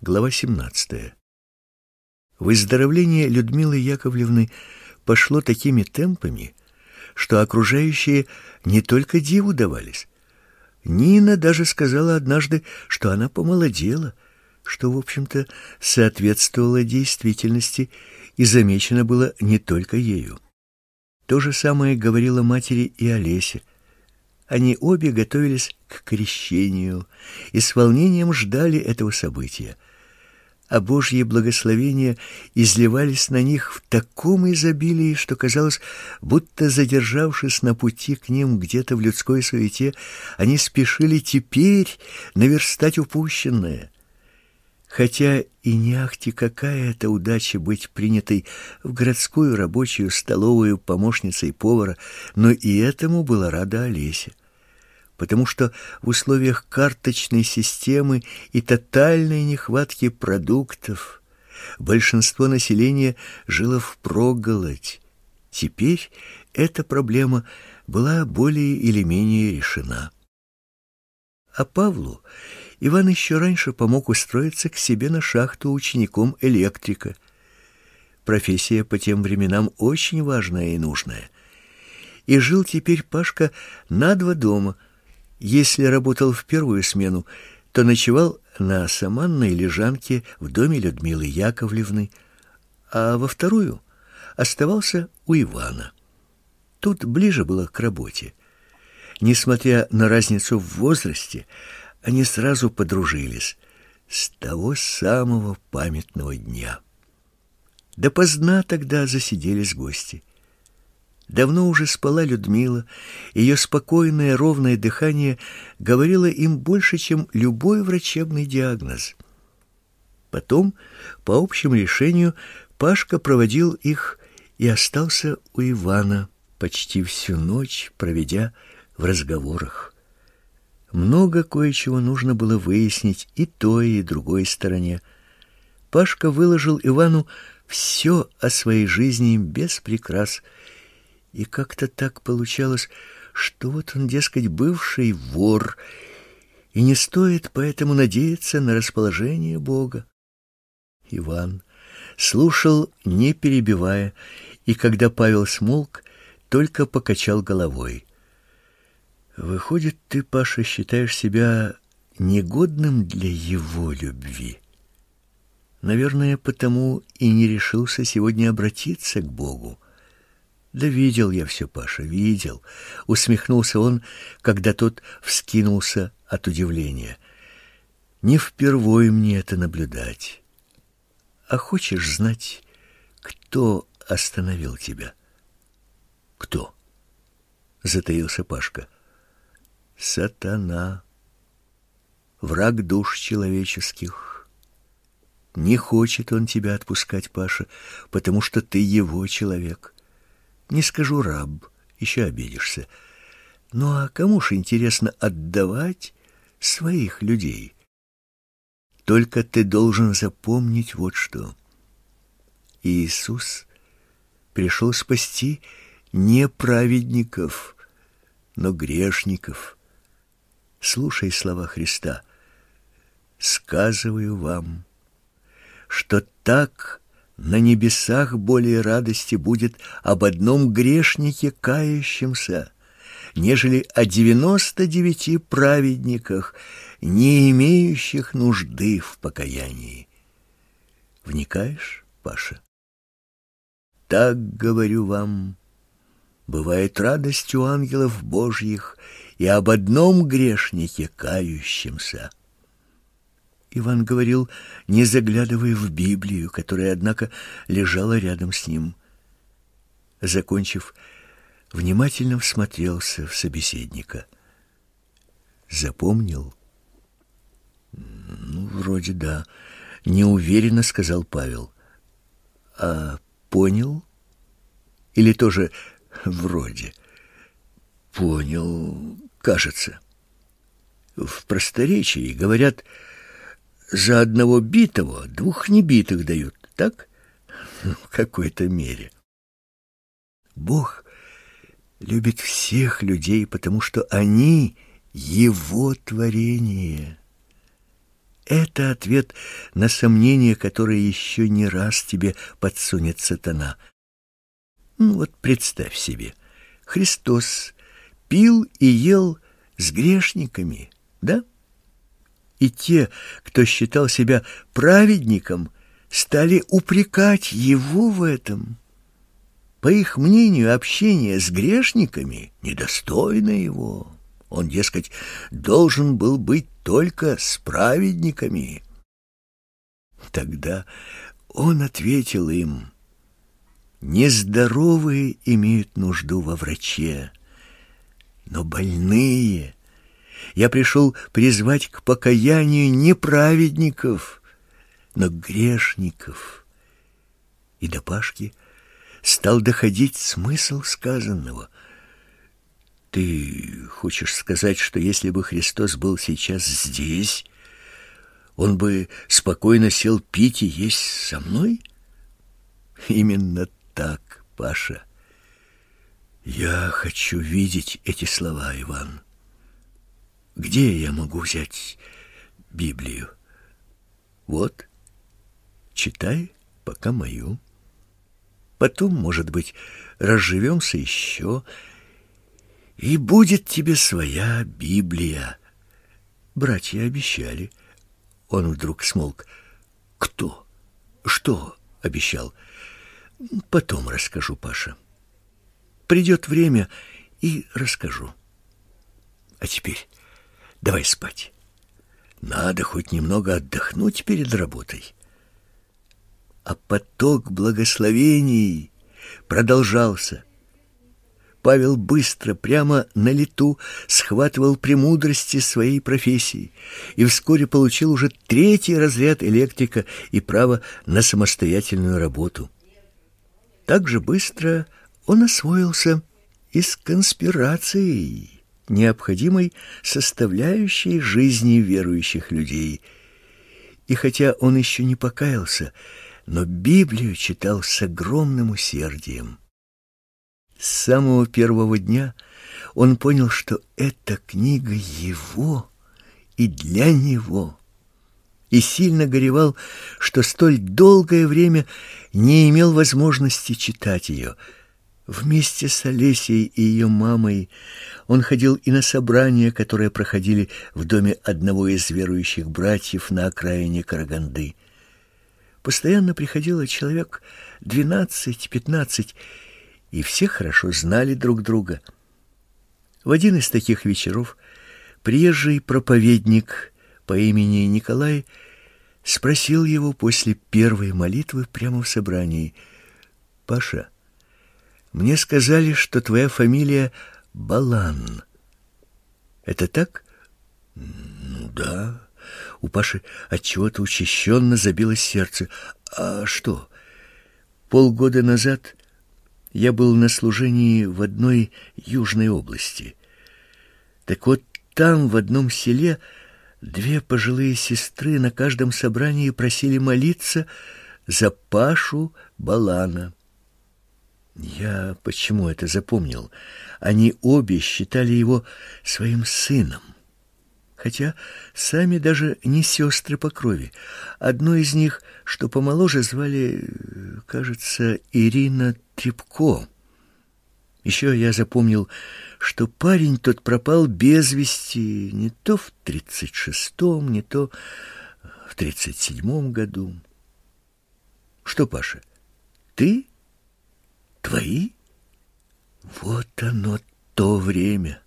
Глава 17. Выздоровление Людмилы Яковлевны пошло такими темпами, что окружающие не только диву давались. Нина даже сказала однажды, что она помолодела, что, в общем-то, соответствовало действительности и замечено было не только ею. То же самое говорила матери и Олеся. Они обе готовились к крещению и с волнением ждали этого события а Божьи благословения изливались на них в таком изобилии, что казалось, будто задержавшись на пути к ним где-то в людской суете, они спешили теперь наверстать упущенное. Хотя и не ахти какая это удача быть принятой в городскую рабочую столовую помощницей повара, но и этому была рада Олеся потому что в условиях карточной системы и тотальной нехватки продуктов большинство населения жило впроголодь. Теперь эта проблема была более или менее решена. А Павлу Иван еще раньше помог устроиться к себе на шахту учеником электрика. Профессия по тем временам очень важная и нужная. И жил теперь Пашка на два дома – если работал в первую смену, то ночевал на саманной лежанке в доме Людмилы Яковлевны, а во вторую оставался у Ивана. Тут ближе было к работе. Несмотря на разницу в возрасте, они сразу подружились с того самого памятного дня. Допоздна тогда засиделись гости. Давно уже спала Людмила, ее спокойное ровное дыхание говорило им больше, чем любой врачебный диагноз. Потом, по общему решению, Пашка проводил их и остался у Ивана почти всю ночь, проведя в разговорах. Много кое-чего нужно было выяснить и той, и другой стороне. Пашка выложил Ивану все о своей жизни без прикрас – и как-то так получалось, что вот он, дескать, бывший вор, и не стоит поэтому надеяться на расположение Бога. Иван слушал, не перебивая, и когда Павел смолк, только покачал головой. Выходит, ты, Паша, считаешь себя негодным для его любви. Наверное, потому и не решился сегодня обратиться к Богу. Да видел я все, Паша, видел, усмехнулся он, когда тот вскинулся от удивления. Не впервой мне это наблюдать. А хочешь знать, кто остановил тебя? Кто? затаился Пашка. Сатана, враг душ человеческих. Не хочет он тебя отпускать, Паша, потому что ты его человек. Не скажу раб, еще обидишься. Ну а кому ж интересно отдавать своих людей? Только ты должен запомнить вот что. Иисус пришел спасти не праведников, но грешников. Слушай слова Христа. Сказываю вам, что так на небесах более радости будет об одном грешнике кающемся, нежели о девяносто девяти праведниках, не имеющих нужды в покаянии. Вникаешь, Паша? Так говорю вам, бывает радость у ангелов Божьих и об одном грешнике кающемся. Иван говорил, не заглядывая в Библию, которая, однако, лежала рядом с ним. Закончив, внимательно всмотрелся в собеседника. Запомнил? Ну, вроде да, неуверенно сказал Павел. А понял? Или тоже вроде? Понял, кажется. В просторечии говорят за одного битого двух небитых дают, так? В какой-то мере. Бог любит всех людей, потому что они его творение. это ответ на сомнения, которые еще не раз тебе подсунет сатана. Ну вот представь себе, Христос пил и ел с грешниками, да? И те, кто считал себя праведником, стали упрекать его в этом. По их мнению, общение с грешниками недостойно его. Он, дескать, должен был быть только с праведниками. Тогда он ответил им, «Нездоровые имеют нужду во враче, но больные. Я пришел призвать к покаянию не праведников, но грешников». И до Пашки стал доходить смысл сказанного. Ты хочешь сказать, что если бы Христос был сейчас здесь, он бы спокойно сел пить и есть со мной? Именно так, Паша. Я хочу видеть эти слова, Иван. Где я могу взять Библию? Вот, читай пока мою. Потом, может быть, разживемся еще и будет тебе своя Библия. Братья обещали. Он вдруг смолк. Кто? Что обещал? Потом расскажу, Паша. Придет время и расскажу. А теперь давай спать. Надо хоть немного отдохнуть перед работой. А поток благословений продолжался. Павел быстро, прямо на лету, схватывал премудрости своей профессии и вскоре получил уже третий разряд электрика и право на самостоятельную работу. Так же быстро он освоился и с конспирацией, необходимой составляющей жизни верующих людей. И хотя он еще не покаялся, но Библию читал с огромным усердием. С самого первого дня он понял, что эта книга его и для него. И сильно горевал, что столь долгое время не имел возможности читать ее. Вместе с Олесей и ее мамой он ходил и на собрания, которые проходили в доме одного из верующих братьев на окраине Караганды. Постоянно приходило человек двенадцать-пятнадцать, и все хорошо знали друг друга. В один из таких вечеров приезжий проповедник по имени Николай спросил его после первой молитвы прямо в собрании: "Паша, мне сказали, что твоя фамилия Балан. Это так?" "Ну да." У Паши отчего-то учащенно забилось сердце. "А что? Полгода назад я был на служении в одной южной области. Так вот там, в одном селе, две пожилые сестры на каждом собрании просили молиться за Пашу Балана. Я почему это запомнил? Они обе считали его своим сыном хотя сами даже не сестры по крови. Одну из них, что помоложе, звали, кажется, Ирина Трепко. Еще я запомнил, что парень тот пропал без вести не то в тридцать шестом, не то в тридцать седьмом году. Что, Паша, ты? Твои? Вот оно то время.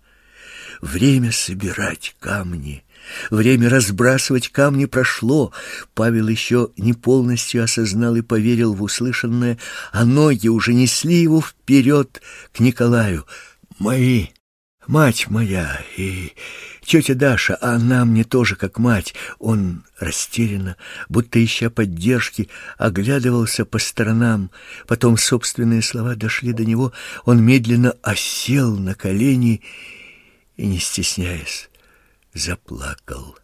Время собирать камни, время разбрасывать камни прошло. Павел еще не полностью осознал и поверил в услышанное, а ноги уже несли его вперед к Николаю. «Мои, мать моя и тетя Даша, а она мне тоже как мать». Он растерянно, будто ища поддержки, оглядывался по сторонам. Потом собственные слова дошли до него. Он медленно осел на колени и, не стесняясь, заплакал.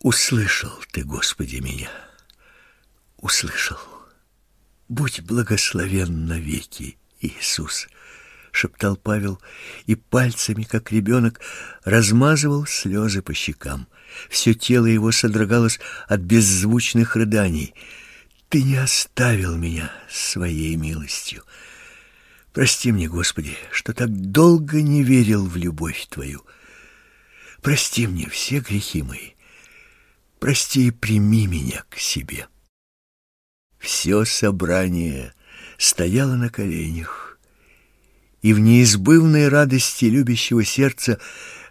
Услышал ты, Господи, меня. Услышал. Будь благословен навеки, Иисус, шептал Павел и пальцами, как ребенок, размазывал слезы по щекам. Все тело его содрогалось от беззвучных рыданий. Ты не оставил меня своей милостью. Прости мне, Господи, что так долго не верил в любовь Твою. Прости мне все грехи мои. Прости и прими меня к себе. Все собрание стояло на коленях, и в неизбывной радости любящего сердца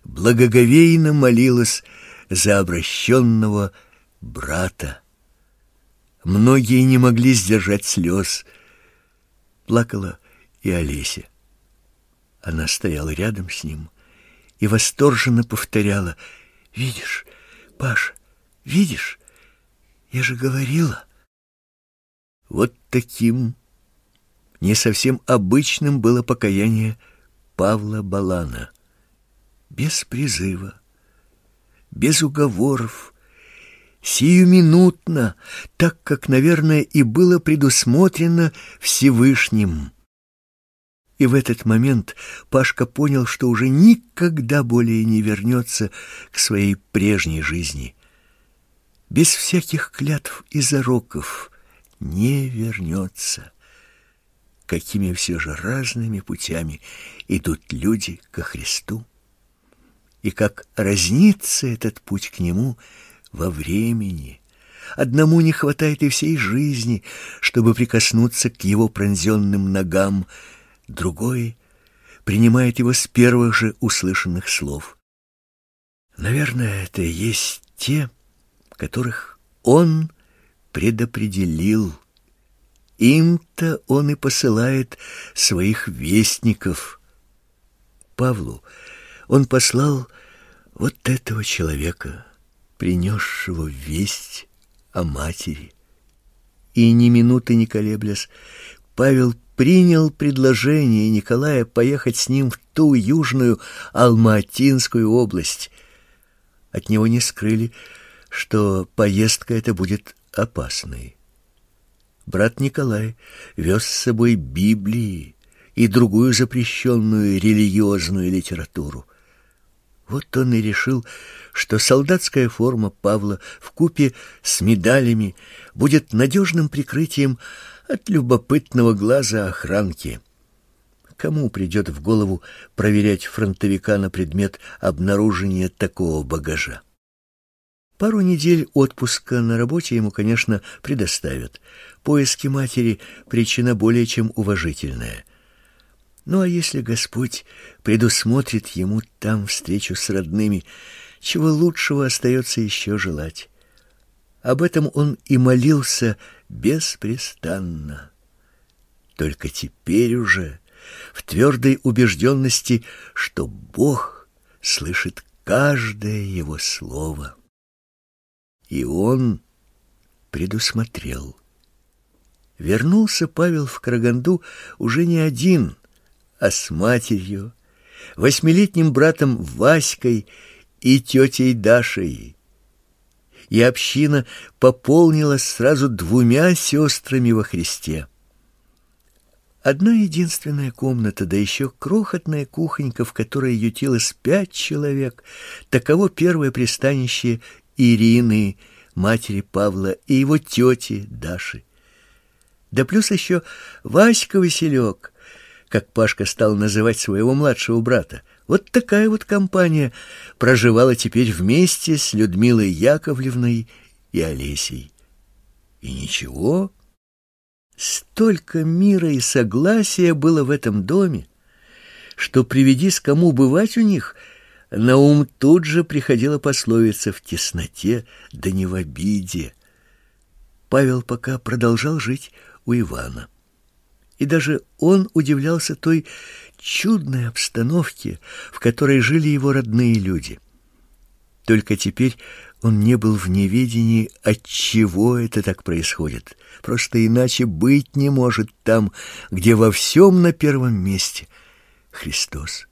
благоговейно молилось за обращенного брата. Многие не могли сдержать слез. Плакала и Олеся. Она стояла рядом с ним и восторженно повторяла: "Видишь, Паш, видишь? Я же говорила". Вот таким не совсем обычным было покаяние Павла Балана. Без призыва, без уговоров, сиюминутно, так как, наверное, и было предусмотрено Всевышним. И в этот момент Пашка понял, что уже никогда более не вернется к своей прежней жизни. Без всяких клятв и зароков не вернется. Какими все же разными путями идут люди ко Христу. И как разнится этот путь к Нему во времени. Одному не хватает и всей жизни, чтобы прикоснуться к Его пронзенным ногам, другой принимает его с первых же услышанных слов. Наверное, это и есть те, которых он предопределил. Им-то он и посылает своих вестников. Павлу он послал вот этого человека, принесшего весть о матери. И ни минуты не колеблясь, Павел принял предложение Николая поехать с ним в ту южную Алматинскую область. От него не скрыли, что поездка эта будет опасной. Брат Николай вез с собой Библии и другую запрещенную религиозную литературу. Вот он и решил, что солдатская форма Павла в купе с медалями будет надежным прикрытием от любопытного глаза охранки. Кому придет в голову проверять фронтовика на предмет обнаружения такого багажа? Пару недель отпуска на работе ему, конечно, предоставят. Поиски матери причина более чем уважительная. Ну а если Господь предусмотрит ему там встречу с родными, чего лучшего остается еще желать? Об этом он и молился беспрестанно. Только теперь уже в твердой убежденности, что Бог слышит каждое его слово. И он предусмотрел. Вернулся Павел в Караганду уже не один, а с матерью, восьмилетним братом Васькой и тетей Дашей и община пополнилась сразу двумя сестрами во Христе. Одна единственная комната, да еще крохотная кухонька, в которой ютилось пять человек. Таково первое пристанище Ирины, матери Павла, и его тети Даши. Да плюс еще Васька Василек, как Пашка стал называть своего младшего брата. Вот такая вот компания проживала теперь вместе с Людмилой Яковлевной и Олесей. И ничего, столько мира и согласия было в этом доме, что приведись кому бывать у них, на ум тут же приходила пословица «в тесноте, да не в обиде». Павел пока продолжал жить у Ивана. И даже он удивлялся той чудной обстановке, в которой жили его родные люди. Только теперь он не был в неведении, от чего это так происходит. Просто иначе быть не может там, где во всем на первом месте Христос.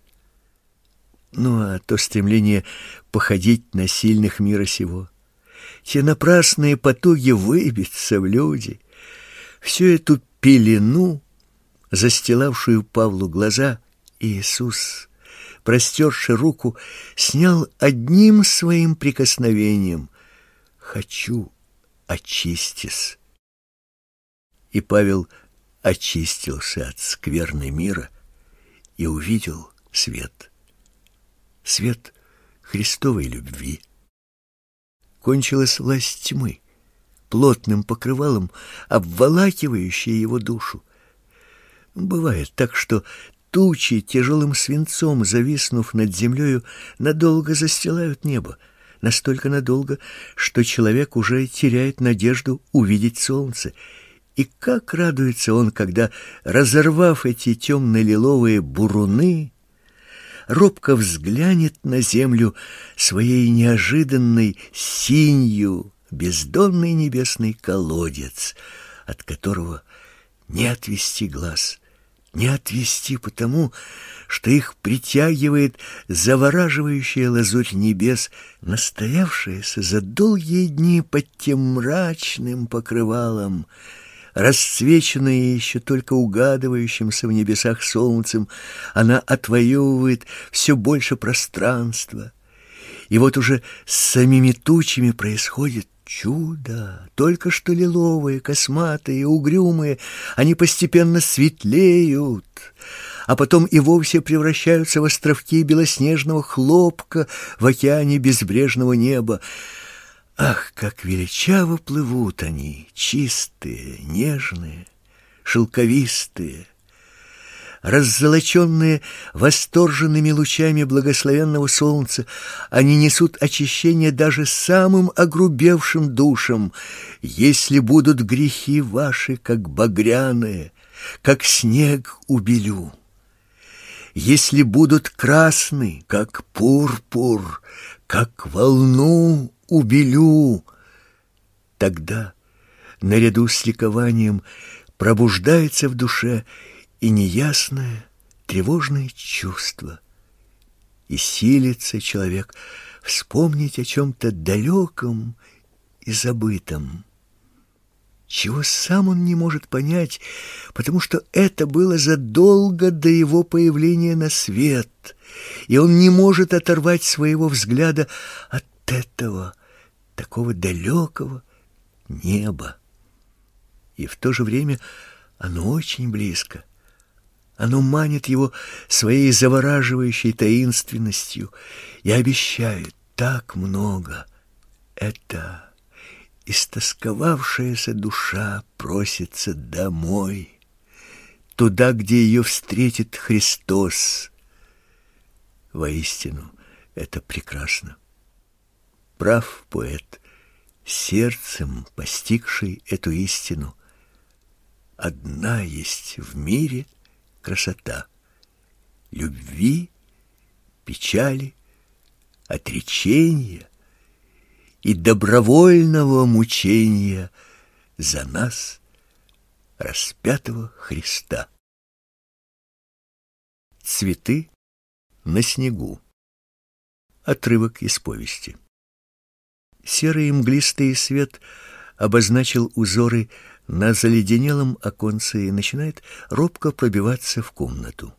Ну а то стремление походить на сильных мира сего, те напрасные потуги выбиться в люди, всю эту пелену застилавшую Павлу глаза, Иисус простерши руку, снял одним своим прикосновением. «Хочу, очистись». И Павел очистился от скверны мира и увидел свет. Свет Христовой любви. Кончилась власть тьмы, плотным покрывалом, обволакивающей его душу. Бывает так, что тучи, тяжелым свинцом зависнув над землею, надолго застилают небо, настолько надолго, что человек уже теряет надежду увидеть солнце. И как радуется он, когда, разорвав эти темно-лиловые буруны, робко взглянет на землю своей неожиданной синью, бездонный небесный колодец, от которого не отвести глаз, не отвести потому, что их притягивает завораживающая лазурь небес, настоявшаяся за долгие дни под тем мрачным покрывалом, расцвеченная еще только угадывающимся в небесах солнцем, она отвоевывает все больше пространства. И вот уже с самими тучами происходит чудо. Только что лиловые, косматые, угрюмые, они постепенно светлеют, а потом и вовсе превращаются в островки белоснежного хлопка в океане безбрежного неба. Ах, как величаво плывут они, чистые, нежные, шелковистые, раззолоченные восторженными лучами благословенного солнца, они несут очищение даже самым огрубевшим душам. Если будут грехи ваши, как багряные, как снег убелю. Если будут красны, как пурпур, как волну убелю, тогда наряду с ликованием пробуждается в душе и неясное, тревожное чувство. И силится человек вспомнить о чем-то далеком и забытом, чего сам он не может понять, потому что это было задолго до его появления на свет, и он не может оторвать своего взгляда от этого, такого далекого неба. И в то же время оно очень близко. Оно манит его своей завораживающей таинственностью и обещает так много. Это истосковавшаяся душа просится домой, туда, где ее встретит Христос. Воистину, это прекрасно. Прав поэт, сердцем постигший эту истину. Одна есть в мире — красота, любви, печали, отречения и добровольного мучения за нас, распятого Христа. Цветы на снегу. Отрывок из повести. Серый мглистый свет обозначил узоры на заледенелом оконце и начинает робко пробиваться в комнату.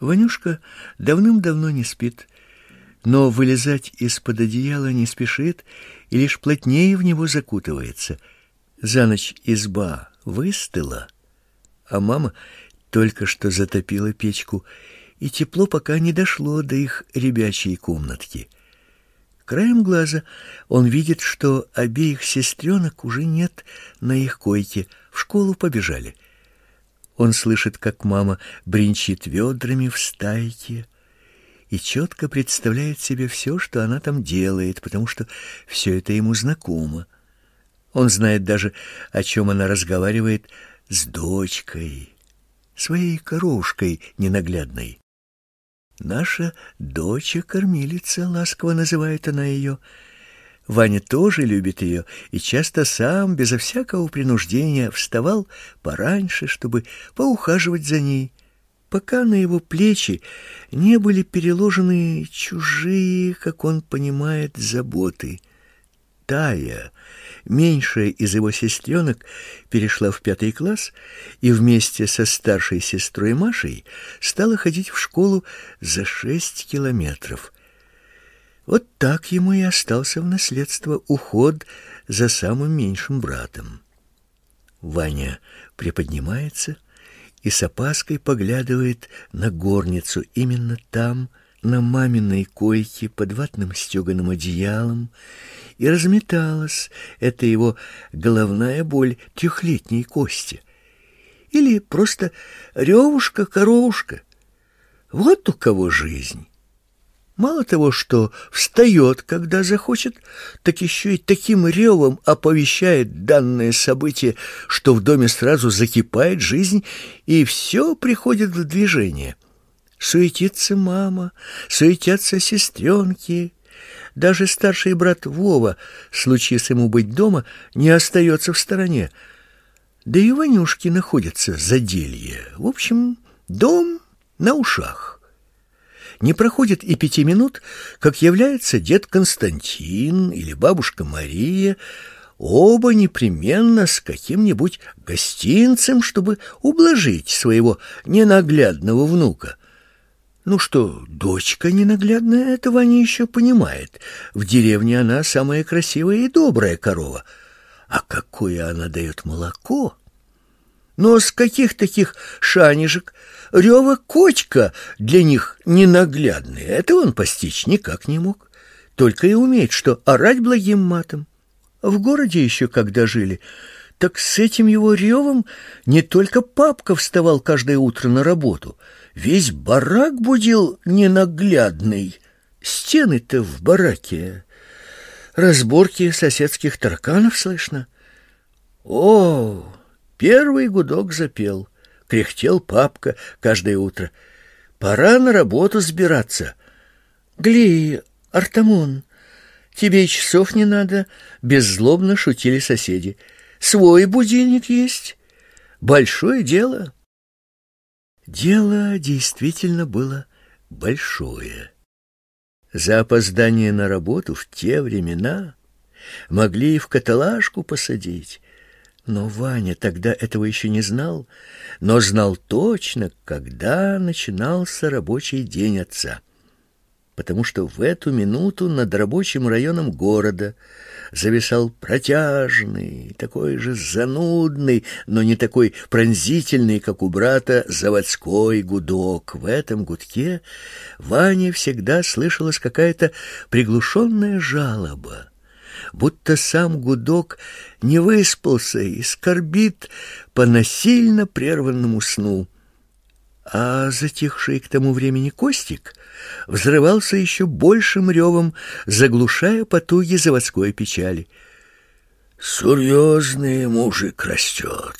Ванюшка давным-давно не спит, но вылезать из-под одеяла не спешит и лишь плотнее в него закутывается. За ночь изба выстыла, а мама только что затопила печку, и тепло пока не дошло до их ребячей комнатки — Краем глаза он видит, что обеих сестренок уже нет на их койке, в школу побежали. Он слышит, как мама бренчит ведрами в стайке, и четко представляет себе все, что она там делает, потому что все это ему знакомо. Он знает даже, о чем она разговаривает с дочкой, своей корошкой ненаглядной. Наша доча-кормилица, ласково называет она ее. Ваня тоже любит ее и часто сам, безо всякого принуждения, вставал пораньше, чтобы поухаживать за ней, пока на его плечи не были переложены чужие, как он понимает, заботы. Тая, меньшая из его сестренок, перешла в пятый класс и вместе со старшей сестрой Машей стала ходить в школу за шесть километров. Вот так ему и остался в наследство уход за самым меньшим братом. Ваня приподнимается и с опаской поглядывает на горницу. Именно там, на маминой койке под ватным стеганым одеялом, и разметалась эта его головная боль трехлетней кости. Или просто ревушка-коровушка. Вот у кого жизнь. Мало того, что встает, когда захочет, так еще и таким ревом оповещает данное событие, что в доме сразу закипает жизнь, и все приходит в движение. Суетится мама, суетятся сестренки. Даже старший брат Вова, случись ему быть дома, не остается в стороне. Да и Ванюшки находятся за делье. В общем, дом на ушах. Не проходит и пяти минут, как является дед Константин или бабушка Мария, оба непременно с каким-нибудь гостинцем, чтобы ублажить своего ненаглядного внука. Ну что, дочка ненаглядная, этого не еще понимает. В деревне она самая красивая и добрая корова. А какое она дает молоко! Но с каких таких шанежек Рева кочка для них ненаглядный. Это он постичь никак не мог. Только и умеет, что орать благим матом. В городе еще когда жили, так с этим его ревом не только папка вставал каждое утро на работу. Весь барак будил ненаглядный. Стены-то в бараке. Разборки соседских тарканов слышно. О, первый гудок запел — кряхтел папка каждое утро. Пора на работу сбираться. Гли, Артамон, тебе часов не надо, беззлобно шутили соседи. Свой будильник есть. Большое дело. Дело действительно было большое. За опоздание на работу в те времена могли и в каталажку посадить. Но Ваня тогда этого еще не знал, но знал точно, когда начинался рабочий день отца. Потому что в эту минуту над рабочим районом города зависал протяжный, такой же занудный, но не такой пронзительный, как у брата, заводской гудок. В этом гудке Ване всегда слышалась какая-то приглушенная жалоба будто сам гудок не выспался и скорбит по насильно прерванному сну. А затихший к тому времени Костик взрывался еще большим ревом, заглушая потуги заводской печали. «Серьезный мужик растет,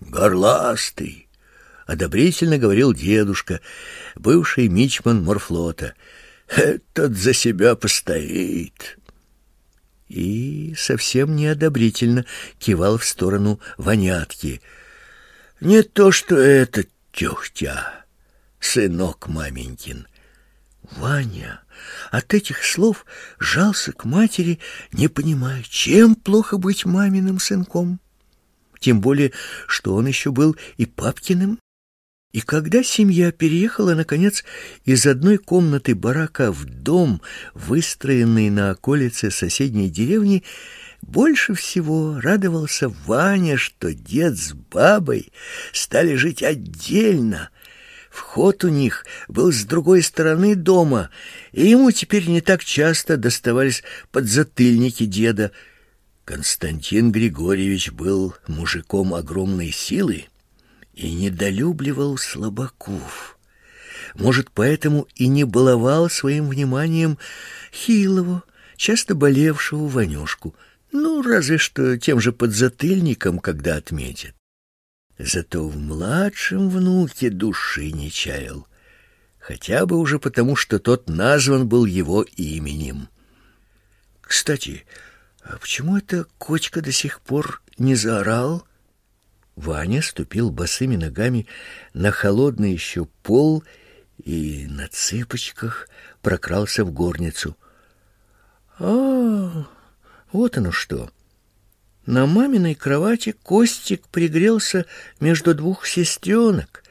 горластый», — одобрительно говорил дедушка, бывший мичман морфлота. «Этот за себя постоит» и совсем неодобрительно кивал в сторону вонятки. «Не то, что это тёхтя, сынок маменькин». Ваня от этих слов жался к матери, не понимая, чем плохо быть маминым сынком. Тем более, что он еще был и папкиным. И когда семья переехала, наконец, из одной комнаты барака в дом, выстроенный на околице соседней деревни, больше всего радовался Ваня, что дед с бабой стали жить отдельно. Вход у них был с другой стороны дома, и ему теперь не так часто доставались подзатыльники деда. Константин Григорьевич был мужиком огромной силы, и недолюбливал слабаков. Может, поэтому и не баловал своим вниманием хилого, часто болевшего Ванюшку, ну, разве что тем же подзатыльником, когда отметит. Зато в младшем внуке души не чаял, хотя бы уже потому, что тот назван был его именем. Кстати, а почему эта кочка до сих пор не заорал? Ваня ступил босыми ногами на холодный еще пол и на цыпочках прокрался в горницу. — А, Вот оно что. На маминой кровати Костик пригрелся между двух сестренок.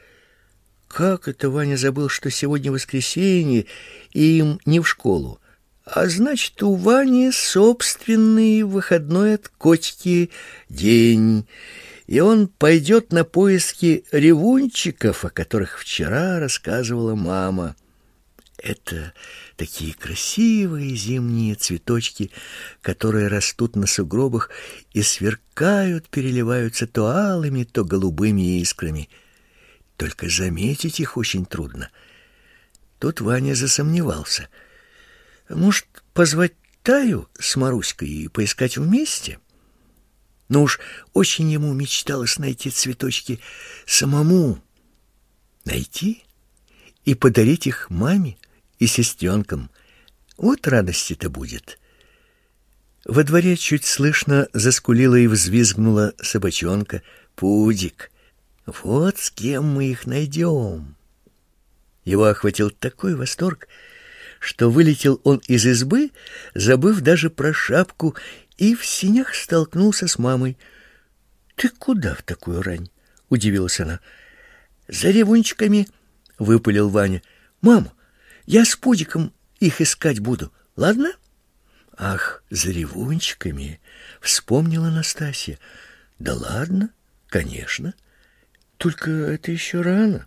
Как это Ваня забыл, что сегодня воскресенье, и им не в школу? А значит, у Вани собственный выходной от котики день, и он пойдет на поиски ревунчиков, о которых вчера рассказывала мама. Это такие красивые зимние цветочки, которые растут на сугробах и сверкают, переливаются то алыми, то голубыми искрами. Только заметить их очень трудно. Тут Ваня засомневался — может, позвать Таю с Маруськой и поискать вместе? Но уж очень ему мечталось найти цветочки самому. Найти и подарить их маме и сестренкам. Вот радости-то будет. Во дворе чуть слышно заскулила и взвизгнула собачонка Пудик. Вот с кем мы их найдем. Его охватил такой восторг, что вылетел он из избы, забыв даже про шапку, и в синях столкнулся с мамой. «Ты куда в такую рань?» — удивилась она. «За ревунчиками», — выпалил Ваня. «Мама, я с пудиком их искать буду, ладно?» «Ах, за ревунчиками!» — вспомнила Настасья. «Да ладно, конечно. Только это еще рано».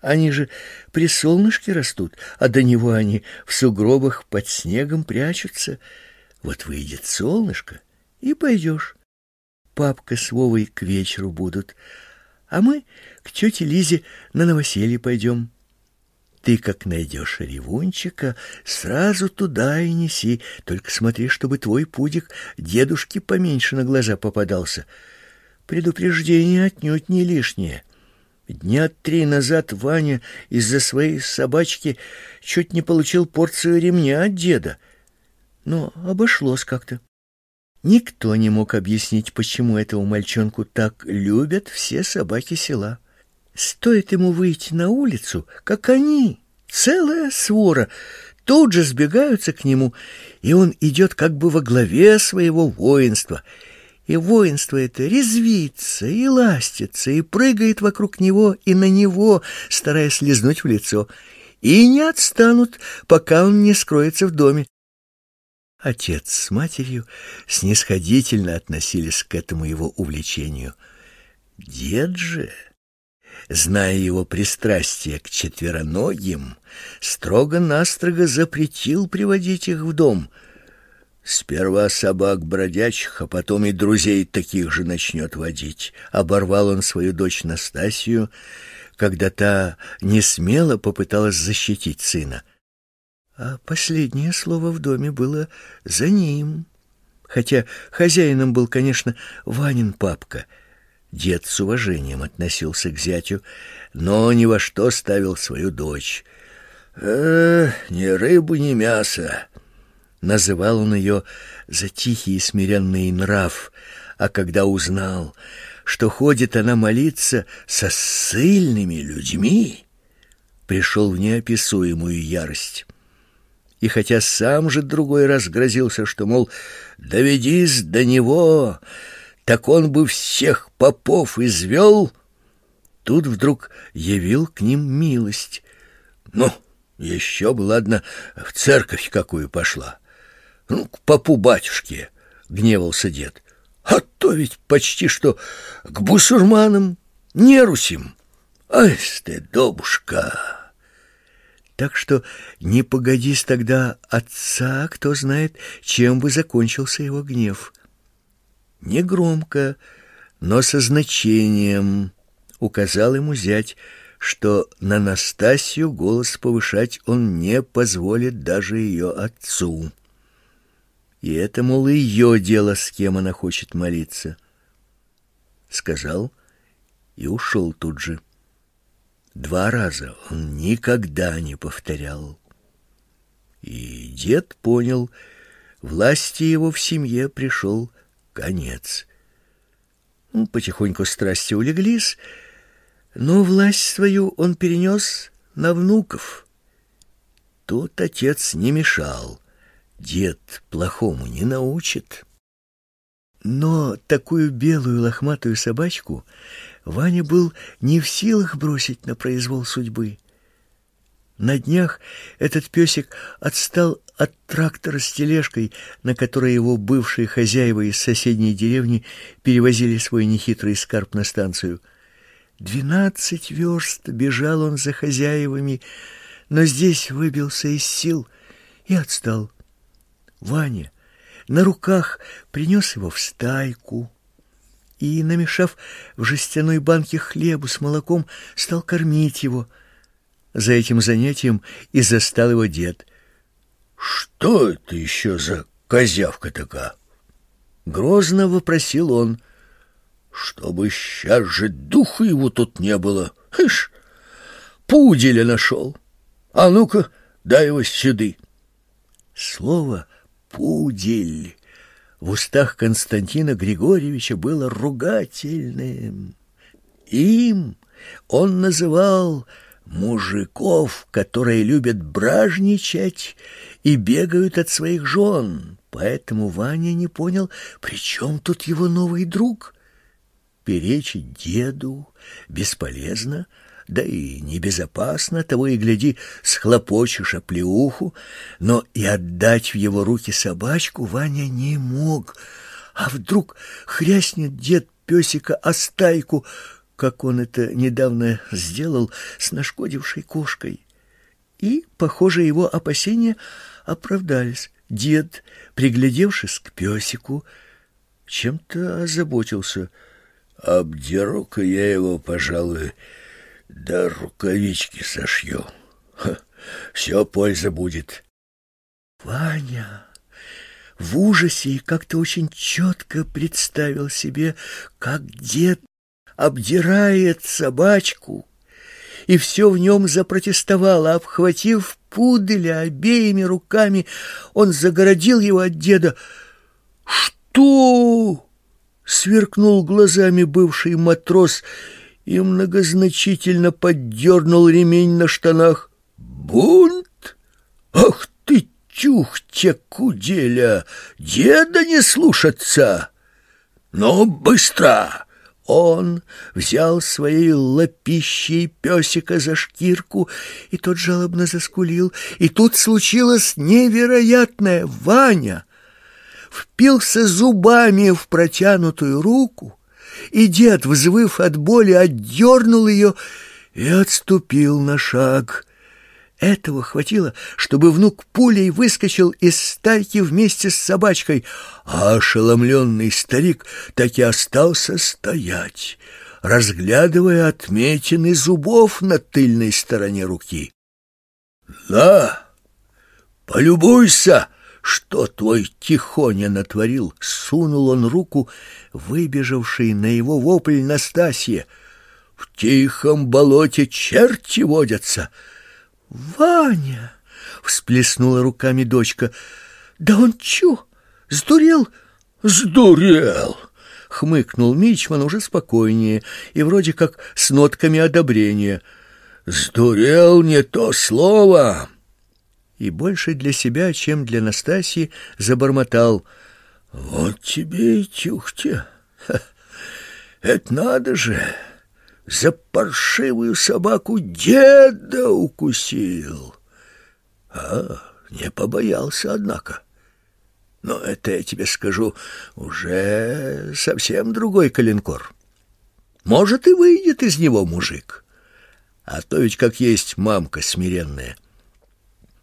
Они же при солнышке растут, а до него они в сугробах под снегом прячутся. Вот выйдет солнышко, и пойдешь. Папка с Вовой к вечеру будут, а мы к тете Лизе на новоселье пойдем. Ты, как найдешь ревунчика, сразу туда и неси, только смотри, чтобы твой пудик дедушке поменьше на глаза попадался. Предупреждение отнюдь не лишнее». Дня три назад Ваня из-за своей собачки чуть не получил порцию ремня от деда. Но обошлось как-то. Никто не мог объяснить, почему этого мальчонку так любят все собаки села. Стоит ему выйти на улицу, как они, целая свора, тут же сбегаются к нему, и он идет как бы во главе своего воинства — и воинство это резвится и ластится, и прыгает вокруг него и на него, стараясь лизнуть в лицо, и не отстанут, пока он не скроется в доме. Отец с матерью снисходительно относились к этому его увлечению. Дед же, зная его пристрастие к четвероногим, строго-настрого запретил приводить их в дом — Сперва собак бродячих, а потом и друзей таких же начнет водить. Оборвал он свою дочь Настасью, когда та не смело попыталась защитить сына. А последнее слово в доме было за ним. Хотя хозяином был, конечно, Ванин папка. Дед с уважением относился к зятю, но ни во что ставил свою дочь. «Э, ни рыбу, ни мясо!» Называл он ее за тихий и смиренный нрав, а когда узнал, что ходит она молиться со сильными людьми, пришел в неописуемую ярость. И хотя сам же другой раз грозился, что, мол, доведись до него, так он бы всех попов извел, тут вдруг явил к ним милость. Ну, еще бы, ладно, в церковь какую пошла. Ну, к попу-батюшке, — гневался дед. А то ведь почти что к бусурманам, не русим. Ай, стыдобушка! Так что не погодись тогда отца, кто знает, чем бы закончился его гнев. Не громко, но со значением указал ему зять, что на Настасью голос повышать он не позволит даже ее отцу. И это, мол, ее дело, с кем она хочет молиться. Сказал и ушел тут же. Два раза он никогда не повторял. И дед понял, власти его в семье пришел конец. Ну, потихоньку страсти улеглись, но власть свою он перенес на внуков. Тут отец не мешал, дед плохому не научит. Но такую белую лохматую собачку Ваня был не в силах бросить на произвол судьбы. На днях этот песик отстал от трактора с тележкой, на которой его бывшие хозяева из соседней деревни перевозили свой нехитрый скарб на станцию. Двенадцать верст бежал он за хозяевами, но здесь выбился из сил и отстал. Ваня на руках принес его в стайку и, намешав в жестяной банке хлебу с молоком, стал кормить его. За этим занятием и застал его дед. «Что это еще за козявка такая?» Грозно вопросил он. «Чтобы сейчас же духа его тут не было. Ишь, пуделя нашел. А ну-ка, дай его сюды». Слово пудель в устах Константина Григорьевича было ругательным. Им он называл мужиков, которые любят бражничать и бегают от своих жен. Поэтому Ваня не понял, при чем тут его новый друг. Перечить деду бесполезно, да и небезопасно, того и гляди, схлопочешь оплеуху, но и отдать в его руки собачку Ваня не мог. А вдруг хряснет дед песика о стайку, как он это недавно сделал с нашкодившей кошкой. И, похоже, его опасения оправдались. Дед, приглядевшись к песику, чем-то озаботился. «Обдеру-ка я его, пожалуй, да рукавички сошью. Ха, все польза будет. Ваня в ужасе и как-то очень четко представил себе, как дед обдирает собачку, и все в нем запротестовало, обхватив пуделя обеими руками, он загородил его от деда. «Что?» — сверкнул глазами бывший матрос — и многозначительно поддернул ремень на штанах. «Бунт? Ах ты, тюхтя куделя! Деда не слушаться! Ну, быстро!» Он взял своей лапищей песика за шкирку, и тот жалобно заскулил. И тут случилось невероятное. Ваня впился зубами в протянутую руку, и дед, взвыв от боли, отдернул ее и отступил на шаг. Этого хватило, чтобы внук пулей выскочил из стайки вместе с собачкой, а ошеломленный старик так и остался стоять, разглядывая отметины зубов на тыльной стороне руки. «Да, полюбуйся!» Что твой Тихоня натворил? Сунул он руку, выбежавший на его вопль Настасье. В тихом болоте черти водятся. Ваня! Всплеснула руками дочка. Да он чё, сдурел? Сдурел! Хмыкнул Мичман уже спокойнее и вроде как с нотками одобрения. Сдурел не то слово и больше для себя, чем для Настасьи, забормотал. «Вот тебе и тюхтя! Это надо же! За паршивую собаку деда укусил!» «А, не побоялся, однако!» Но это, я тебе скажу, уже совсем другой калинкор. Может, и выйдет из него мужик. А то ведь как есть мамка смиренная.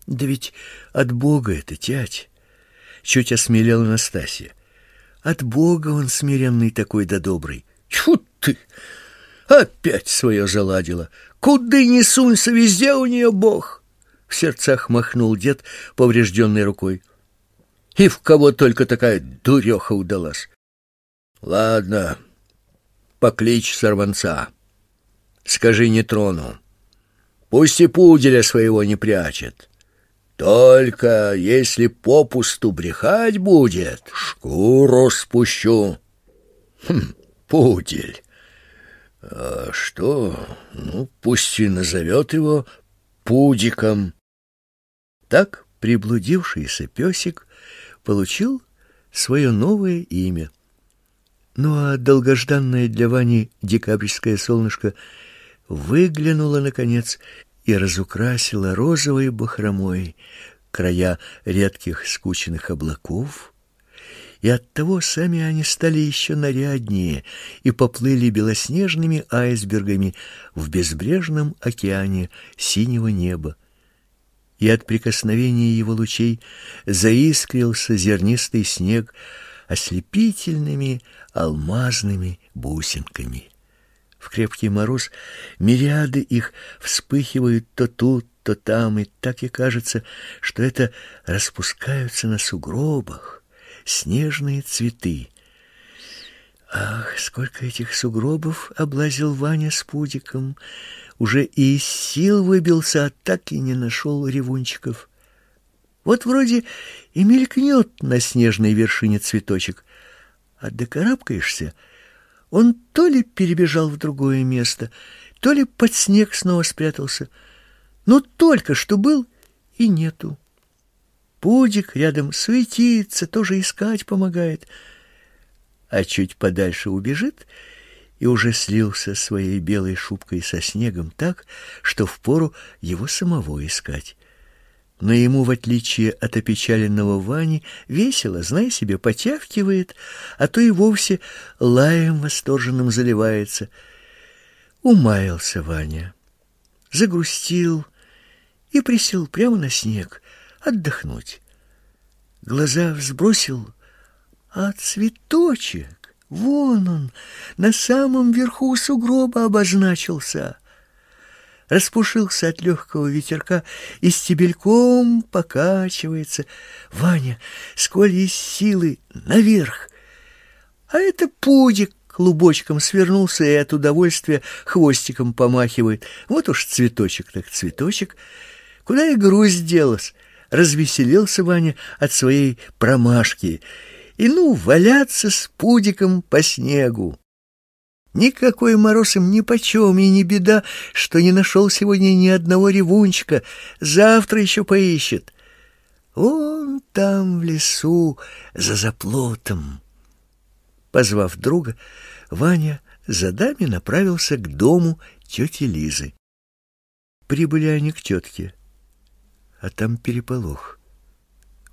Да ведь от Бога это, тять. Чуть осмелела Настасья. От Бога он смиренный такой да добрый. Тьфу ты! Опять свое заладила. Куда ни сунься, везде у нее Бог. В сердцах махнул дед поврежденной рукой. И в кого только такая дуреха удалась. Ладно, покличь сорванца. Скажи, не трону. Пусть и пуделя своего не прячет. Только если попусту брехать будет, шкуру спущу. Хм, пудель. А что? Ну, пусть и назовет его Пудиком. Так приблудившийся песик получил свое новое имя. Ну а долгожданное для Вани декабрьское солнышко выглянуло наконец и разукрасило розовой бахромой края редких скучных облаков, и оттого сами они стали еще наряднее и поплыли белоснежными айсбергами в безбрежном океане синего неба. И от прикосновения его лучей заискрился зернистый снег ослепительными алмазными бусинками. В крепкий мороз мириады их вспыхивают то тут, то там, и так и кажется, что это распускаются на сугробах снежные цветы. Ах, сколько этих сугробов облазил Ваня с пудиком. Уже и из сил выбился, а так и не нашел ревунчиков. Вот вроде и мелькнет на снежной вершине цветочек, а докарабкаешься, он то ли перебежал в другое место, то ли под снег снова спрятался. Но только что был и нету. Пудик рядом суетится, тоже искать помогает. А чуть подальше убежит и уже слился своей белой шубкой со снегом так, что впору его самого искать. Но ему, в отличие от опечаленного Вани, весело, знай себе, потявкивает, а то и вовсе лаем восторженным заливается. Умаялся Ваня, загрустил и присел прямо на снег, отдохнуть. Глаза взбросил, а цветочек, вон он, на самом верху сугроба обозначился. Распушился от легкого ветерка и стебельком покачивается. Ваня, сколь есть силы, наверх. А это пудик клубочком свернулся и от удовольствия хвостиком помахивает. Вот уж цветочек так цветочек. Куда и грусть делась? Развеселился Ваня от своей промашки. И ну, валяться с пудиком по снегу. Никакой мороз им нипочем, и не беда, что не нашел сегодня ни одного ревунчика. Завтра еще поищет. Он там в лесу за заплотом. Позвав друга, Ваня за даме направился к дому тети Лизы. Прибыли они к тетке а там переполох.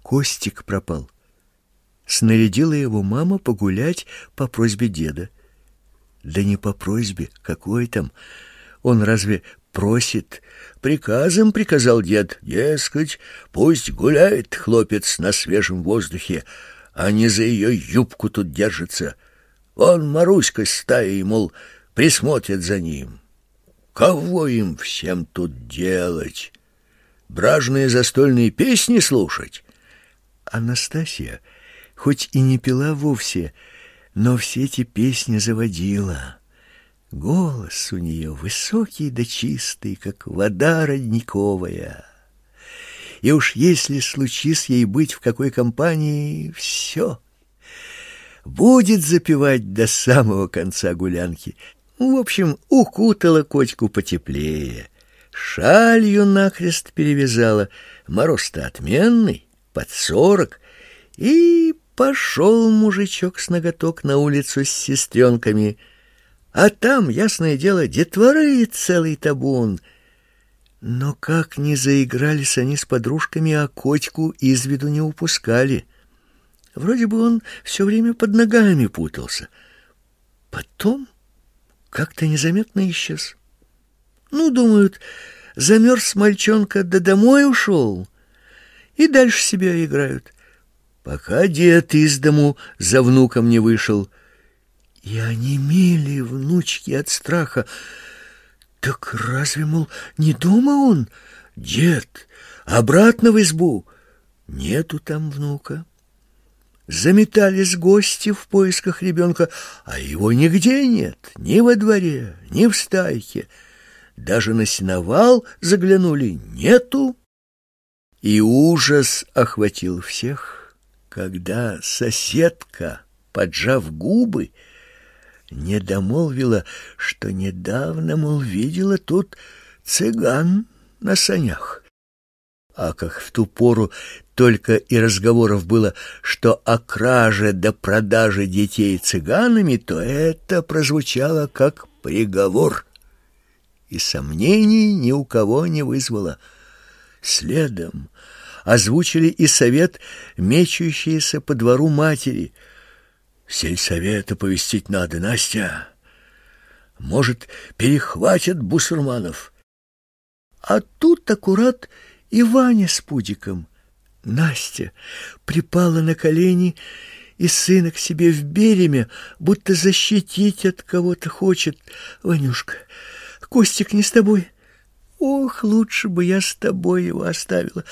Костик пропал. Снарядила его мама погулять по просьбе деда. Да не по просьбе, какой там. Он разве просит? Приказом приказал дед, дескать, пусть гуляет хлопец на свежем воздухе, а не за ее юбку тут держится. Он Маруська с стаей, мол, присмотрит за ним. Кого им всем тут делать? Бражные застольные песни слушать. Анастасия, хоть и не пела вовсе, но все эти песни заводила. Голос у нее высокий да чистый, как вода родниковая. И уж если случись ей быть в какой компании, все. Будет запевать до самого конца гулянки. В общем, укутала котику потеплее — Шалью накрест перевязала, мороз-то отменный, под сорок, и пошел мужичок с ноготок на улицу с сестренками. А там, ясное дело, детворы целый табун. Но как не заигрались они с подружками, а котику из виду не упускали. Вроде бы он все время под ногами путался. Потом как-то незаметно исчез. Ну, думают, замерз мальчонка, да домой ушел. И дальше себя играют. Пока дед из дому за внуком не вышел. И они мели внучки от страха. Так разве, мол, не дома он? Дед, обратно в избу. Нету там внука. Заметались гости в поисках ребенка, а его нигде нет, ни во дворе, ни в стайке. Даже на сеновал заглянули, нету. И ужас охватил всех, когда соседка, поджав губы, не домолвила, что недавно, мол, видела тут цыган на санях. А как в ту пору только и разговоров было, что о краже до продаже детей цыганами, то это прозвучало как приговор. И сомнений ни у кого не вызвало. Следом озвучили и совет, мечущиеся по двору матери. Сельсовет оповестить надо, Настя. Может, перехватят бусурманов. А тут аккурат и Ваня с пудиком. Настя припала на колени и сына к себе в береме, будто защитить от кого-то хочет. Ванюшка, Костик не с тобой? Ох, лучше бы я с тобой его оставила.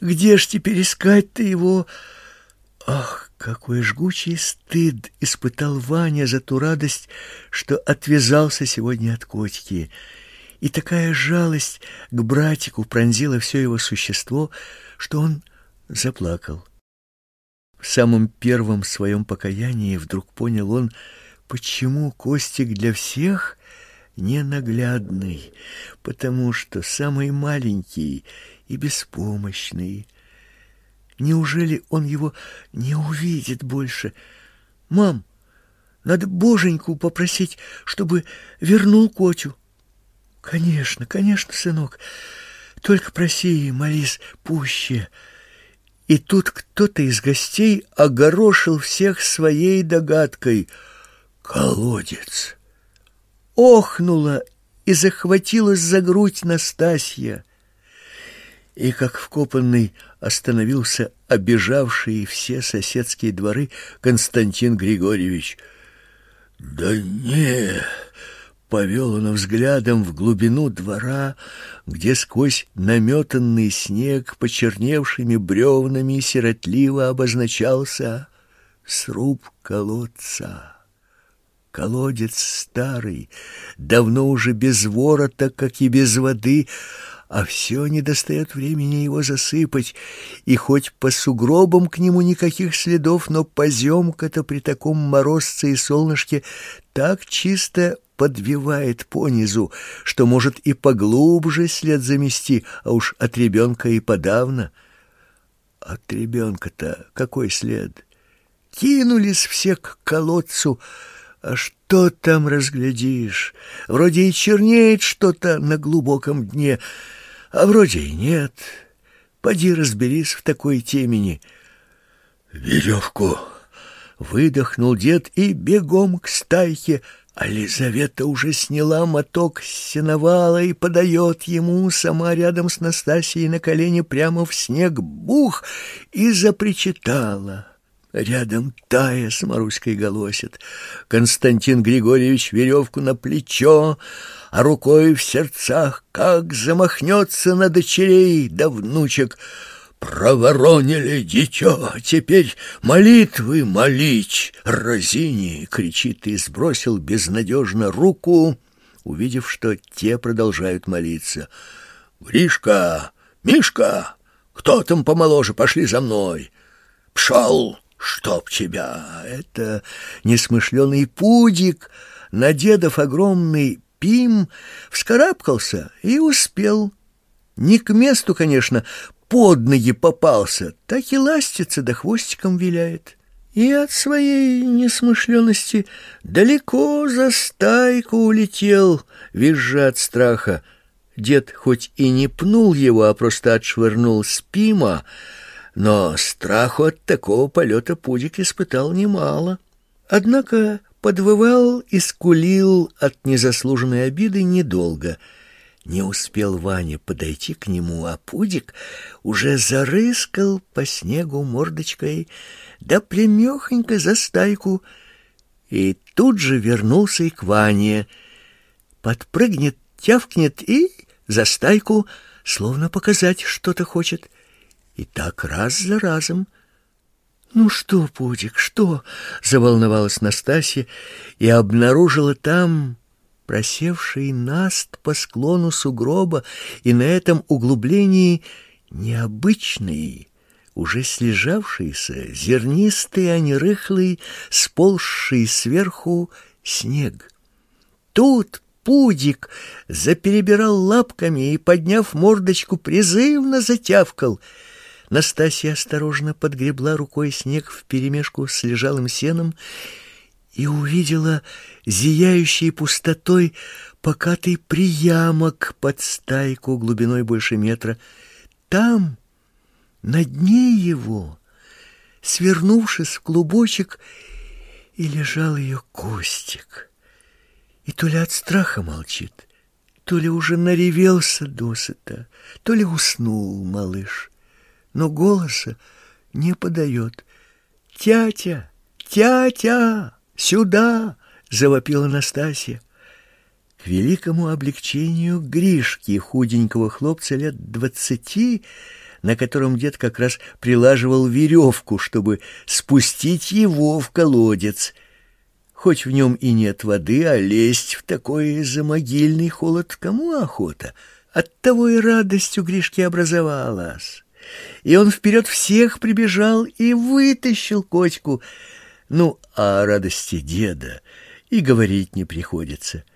Где ж теперь искать-то его? Ах, какой жгучий стыд испытал Ваня за ту радость, что отвязался сегодня от котики. И такая жалость к братику пронзила все его существо, что он заплакал. В самом первом своем покаянии вдруг понял он, почему Костик для всех ненаглядный, потому что самый маленький и беспомощный. Неужели он его не увидит больше? Мам, надо боженьку попросить, чтобы вернул Котю. Конечно, конечно, сынок. Только проси и молись пуще. И тут кто-то из гостей огорошил всех своей догадкой. Колодец охнула и захватилась за грудь Настасья. И как вкопанный остановился обижавший все соседские дворы Константин Григорьевич. «Да не!» — повел он взглядом в глубину двора, где сквозь наметанный снег почерневшими бревнами сиротливо обозначался сруб колодца. Колодец старый, давно уже без ворота, как и без воды, а все не достает времени его засыпать, и хоть по сугробам к нему никаких следов, но поземка-то при таком морозце и солнышке так чисто подвивает понизу, что может и поглубже след замести, а уж от ребенка и подавно. От ребенка-то какой след? Кинулись все к колодцу, а что там разглядишь? Вроде и чернеет что-то на глубоком дне, а вроде и нет. Поди разберись в такой темени. Веревку! Выдохнул дед и бегом к стайке, а Лизавета уже сняла моток с сеновала и подает ему, сама рядом с Настасьей на колени прямо в снег, бух, и запричитала. Рядом Тая с Маруськой голосит. Константин Григорьевич веревку на плечо, а рукой в сердцах как замахнется на дочерей да внучек. «Проворонили дитё, теперь молитвы молить!» Розини кричит и сбросил безнадежно руку, увидев, что те продолжают молиться. «Гришка! Мишка! Кто там помоложе? Пошли за мной!» «Пшел!» «Чтоб тебя!» Это несмышленый пудик, на дедов огромный пим, вскарабкался и успел. Не к месту, конечно, под ноги попался, так и ластится да хвостиком виляет. И от своей несмышленности далеко за стайку улетел, визжа от страха. Дед хоть и не пнул его, а просто отшвырнул с пима, но страху от такого полета Пудик испытал немало. Однако подвывал и скулил от незаслуженной обиды недолго. Не успел Ваня подойти к нему, а Пудик уже зарыскал по снегу мордочкой, да племехонько за стайку, и тут же вернулся и к Ване. Подпрыгнет, тявкнет и за стайку, словно показать что-то хочет. И так раз за разом. «Ну что, Пудик, что?» — заволновалась Настасья и обнаружила там просевший наст по склону сугроба и на этом углублении необычный, уже слежавшийся, зернистый, а не рыхлый, сползший сверху снег. Тут Пудик заперебирал лапками и, подняв мордочку, призывно затявкал. Настасья осторожно подгребла рукой снег вперемешку с лежалым сеном и увидела зияющий пустотой покатый приямок под стайку глубиной больше метра. Там, на дне его, свернувшись в клубочек, и лежал ее Костик. И то ли от страха молчит, то ли уже наревелся досыта, то ли уснул малыш, но голоса не подает. «Тятя! Тятя! Сюда!» — завопила Настасья. К великому облегчению Гришки, худенького хлопца лет двадцати, на котором дед как раз прилаживал веревку, чтобы спустить его в колодец. Хоть в нем и нет воды, а лезть в такой замогильный холод кому охота? Оттого и радость у Гришки образовалась. И он вперед всех прибежал и вытащил котику. Ну, а о радости деда и говорить не приходится —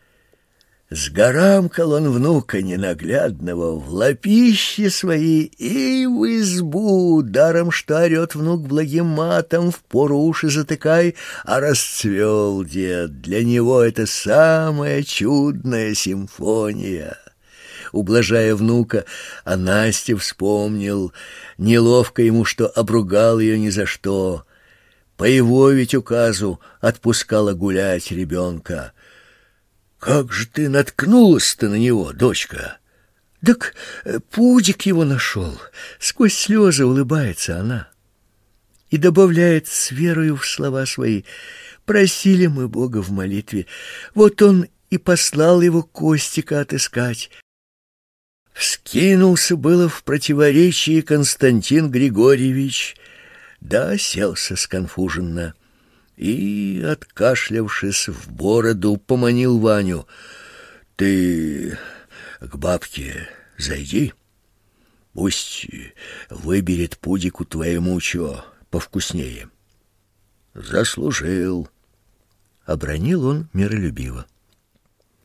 Сгорамкал он внука ненаглядного в лапище свои и в избу, даром что орет внук благим матом, в пору уши затыкай, а расцвел дед. Для него это самая чудная симфония. Ублажая внука, а Насте вспомнил, неловко ему, что обругал ее ни за что. По его ведь указу отпускала гулять ребенка — как же ты наткнулась-то на него, дочка? Так э, пудик его нашел. Сквозь слезы улыбается она. И добавляет с верою в слова свои. Просили мы Бога в молитве. Вот он и послал его Костика отыскать. Вскинулся было в противоречии Константин Григорьевич, да селся сконфуженно и, откашлявшись в бороду, поманил Ваню. «Ты к бабке зайди, пусть выберет пудику твоему чё повкуснее». «Заслужил», — обронил он миролюбиво.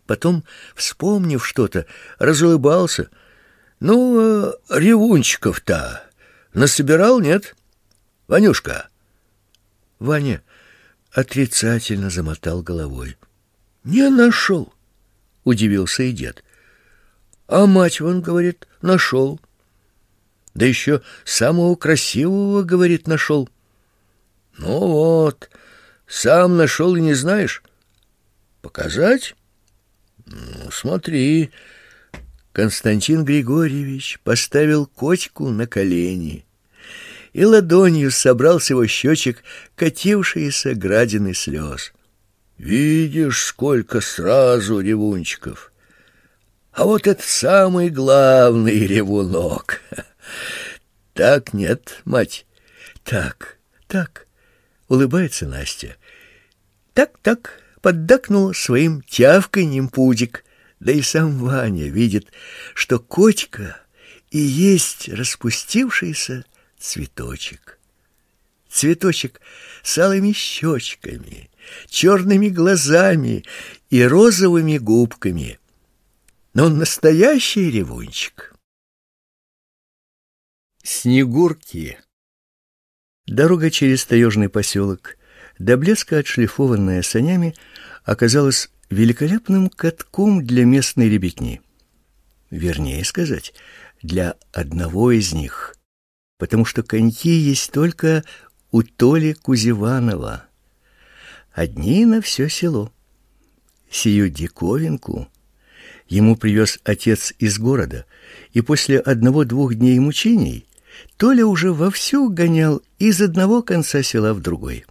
Потом, вспомнив что-то, разулыбался. «Ну, а ревунчиков-то насобирал, нет? Ванюшка?» Ваня отрицательно замотал головой. «Не нашел», — удивился и дед. «А мать, он, говорит, нашел. Да еще самого красивого, говорит, нашел». «Ну вот, сам нашел и не знаешь. Показать?» «Ну, смотри». Константин Григорьевич поставил котику на колени и ладонью собрал с его щечек катившиеся градины слез. «Видишь, сколько сразу ревунчиков! А вот это самый главный ревунок!» «Так нет, мать, так, так!» — улыбается Настя. «Так-так!» — поддакнул своим тявканьем пудик. Да и сам Ваня видит, что котика и есть распустившийся цветочек. Цветочек с алыми щечками, черными глазами и розовыми губками. Но он настоящий ревунчик. Снегурки. Дорога через таежный поселок, до блеска отшлифованная санями, оказалась великолепным катком для местной ребятни. Вернее сказать, для одного из них — потому что коньки есть только у Толи Кузеванова. Одни на все село. Сию диковинку ему привез отец из города, и после одного-двух дней мучений Толя уже вовсю гонял из одного конца села в другой.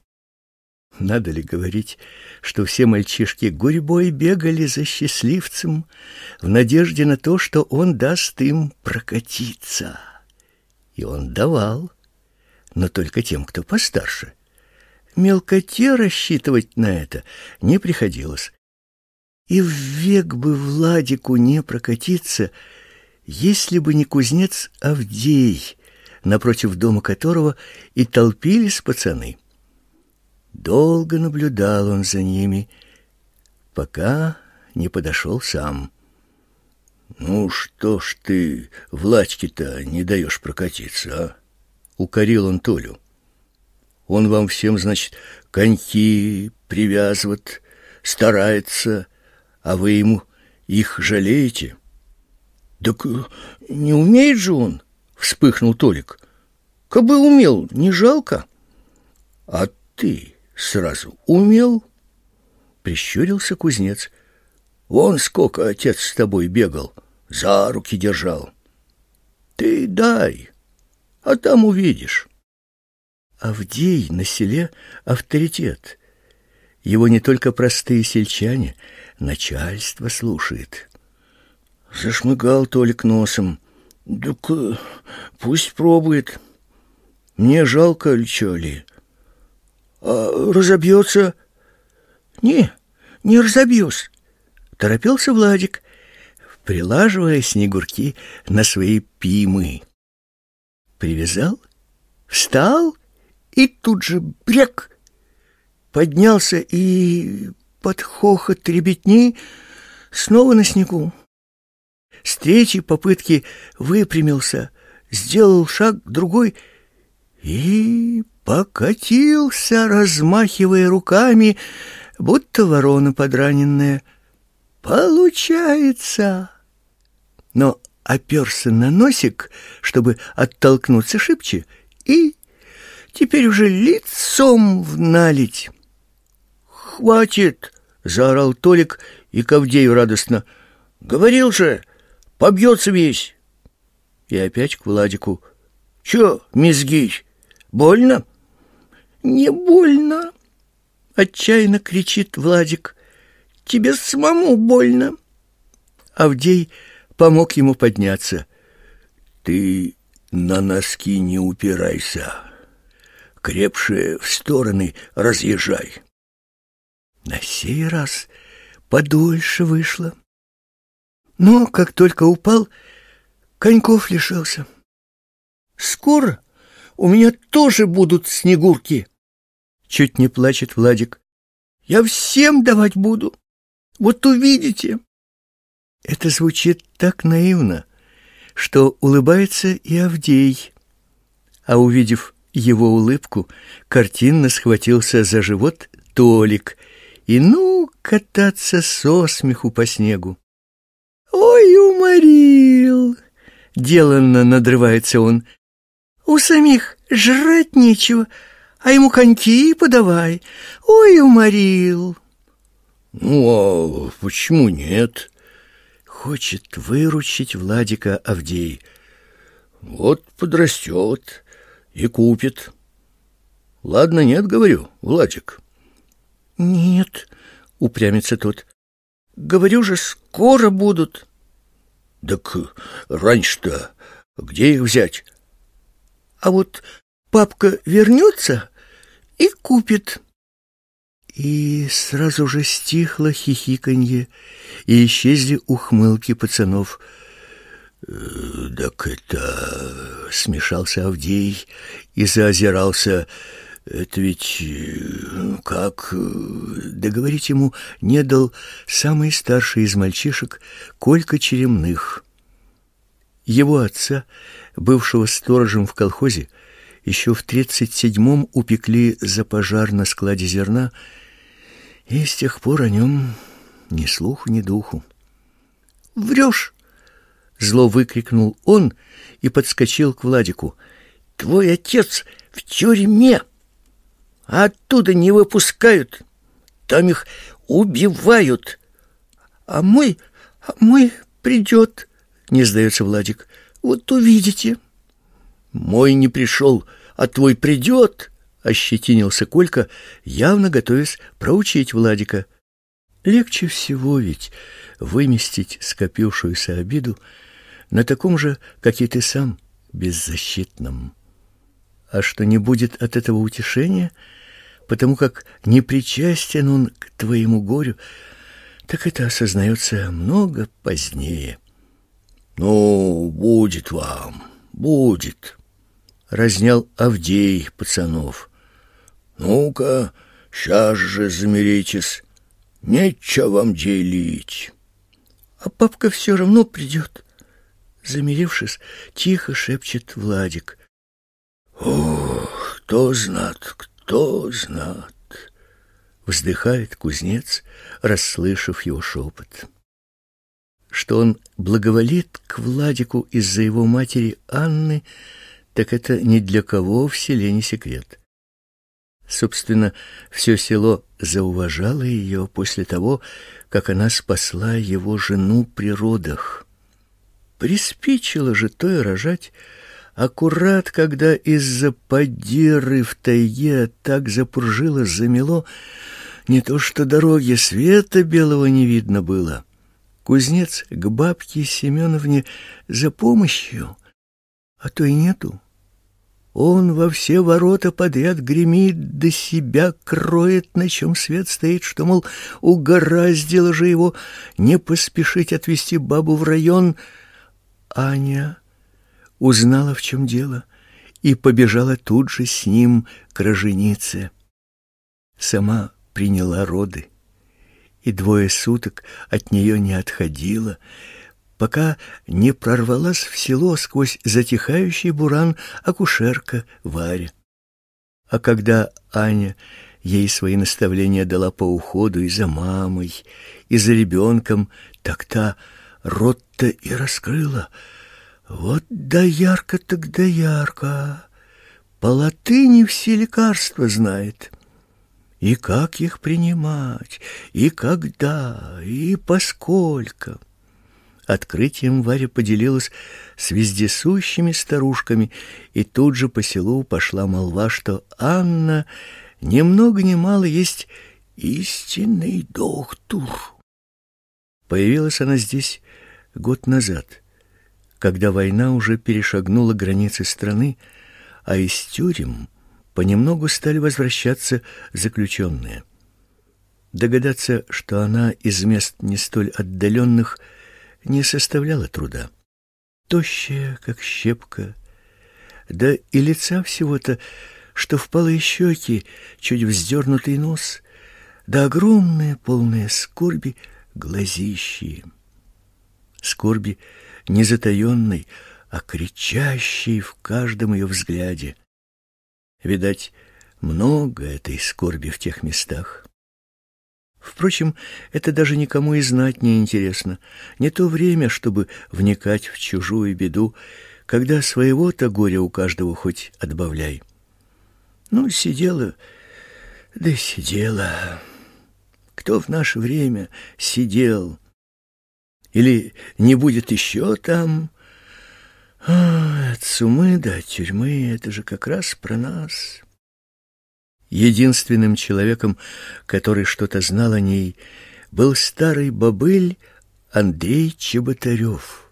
Надо ли говорить, что все мальчишки гурьбой бегали за счастливцем в надежде на то, что он даст им прокатиться? И он давал, но только тем, кто постарше. Мелкоте рассчитывать на это не приходилось. И век бы Владику не прокатиться, если бы не кузнец Авдей, напротив дома которого и толпились пацаны. Долго наблюдал он за ними, пока не подошел сам. «Ну что ж ты, Владьке-то, не даешь прокатиться, а?» Укорил он Толю. «Он вам всем, значит, коньки привязывает, старается, а вы ему их жалеете?» «Так не умеет же он!» — вспыхнул Толик. «Кабы умел, не жалко». «А ты сразу умел?» — прищурился кузнец. «Вон сколько отец с тобой бегал, за руки держал. Ты дай, а там увидишь». Авдей на селе авторитет. Его не только простые сельчане, начальство слушает. Зашмыгал Толик носом. Так э, пусть пробует. Мне жалко ли. Разобьется? Не, не разобьюсь. Торопился Владик, прилаживая снегурки на свои пимы. Привязал, встал и тут же брек поднялся и под хохот ребятни снова на снегу. С третьей попытки выпрямился, сделал шаг другой и покатился, размахивая руками, будто ворона подраненная. Получается! Но оперся на носик, чтобы оттолкнуться шибче, и теперь уже лицом в налить. «Хватит!» — заорал Толик и Ковдею радостно. «Говорил же, побьется весь!» И опять к Владику. «Чё, мизгирь, больно?» «Не больно!» — отчаянно кричит Владик. «Тебе самому больно!» Авдей помог ему подняться. «Ты на носки не упирайся!» крепше в стороны разъезжай. На сей раз подольше вышло. Но, как только упал, коньков лишился. Скоро у меня тоже будут снегурки. Чуть не плачет Владик. Я всем давать буду. Вот увидите. Это звучит так наивно, что улыбается и Авдей. А увидев его улыбку, картинно схватился за живот Толик и ну кататься со смеху по снегу. «Ой, уморил!» — деланно надрывается он. «У самих жрать нечего, а ему коньки подавай. Ой, уморил!» «Ну, а почему нет?» Хочет выручить Владика Авдей. «Вот подрастет, и купит. Ладно, нет, говорю, Владик. Нет, упрямится тот. Говорю же, скоро будут. Так раньше-то где их взять? А вот папка вернется и купит. И сразу же стихло хихиканье, и исчезли ухмылки пацанов — Э, «Так это...» — смешался Авдей и заозирался. «Это ведь... Э, как...» Договорить ему не дал самый старший из мальчишек Колька Черемных. Его отца, бывшего сторожем в колхозе, еще в тридцать седьмом упекли за пожар на складе зерна, и с тех пор о нем ни слуху, ни духу. «Врешь!» Зло выкрикнул он и подскочил к Владику. «Твой отец в тюрьме, а оттуда не выпускают. Там их убивают. А мой, а мой придет, не сдается Владик. Вот увидите». «Мой не пришел, а твой придет», — ощетинился Колька, явно готовясь проучить Владика. Легче всего ведь выместить скопившуюся обиду на таком же, как и ты сам, беззащитном. А что не будет от этого утешения, потому как не причастен он к твоему горю, так это осознается много позднее. Ну, будет вам, будет, разнял Авдей пацанов. Ну-ка, сейчас же замеритесь. Нечего вам делить. А папка все равно придет. Замерившись, тихо шепчет Владик. Ох, кто знат, кто знат. Вздыхает кузнец, расслышав его шепот. Что он благоволит к Владику из-за его матери Анны, так это ни для кого в селе не секрет. Собственно, все село зауважало ее после того, как она спасла его жену при родах. Приспичило же то и рожать, аккурат, когда из-за подиры в тайге так запуржило, замело, не то что дороги, света белого не видно было. Кузнец к бабке Семеновне за помощью, а то и нету. Он во все ворота подряд гремит, до себя кроет, на чем свет стоит, что, мол, угораздило же его не поспешить отвезти бабу в район. Аня узнала, в чем дело, и побежала тут же с ним к роженице. Сама приняла роды, и двое суток от нее не отходила, пока не прорвалась в село сквозь затихающий буран акушерка Варя. А когда Аня ей свои наставления дала по уходу и за мамой, и за ребенком, так та рот-то и раскрыла. Вот да ярко так да ярко. По латыни все лекарства знает. И как их принимать, и когда, и поскольку. Открытием Варя поделилась с вездесущими старушками, и тут же по селу пошла молва, что Анна ни много ни мало есть истинный доктор. Появилась она здесь год назад, когда война уже перешагнула границы страны, а из тюрем понемногу стали возвращаться заключенные. Догадаться, что она из мест не столь отдаленных – не составляло труда. Тощая, как щепка, да и лица всего-то, что впалые щеки, чуть вздернутый нос, да огромные, полные скорби, глазищие. Скорби не затаенной, а кричащей в каждом ее взгляде. Видать, много этой скорби в тех местах. Впрочем, это даже никому и знать не интересно. Не то время, чтобы вникать в чужую беду, когда своего-то горя у каждого хоть отбавляй. Ну, сидела, да сидела. Кто в наше время сидел? Или не будет еще там? А, от сумы до тюрьмы — это же как раз про нас». Единственным человеком, который что-то знал о ней, был старый бобыль Андрей Чеботарев,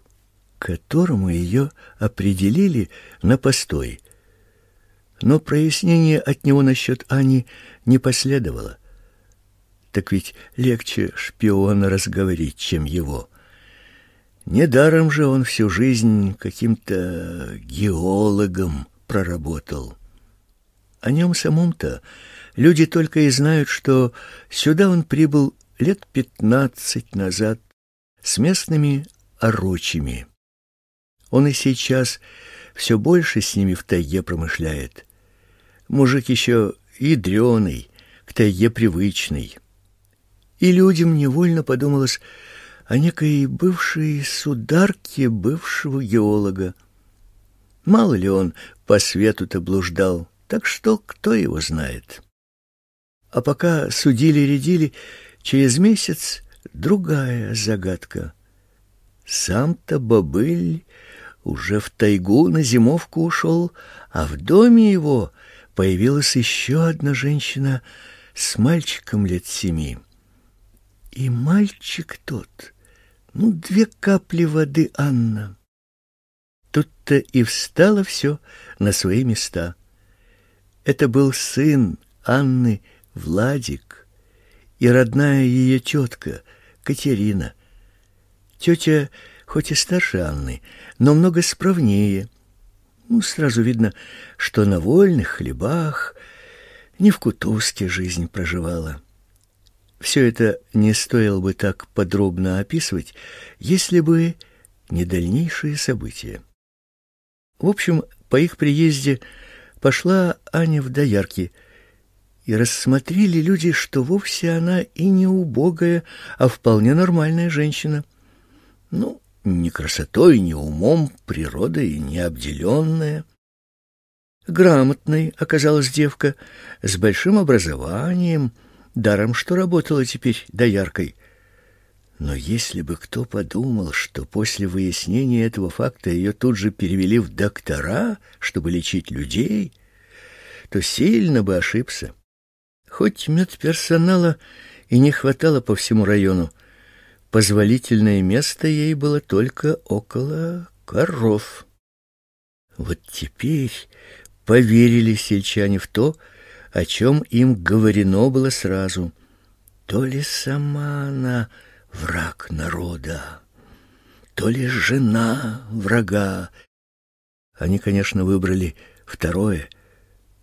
которому ее определили на постой. Но прояснение от него насчет Ани не последовало. Так ведь легче шпиона разговорить, чем его. Недаром же он всю жизнь каким-то геологом проработал. О нем самом-то люди только и знают, что сюда он прибыл лет пятнадцать назад с местными орочими. Он и сейчас все больше с ними в тайге промышляет. Мужик еще ядреный, к тайге привычный. И людям невольно подумалось о некой бывшей сударке бывшего геолога. Мало ли он по свету-то блуждал, так что кто его знает. А пока судили-рядили, через месяц другая загадка. Сам-то бобыль уже в тайгу на зимовку ушел, а в доме его появилась еще одна женщина с мальчиком лет семи. И мальчик тот, ну, две капли воды Анна. Тут-то и встало все на свои места — это был сын Анны Владик и родная ее тетка Катерина. Тетя хоть и старше Анны, но много справнее. Ну, сразу видно, что на вольных хлебах, не в кутузке жизнь проживала. Все это не стоило бы так подробно описывать, если бы не дальнейшие события. В общем, по их приезде пошла Аня в доярки, и рассмотрели люди, что вовсе она и не убогая, а вполне нормальная женщина. Ну, ни красотой, ни умом, природой не обделенная. Грамотной оказалась девка, с большим образованием, даром что работала теперь дояркой. Но если бы кто подумал, что после выяснения этого факта ее тут же перевели в доктора, чтобы лечить людей, то сильно бы ошибся. Хоть медперсонала и не хватало по всему району, позволительное место ей было только около коров. Вот теперь поверили сельчане в то, о чем им говорено было сразу. То ли сама она враг народа, то ли жена врага. Они, конечно, выбрали второе,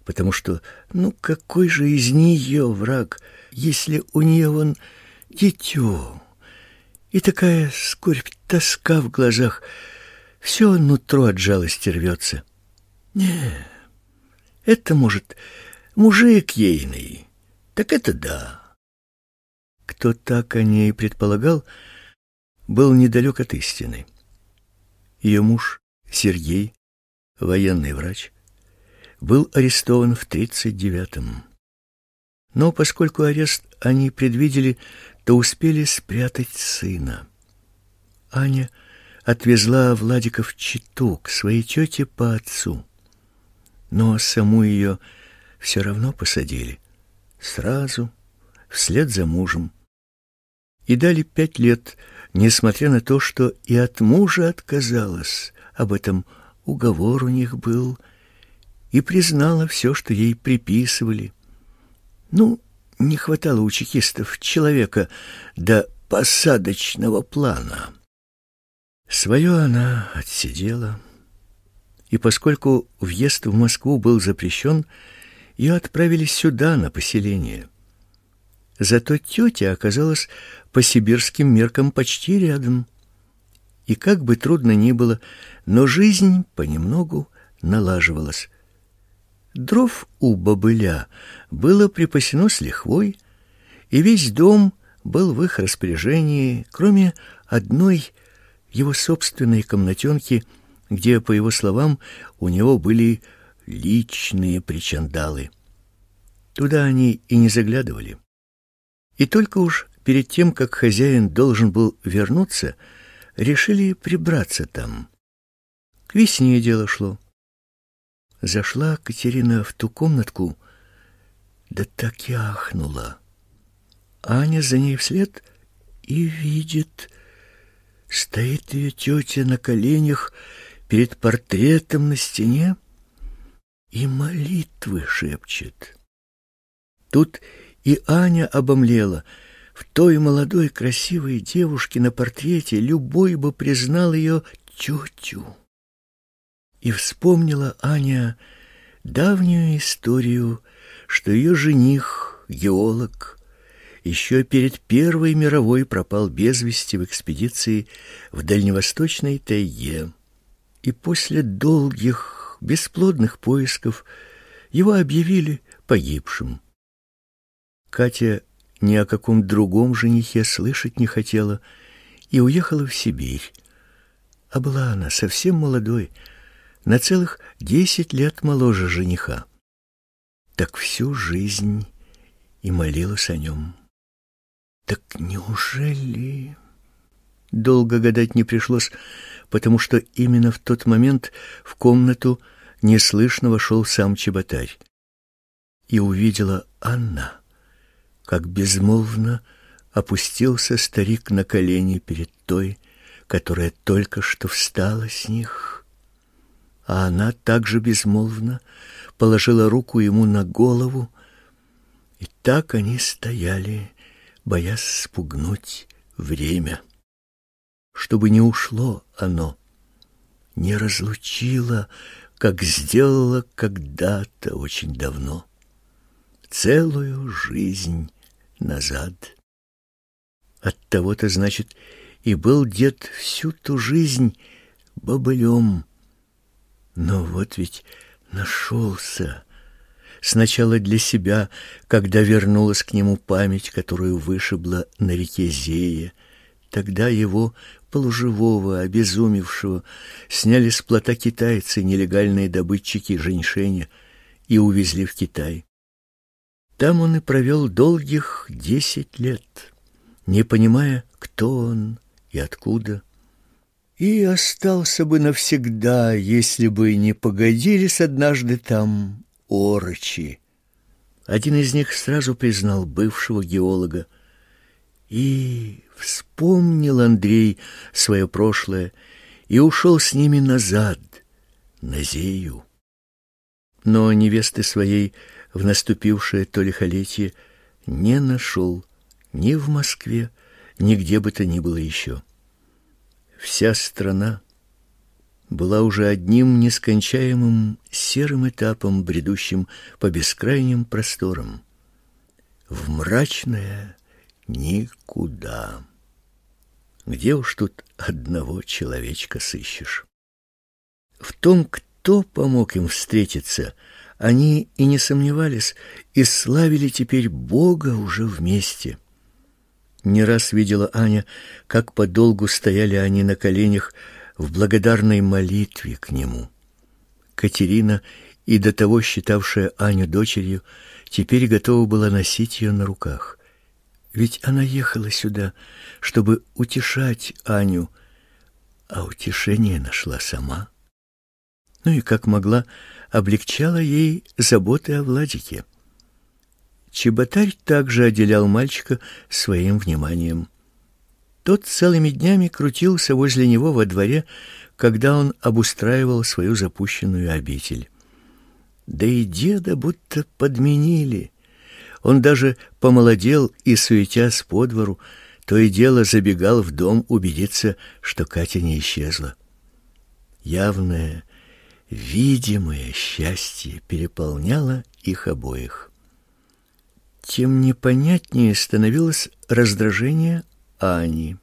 потому что, ну, какой же из нее враг, если у нее вон дитё, и такая скорбь, тоска в глазах, все нутро от жалости рвется. Не, это, может, мужик ейный, так это да. Кто так о ней предполагал, был недалек от истины. Ее муж, Сергей, военный врач, был арестован в 39-м. Но поскольку арест они предвидели, то успели спрятать сына. Аня отвезла Владика в Читу к своей тете по отцу. Но саму ее все равно посадили. Сразу, вслед за мужем. И дали пять лет, несмотря на то, что и от мужа отказалась. Об этом уговор у них был. И признала все, что ей приписывали. Ну, не хватало у чекистов человека до посадочного плана. Свое она отсидела, и поскольку въезд в Москву был запрещен, ее отправили сюда, на поселение. Зато тетя оказалась по сибирским меркам почти рядом. И как бы трудно ни было, но жизнь понемногу налаживалась. Дров у бобыля было припасено с лихвой, и весь дом был в их распоряжении, кроме одной его собственной комнатенки — где, по его словам, у него были личные причандалы. Туда они и не заглядывали. И только уж перед тем, как хозяин должен был вернуться, решили прибраться там. К весне дело шло. Зашла Катерина в ту комнатку, да так и ахнула. Аня за ней вслед и видит, стоит ее тетя на коленях перед портретом на стене и молитвы шепчет. Тут и Аня обомлела. В той молодой красивой девушке на портрете любой бы признал ее тетю. И вспомнила Аня давнюю историю, что ее жених, геолог, еще перед Первой мировой пропал без вести в экспедиции в дальневосточной тайге и после долгих бесплодных поисков его объявили погибшим. Катя ни о каком другом женихе слышать не хотела и уехала в Сибирь. А была она совсем молодой, на целых десять лет моложе жениха. Так всю жизнь и молилась о нем. Так неужели... Долго гадать не пришлось, потому что именно в тот момент в комнату неслышно вошел сам чеботарь. И увидела Анна, как безмолвно опустился старик на колени перед той, которая только что встала с них. А она также безмолвно положила руку ему на голову, и так они стояли, боясь спугнуть время чтобы не ушло оно, не разлучило, как сделала когда-то очень давно, целую жизнь назад. От того-то, значит, и был дед всю ту жизнь бобылем. Но вот ведь нашелся. Сначала для себя, когда вернулась к нему память, которую вышибла на реке Зея. Тогда его полуживого, обезумевшего, сняли с плота китайцы, нелегальные добытчики женьшеня, и увезли в Китай. Там он и провел долгих десять лет, не понимая, кто он и откуда. И остался бы навсегда, если бы не погодились однажды там орочи. Один из них сразу признал бывшего геолога. И вспомнил Андрей свое прошлое и ушел с ними назад, на Зею. Но невесты своей в наступившее то лихолетие не нашел ни в Москве, ни где бы то ни было еще. Вся страна была уже одним нескончаемым серым этапом, бредущим по бескрайним просторам. В мрачное никуда. Где уж тут одного человечка сыщешь? В том, кто помог им встретиться, они и не сомневались, и славили теперь Бога уже вместе. Не раз видела Аня, как подолгу стояли они на коленях в благодарной молитве к нему. Катерина, и до того считавшая Аню дочерью, теперь готова была носить ее на руках. Ведь она ехала сюда, чтобы утешать Аню, а утешение нашла сама. Ну и как могла, облегчала ей заботы о Владике. Чеботарь также отделял мальчика своим вниманием. Тот целыми днями крутился возле него во дворе, когда он обустраивал свою запущенную обитель. Да и деда будто подменили. Он даже помолодел и, суетясь по двору, то и дело забегал в дом убедиться, что Катя не исчезла. Явное, видимое счастье переполняло их обоих. Тем непонятнее становилось раздражение Ани.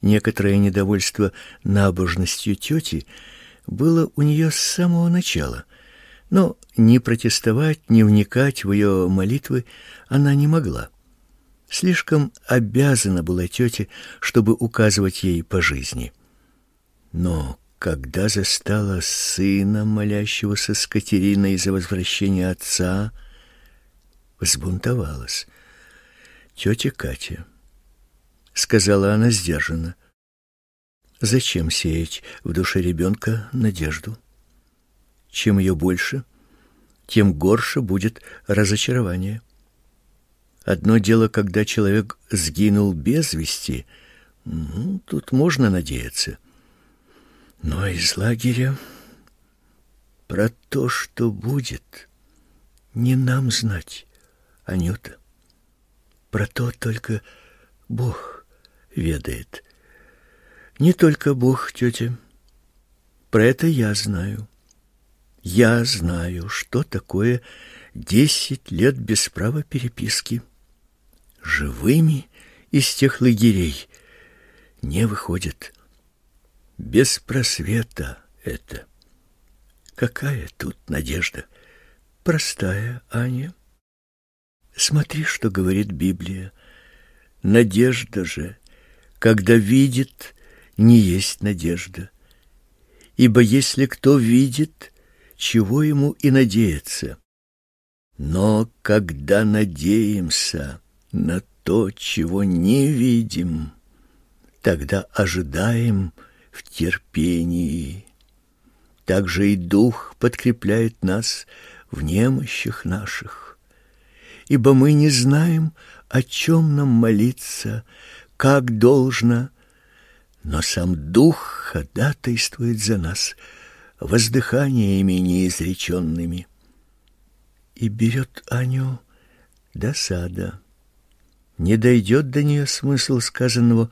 Некоторое недовольство набожностью тети было у нее с самого начала, но ни протестовать, ни вникать в ее молитвы она не могла. Слишком обязана была тете, чтобы указывать ей по жизни. Но когда застала сына, молящегося с Катериной за возвращение отца, взбунтовалась. Тетя Катя сказала она сдержанно. Зачем сеять в душе ребенка надежду? Чем ее больше, тем горше будет разочарование. Одно дело, когда человек сгинул без вести, ну, тут можно надеяться. Но из лагеря про то, что будет, не нам знать, Анюта. Про то только Бог ведает. Не только Бог, тетя. Про это я знаю. Я знаю, что такое десять лет без права переписки. Живыми из тех лагерей не выходят. Без просвета это. Какая тут надежда? Простая, Аня. Смотри, что говорит Библия. Надежда же когда видит, не есть надежда. Ибо если кто видит, чего ему и надеяться? Но когда надеемся на то, чего не видим, тогда ожидаем в терпении. Также и Дух подкрепляет нас в немощах наших. Ибо мы не знаем, о чем нам молиться, как должно, но сам Дух ходатайствует за нас воздыханиями неизреченными. И берет Аню досада. Не дойдет до нее смысл сказанного,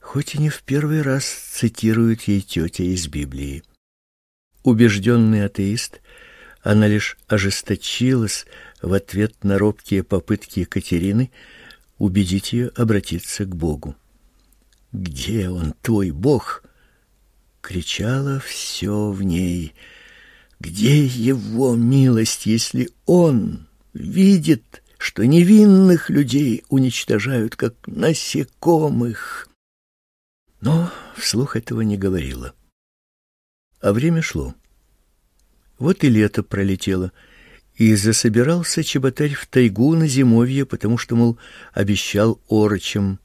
хоть и не в первый раз цитирует ей тетя из Библии. Убежденный атеист, она лишь ожесточилась в ответ на робкие попытки Екатерины убедить ее обратиться к Богу. «Где он, твой Бог?» Кричало все в ней. Где его милость, если он видит, что невинных людей уничтожают, как насекомых? Но вслух этого не говорила. А время шло. Вот и лето пролетело, и засобирался чеботарь в тайгу на зимовье, потому что, мол, обещал орочам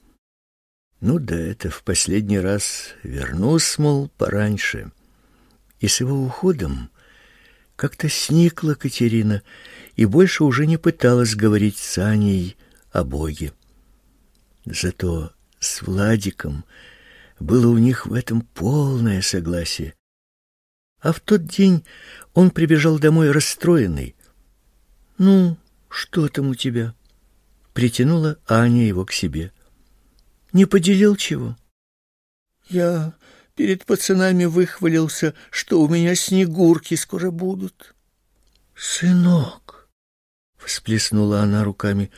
ну да, это в последний раз вернусь, мол, пораньше. И с его уходом как-то сникла Катерина и больше уже не пыталась говорить с Аней о Боге. Зато с Владиком было у них в этом полное согласие. А в тот день он прибежал домой расстроенный. «Ну, что там у тебя?» Притянула Аня его к себе. Не поделил чего? Я перед пацанами выхвалился, что у меня снегурки скоро будут. Сынок, всплеснула она руками.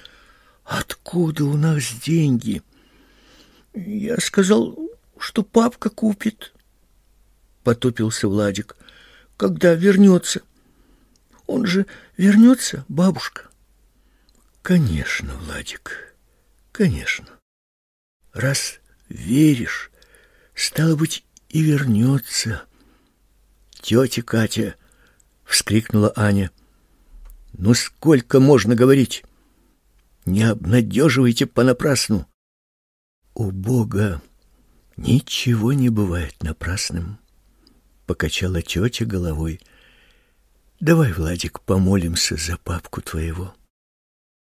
Откуда у нас деньги? Я сказал, что папка купит. Потупился Владик. Когда вернется? Он же вернется, бабушка. Конечно, Владик. Конечно. Раз веришь, стало быть, и вернется. Тетя Катя, вскрикнула Аня. Ну сколько можно говорить? Не обнадеживайте понапрасну. У Бога ничего не бывает напрасным, покачала тетя головой. Давай, Владик, помолимся за папку твоего.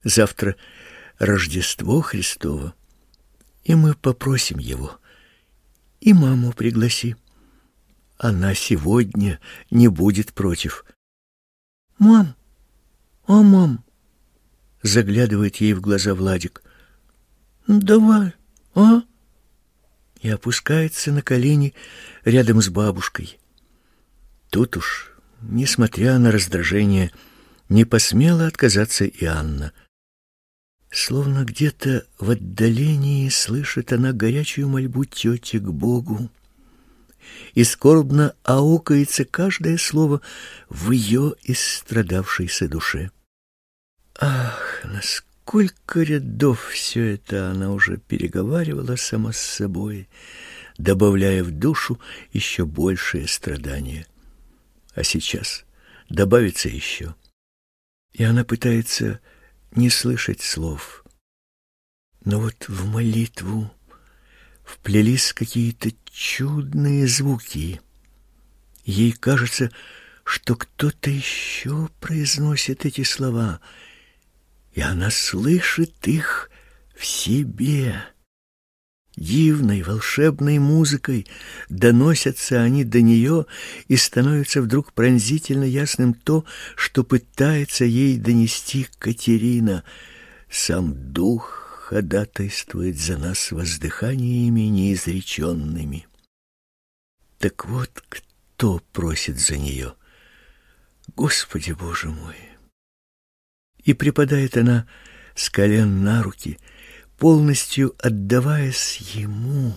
Завтра Рождество Христово и мы попросим его. И маму пригласи. Она сегодня не будет против. Мам, а мам? Заглядывает ей в глаза Владик. Давай, а? И опускается на колени рядом с бабушкой. Тут уж, несмотря на раздражение, не посмела отказаться и Анна — Словно где-то в отдалении слышит она горячую мольбу тети к Богу. И скорбно аукается каждое слово в ее истрадавшейся душе. Ах, насколько рядов все это она уже переговаривала сама с собой, добавляя в душу еще большее страдание. А сейчас добавится еще. И она пытается не слышать слов. Но вот в молитву вплелись какие-то чудные звуки. Ей кажется, что кто-то еще произносит эти слова, и она слышит их в себе. Дивной, волшебной музыкой доносятся они до нее, и становится вдруг пронзительно ясным то, что пытается ей донести Катерина. Сам дух ходатайствует за нас воздыханиями неизреченными. Так вот, кто просит за нее? Господи Боже мой! И припадает она с колен на руки — полностью отдаваясь ему,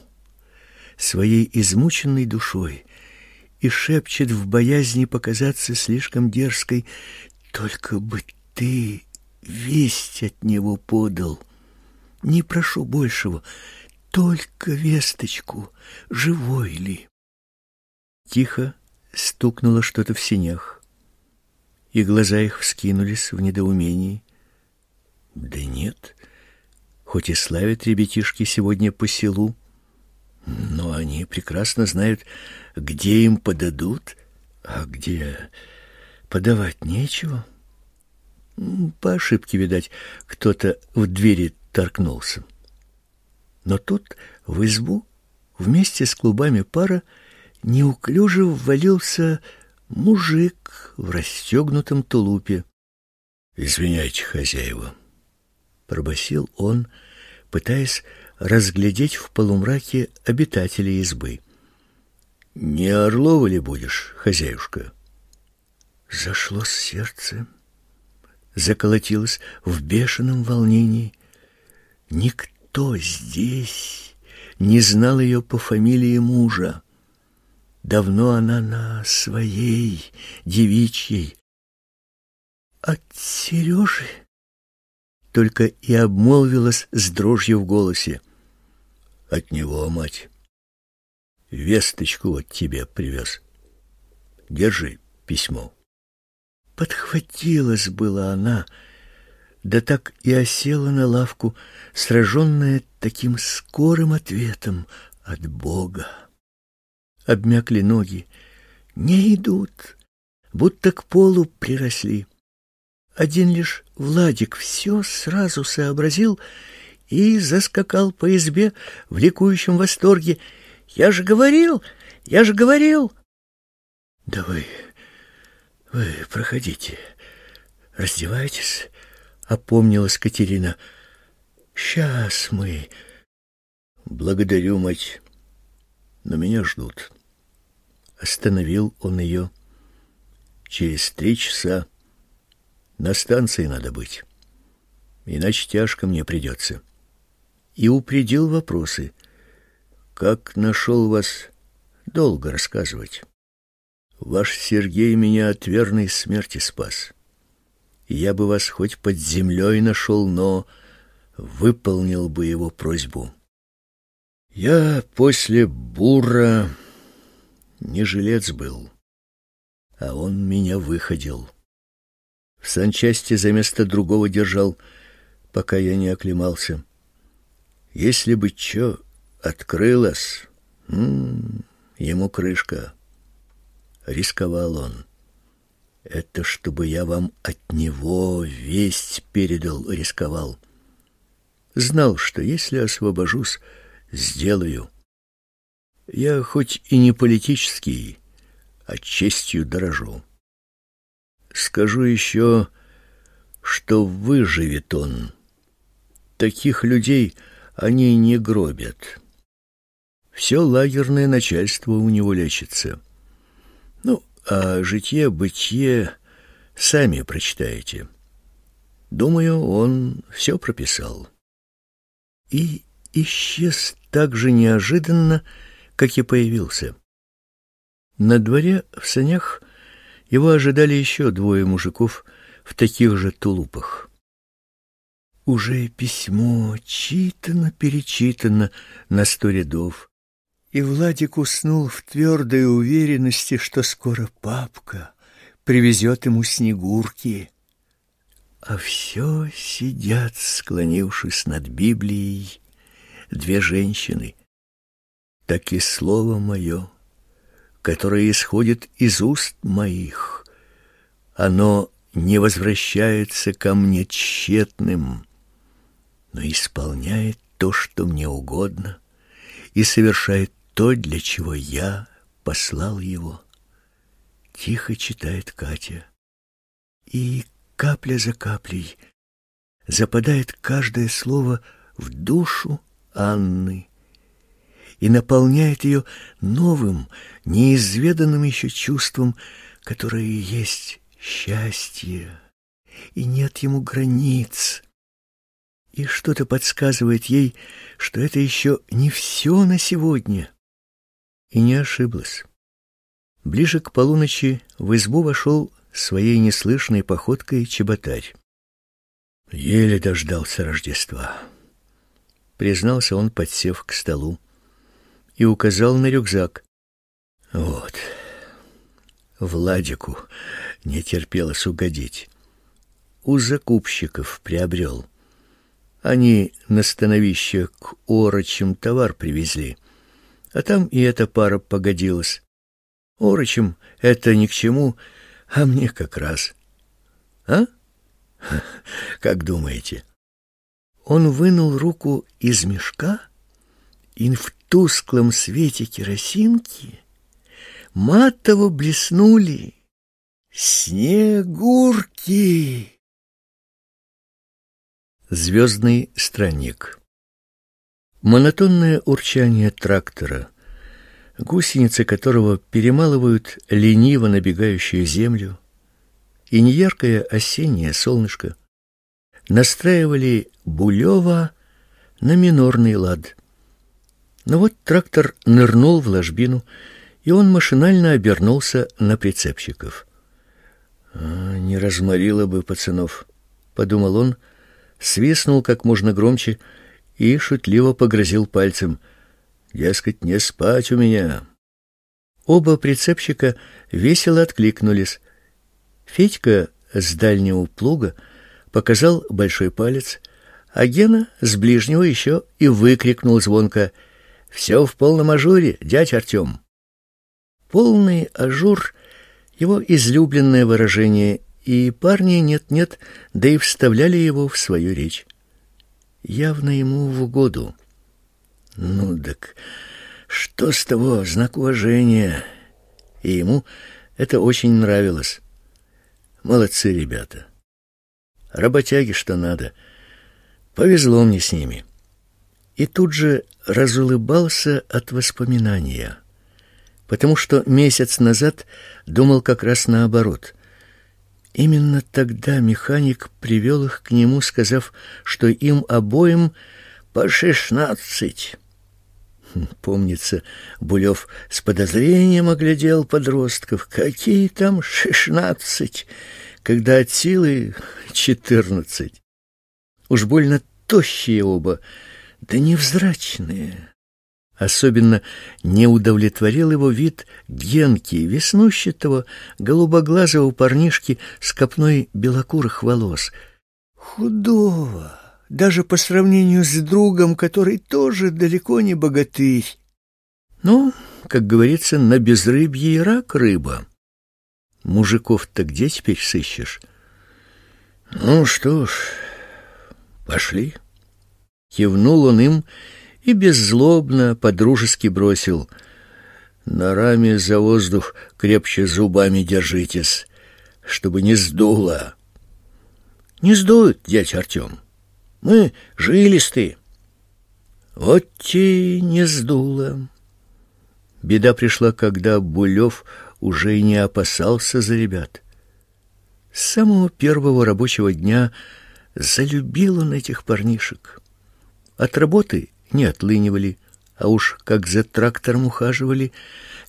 своей измученной душой, и шепчет в боязни показаться слишком дерзкой, «Только бы ты весть от него подал. Не прошу большего, только весточку, живой ли?» Тихо стукнуло что-то в синях, и глаза их вскинулись в недоумении. «Да нет» хоть и славят ребятишки сегодня по селу, но они прекрасно знают, где им подадут, а где подавать нечего. По ошибке, видать, кто-то в двери торкнулся. Но тут в избу вместе с клубами пара неуклюже ввалился мужик в расстегнутом тулупе. «Извиняйте, хозяева», пробасил он, пытаясь разглядеть в полумраке обитателей избы. Не Орлова ли будешь, хозяюшка? Зашло сердце, заколотилось в бешеном волнении. Никто здесь не знал ее по фамилии мужа. Давно она на своей девичьей. От Сережи только и обмолвилась с дрожью в голосе. От него, мать. Весточку вот тебе привез. Держи письмо. Подхватилась была она, да так и осела на лавку, сраженная таким скорым ответом от Бога. Обмякли ноги, не идут, будто к полу приросли. Один лишь Владик все сразу сообразил и заскакал по избе в ликующем восторге. «Я же говорил! Я же говорил!» «Да вы... вы проходите, раздевайтесь», — опомнилась Катерина. «Сейчас мы...» «Благодарю, мать, но меня ждут». Остановил он ее. «Через три часа на станции надо быть. Иначе тяжко мне придется. И упредил вопросы. Как нашел вас, долго рассказывать. Ваш Сергей меня от верной смерти спас. Я бы вас хоть под землей нашел, но выполнил бы его просьбу. Я после бура не жилец был, а он меня выходил. В санчасти за место другого держал, пока я не оклемался. Если бы чё открылось, -м, ему крышка. Рисковал он. Это чтобы я вам от него весть передал, рисковал. Знал, что если освобожусь, сделаю. Я хоть и не политический, а честью дорожу. Скажу еще, что выживет он. Таких людей они не гробят. Все лагерное начальство у него лечится. Ну, а житье-бытие сами прочитаете. Думаю, он все прописал. И исчез так же неожиданно, как и появился. На дворе в санях его ожидали еще двое мужиков в таких же тулупах. Уже письмо читано-перечитано на сто рядов, и Владик уснул в твердой уверенности, что скоро папка привезет ему снегурки. А все сидят, склонившись над Библией, две женщины. Так и слово мое которое исходит из уст моих. Оно не возвращается ко мне тщетным, но исполняет то, что мне угодно, и совершает то, для чего я послал его. Тихо читает Катя. И капля за каплей западает каждое слово в душу Анны и наполняет ее новым, неизведанным еще чувством, которое есть счастье, и нет ему границ. И что-то подсказывает ей, что это еще не все на сегодня. И не ошиблась. Ближе к полуночи в избу вошел своей неслышной походкой чеботарь. Еле дождался Рождества. Признался он, подсев к столу и указал на рюкзак. Вот. Владику не терпелось угодить. У закупщиков приобрел. Они на становище к орочим товар привезли, а там и эта пара погодилась. Орочим это ни к чему, а мне как раз. А? Как думаете? Он вынул руку из мешка и в тусклом свете керосинки матово блеснули снегурки. Звездный странник Монотонное урчание трактора, гусеницы которого перемалывают лениво набегающую землю, и неяркое осеннее солнышко настраивали Булева на минорный лад. Но вот трактор нырнул в ложбину, и он машинально обернулся на прицепщиков. «А, «Не разморило бы пацанов», — подумал он, свистнул как можно громче и шутливо погрозил пальцем. «Дескать, не спать у меня». Оба прицепщика весело откликнулись. Федька с дальнего плуга показал большой палец, а Гена с ближнего еще и выкрикнул звонко «Все в полном ажуре, дядь Артем!» Полный ажур — его излюбленное выражение, и парни нет-нет, да и вставляли его в свою речь. Явно ему в угоду. Ну так что с того, знак уважения. И ему это очень нравилось. Молодцы ребята. Работяги, что надо. Повезло мне с ними. И тут же разулыбался от воспоминания, потому что месяц назад думал как раз наоборот. Именно тогда механик привел их к нему, сказав, что им обоим по шестнадцать. Хм, помнится, Булев с подозрением оглядел подростков. Какие там шестнадцать, когда от силы четырнадцать. Уж больно тощие оба, да невзрачные. Особенно не удовлетворил его вид Генки, веснущатого, голубоглазого парнишки с копной белокурых волос. Худого, даже по сравнению с другом, который тоже далеко не богатырь. Ну, как говорится, на безрыбье и рак рыба. Мужиков-то где теперь сыщешь? Ну что ж, пошли. Кивнул он им и беззлобно, подружески бросил. На раме за воздух крепче зубами держитесь, чтобы не сдуло. Не сдует, дядь Артем. Мы жилисты. Вот те не сдуло. Беда пришла, когда Булев уже и не опасался за ребят. С самого первого рабочего дня залюбил он этих парнишек. От работы не отлынивали, а уж как за трактором ухаживали,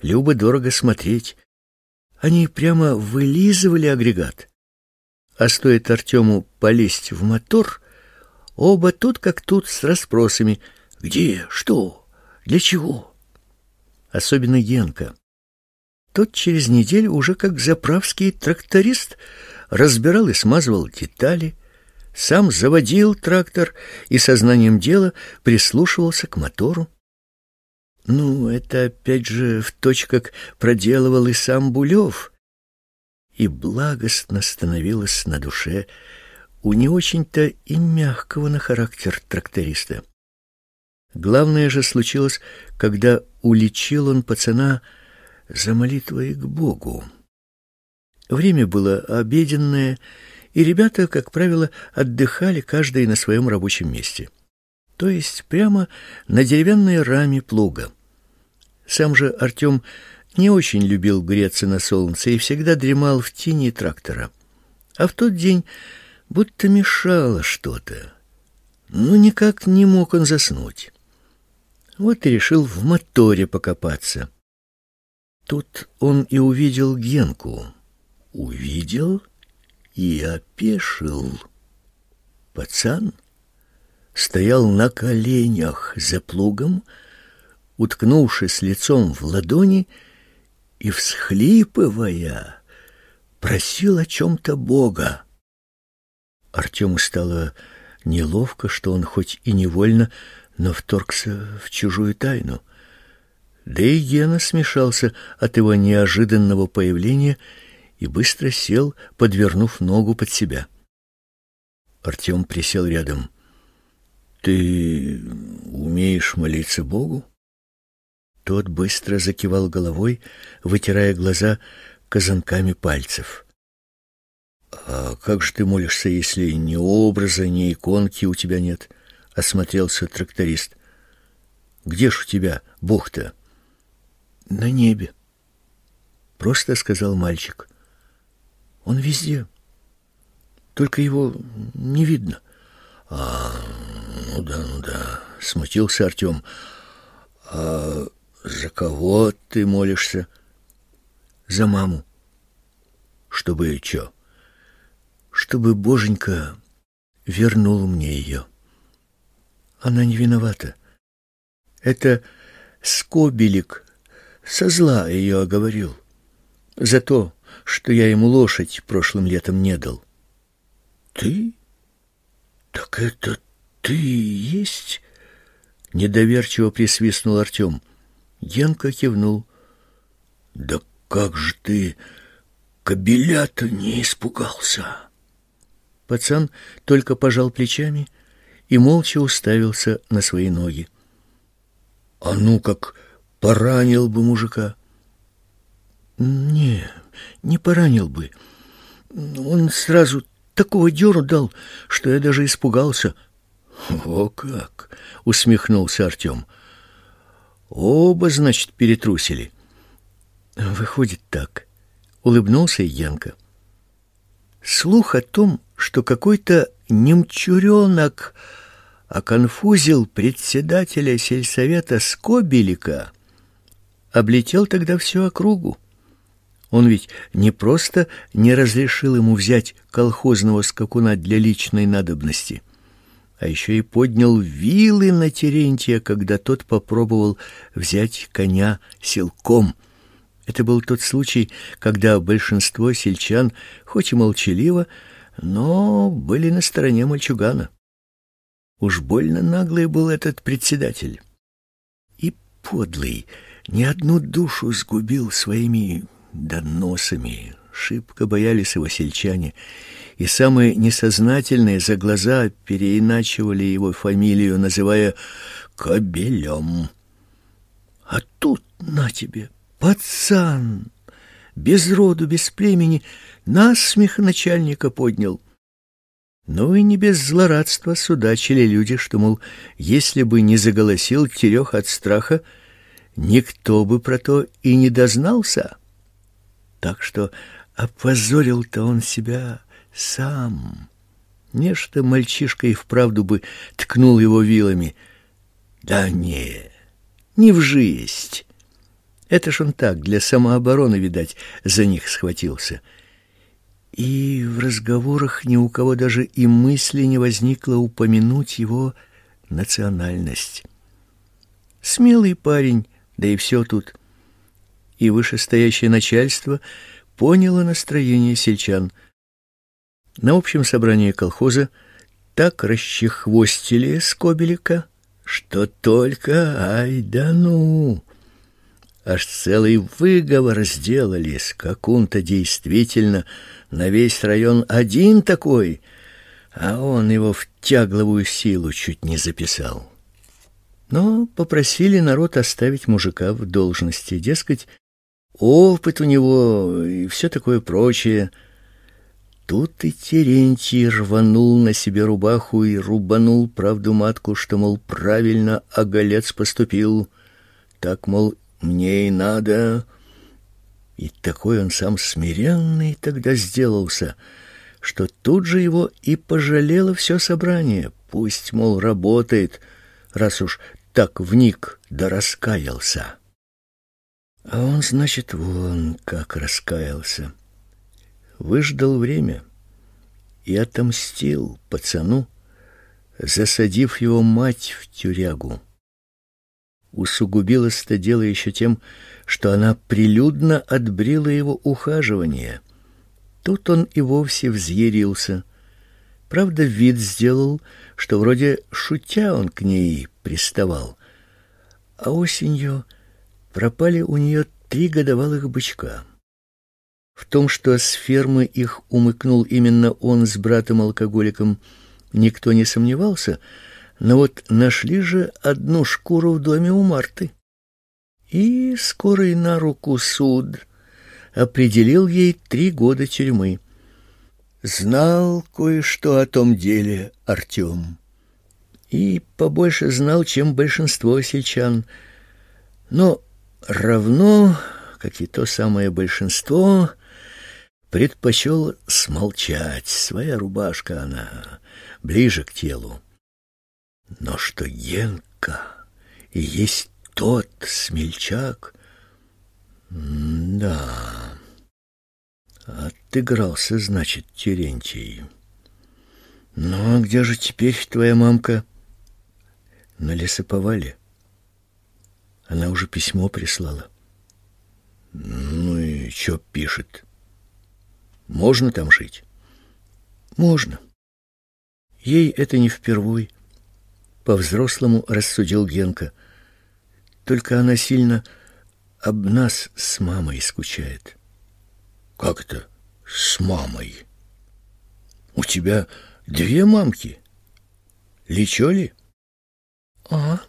любо дорого смотреть. Они прямо вылизывали агрегат. А стоит Артему полезть в мотор, Оба тут как тут с расспросами. Где? Что? Для чего? Особенно Генка. Тот через неделю уже как заправский тракторист разбирал и смазывал детали, сам заводил трактор и сознанием дела прислушивался к мотору. Ну, это опять же в точь как проделывал и сам Булев. И благостно становилось на душе у не очень-то и мягкого на характер тракториста. Главное же случилось, когда уличил он пацана за молитвой к Богу. Время было обеденное, и ребята, как правило, отдыхали каждый на своем рабочем месте, то есть прямо на деревянной раме плуга. Сам же Артем не очень любил греться на солнце и всегда дремал в тени трактора. А в тот день будто мешало что-то. Но никак не мог он заснуть. Вот и решил в моторе покопаться. Тут он и увидел Генку. Увидел и опешил. Пацан стоял на коленях за плугом, уткнувшись лицом в ладони и, всхлипывая, просил о чем-то Бога. Артему стало неловко, что он хоть и невольно, но вторгся в чужую тайну. Да и Гена смешался от его неожиданного появления и быстро сел, подвернув ногу под себя. Артем присел рядом. «Ты умеешь молиться Богу?» Тот быстро закивал головой, вытирая глаза казанками пальцев. «А как же ты молишься, если ни образа, ни иконки у тебя нет?» — осмотрелся тракторист. «Где ж у тебя Бог-то?» «На небе», — просто сказал мальчик. «Он везде, только его не видно». «А, Ну да, ну да, смутился Артем. А за кого ты молишься? За маму. Чтобы что? Чтобы Боженька вернул мне ее. Она не виновата. Это Скобелик со зла ее оговорил. За то, что я ему лошадь прошлым летом не дал. Ты? Так это ты есть? Недоверчиво присвистнул Артем. Генка кивнул. Да как же ты кобеля-то не испугался? Пацан только пожал плечами и молча уставился на свои ноги. А ну как поранил бы мужика. Не, не поранил бы. Он сразу такого дёру дал, что я даже испугался. О как, усмехнулся Артем. Оба, значит, перетрусили. Выходит так, улыбнулся Янка. Слух о том, что какой-то немчуренок оконфузил председателя сельсовета Скобелика, облетел тогда всю округу. Он ведь не просто не разрешил ему взять колхозного скакуна для личной надобности, а еще и поднял вилы на Терентия, когда тот попробовал взять коня силком. Это был тот случай, когда большинство сельчан, хоть и молчаливо, но были на стороне мальчугана. Уж больно наглый был этот председатель. И подлый, ни одну душу сгубил своими доносами. Шибко боялись его сельчане, и самые несознательные за глаза переиначивали его фамилию, называя Кобелем. А тут на тебе, пацан, без роду, без племени, насмех начальника поднял. Ну и не без злорадства судачили люди, что, мол, если бы не заголосил Терех от страха, никто бы про то и не дознался. Так что опозорил-то он себя сам. Нечто мальчишка и вправду бы ткнул его вилами. Да не, не в жизнь. Это ж он так, для самообороны, видать, за них схватился. — и в разговорах ни у кого даже и мысли не возникло упомянуть его национальность. Смелый парень, да и все тут. И вышестоящее начальство поняло настроение сельчан. На общем собрании колхоза так расчехвостили Скобелика, что только ай да ну! Аж целый выговор сделали, скакун-то действительно на весь район один такой, а он его в тягловую силу чуть не записал. Но попросили народ оставить мужика в должности, дескать, опыт у него и все такое прочее. Тут и Терентий рванул на себе рубаху и рубанул правду матку, что, мол, правильно оголец поступил. Так, мол, мне и надо... И такой он сам смиренный тогда сделался, что тут же его и пожалело все собрание. Пусть, мол, работает, раз уж так вник да раскаялся. А он, значит, вон как раскаялся. Выждал время и отомстил пацану, засадив его мать в тюрягу. Усугубилось это дело еще тем, что она прилюдно отбрила его ухаживание. Тут он и вовсе взъярился. Правда, вид сделал, что вроде шутя он к ней приставал. А осенью пропали у нее три годовалых бычка. В том, что с фермы их умыкнул именно он с братом-алкоголиком, никто не сомневался, но вот нашли же одну шкуру в доме у Марты и скорый на руку суд определил ей три года тюрьмы. Знал кое-что о том деле Артем. И побольше знал, чем большинство сельчан. Но равно, как и то самое большинство, предпочел смолчать. Своя рубашка она, ближе к телу. Но что Генка и есть тот смельчак, да, отыгрался, значит, Терентий. Ну, а где же теперь твоя мамка? На лесоповале. Она уже письмо прислала. Ну и что пишет? Можно там жить? Можно. Ей это не впервой. По-взрослому рассудил Генка. Только она сильно об нас с мамой скучает. Как это с мамой? У тебя две мамки? Лечо ли? А,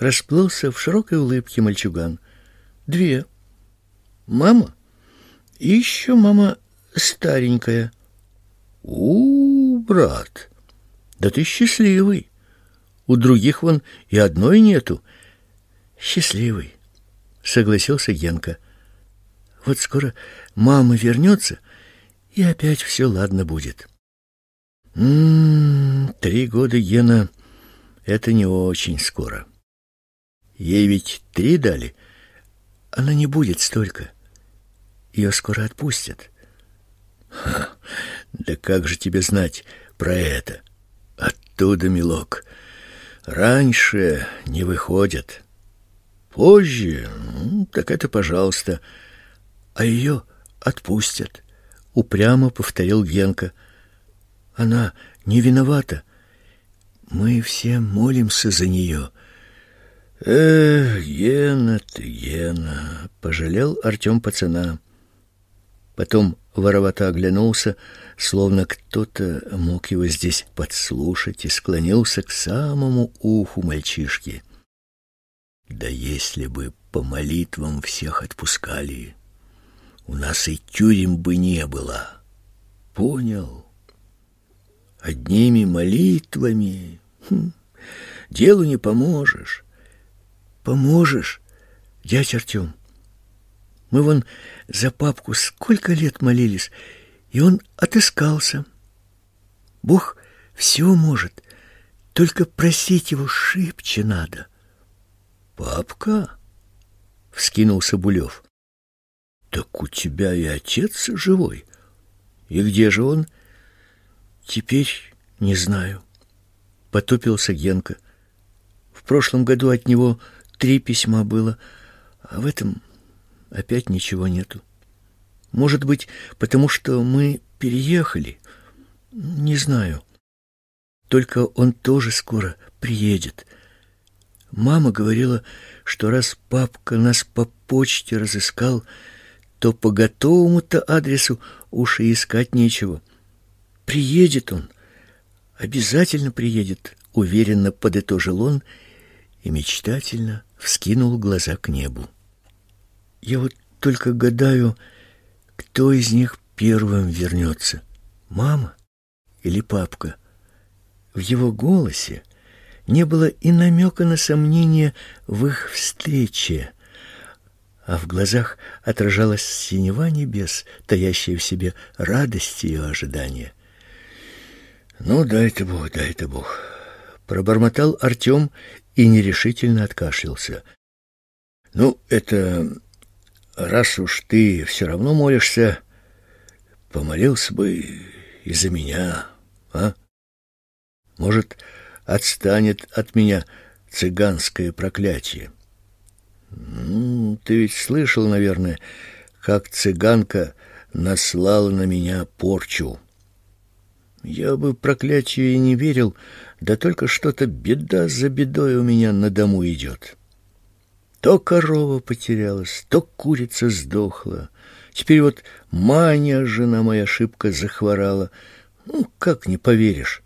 расплылся в широкой улыбке мальчуган. Две. Мама и еще мама старенькая. У, брат, да ты счастливый. У других вон и одной нету. Счастливый, согласился Генка. Вот скоро мама вернется, и опять все ладно будет. М-м, три года Гена это не очень скоро. Ей ведь три дали. Она не будет столько. Ее скоро отпустят. Ха, да как же тебе знать про это? Оттуда, милок. Раньше не выходят. Позже, так это пожалуйста. А ее отпустят, упрямо повторил Генка. Она не виновата. Мы все молимся за нее. Эх, Гена ты, Гена, пожалел Артем пацана. Потом воровато оглянулся, словно кто-то мог его здесь подслушать, и склонился к самому уху мальчишки. Да если бы по молитвам всех отпускали, у нас и тюрем бы не было. Понял? Одними молитвами хм, делу не поможешь. Поможешь, дядь Артем. Мы вон за папку сколько лет молились, и он отыскался. Бог все может, только просить его шибче надо. Папка? Вскинулся Булев. Так у тебя и отец живой. И где же он? Теперь не знаю. Потупился Генка. В прошлом году от него три письма было, а в этом опять ничего нету. Может быть, потому что мы переехали? Не знаю. Только он тоже скоро приедет. Мама говорила, что раз папка нас по почте разыскал, то по готовому-то адресу уж и искать нечего. Приедет он, обязательно приедет, уверенно подытожил он и мечтательно вскинул глаза к небу. Я вот только гадаю, кто из них первым вернется, мама или папка. В его голосе не было и намека на сомнение в их встрече, а в глазах отражалась синева небес, таящая в себе радость и ожидание. «Ну, дай-то Бог, дай-то Бог!» Пробормотал Артем и нерешительно откашлялся. «Ну, это раз уж ты все равно молишься, помолился бы и за меня, а? Может, отстанет от меня цыганское проклятие. Ну, ты ведь слышал, наверное, как цыганка наслала на меня порчу. Я бы проклятию и не верил, да только что-то беда за бедой у меня на дому идет. То корова потерялась, то курица сдохла. Теперь вот Маня, жена моя, ошибка захворала. Ну, как не поверишь?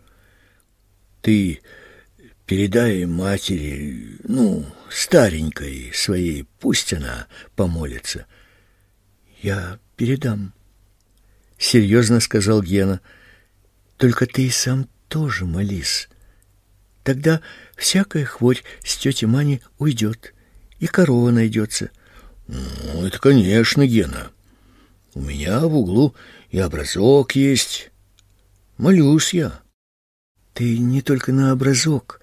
Ты передай матери, ну, старенькой своей, пусть она помолится. Я передам, серьезно сказал Гена. Только ты и сам тоже молись. Тогда всякая хворь с тетей Мани уйдет и корова найдется. Ну, это, конечно, Гена. У меня в углу и образок есть. Молюсь я. Ты не только на образок,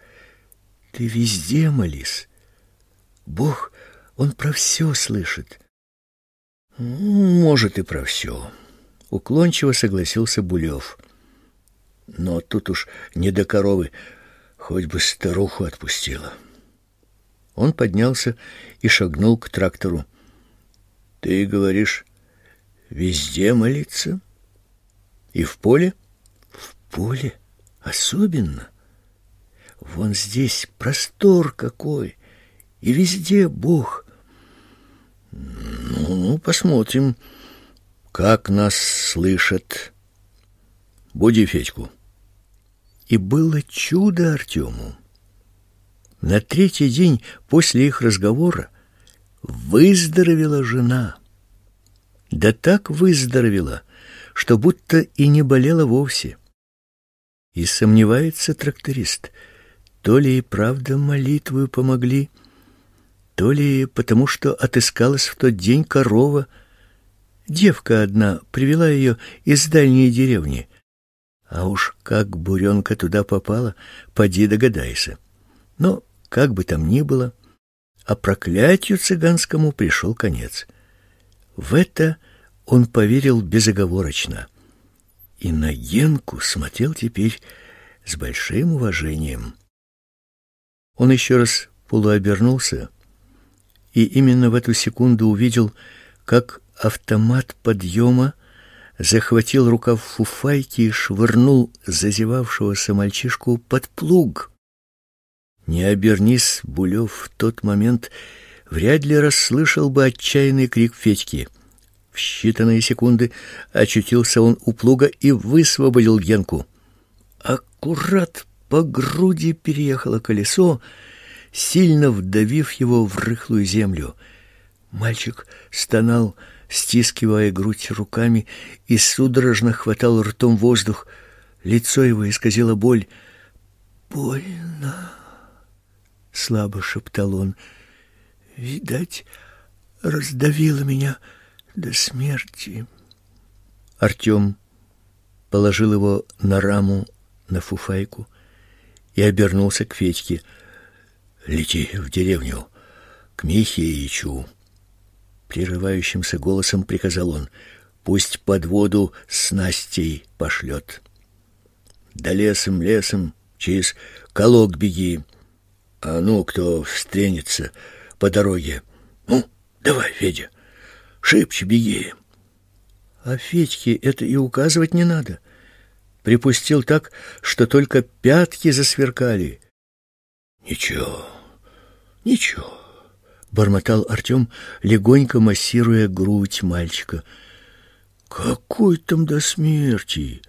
Ты везде молись. Бог, Он про все слышит. Может, и про все. Уклончиво согласился Булев. Но тут уж не до коровы, хоть бы старуху отпустила. Он поднялся и шагнул к трактору. Ты говоришь, везде молиться? И в поле? В поле особенно. Вон здесь простор какой, и везде Бог. Ну, посмотрим, как нас слышат. Буди Федьку. И было чудо Артему. На третий день после их разговора выздоровела жена. Да так выздоровела, что будто и не болела вовсе. И сомневается тракторист, то ли и правда молитвы помогли, то ли потому, что отыскалась в тот день корова. Девка одна привела ее из дальней деревни. А уж как буренка туда попала, поди догадайся. Но, как бы там ни было, а проклятию цыганскому пришел конец. В это он поверил безоговорочно. И на Генку смотрел теперь с большим уважением. Он еще раз полуобернулся и именно в эту секунду увидел, как автомат подъема захватил рукав фуфайки и швырнул зазевавшегося мальчишку под плуг. Не обернись, Булев в тот момент вряд ли расслышал бы отчаянный крик Федьки. В считанные секунды очутился он у плуга и высвободил Генку. Аккурат по груди переехало колесо, сильно вдавив его в рыхлую землю. Мальчик стонал, стискивая грудь руками, и судорожно хватал ртом воздух. Лицо его исказило боль. «Больно!» — слабо шептал он. «Видать, раздавило меня до смерти». Артем положил его на раму, на фуфайку и обернулся к Федьке — Лети в деревню, к Михе и Ичу. Прерывающимся голосом приказал он. Пусть под воду с Настей пошлет. Да лесом, лесом, через колок беги. А ну, кто встретится по дороге. Ну, давай, Федя, шибче беги. А Федьке это и указывать не надо. Припустил так, что только пятки засверкали. Ничего, ничего, бормотал Артем, легонько массируя грудь мальчика. Какой там до смерти?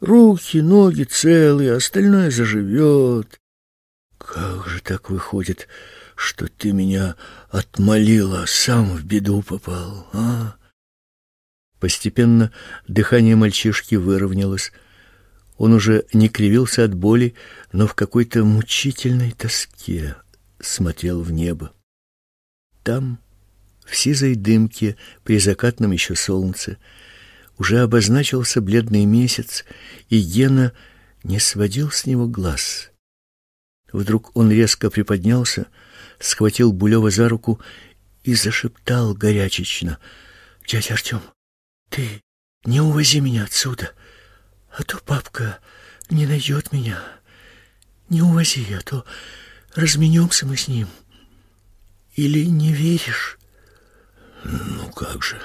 Руки, ноги целые, остальное заживет. Как же так выходит, что ты меня отмолила, сам в беду попал, а? Постепенно дыхание мальчишки выровнялось. Он уже не кривился от боли, но в какой-то мучительной тоске смотрел в небо. Там, в сизой дымке, при закатном еще солнце, уже обозначился бледный месяц, и Гена не сводил с него глаз. Вдруг он резко приподнялся, схватил Булева за руку и зашептал горячечно: "Дядя Артем, ты не увози меня отсюда. А то папка не найдет меня. Не увози, а то разменемся мы с ним. Или не веришь? Ну как же,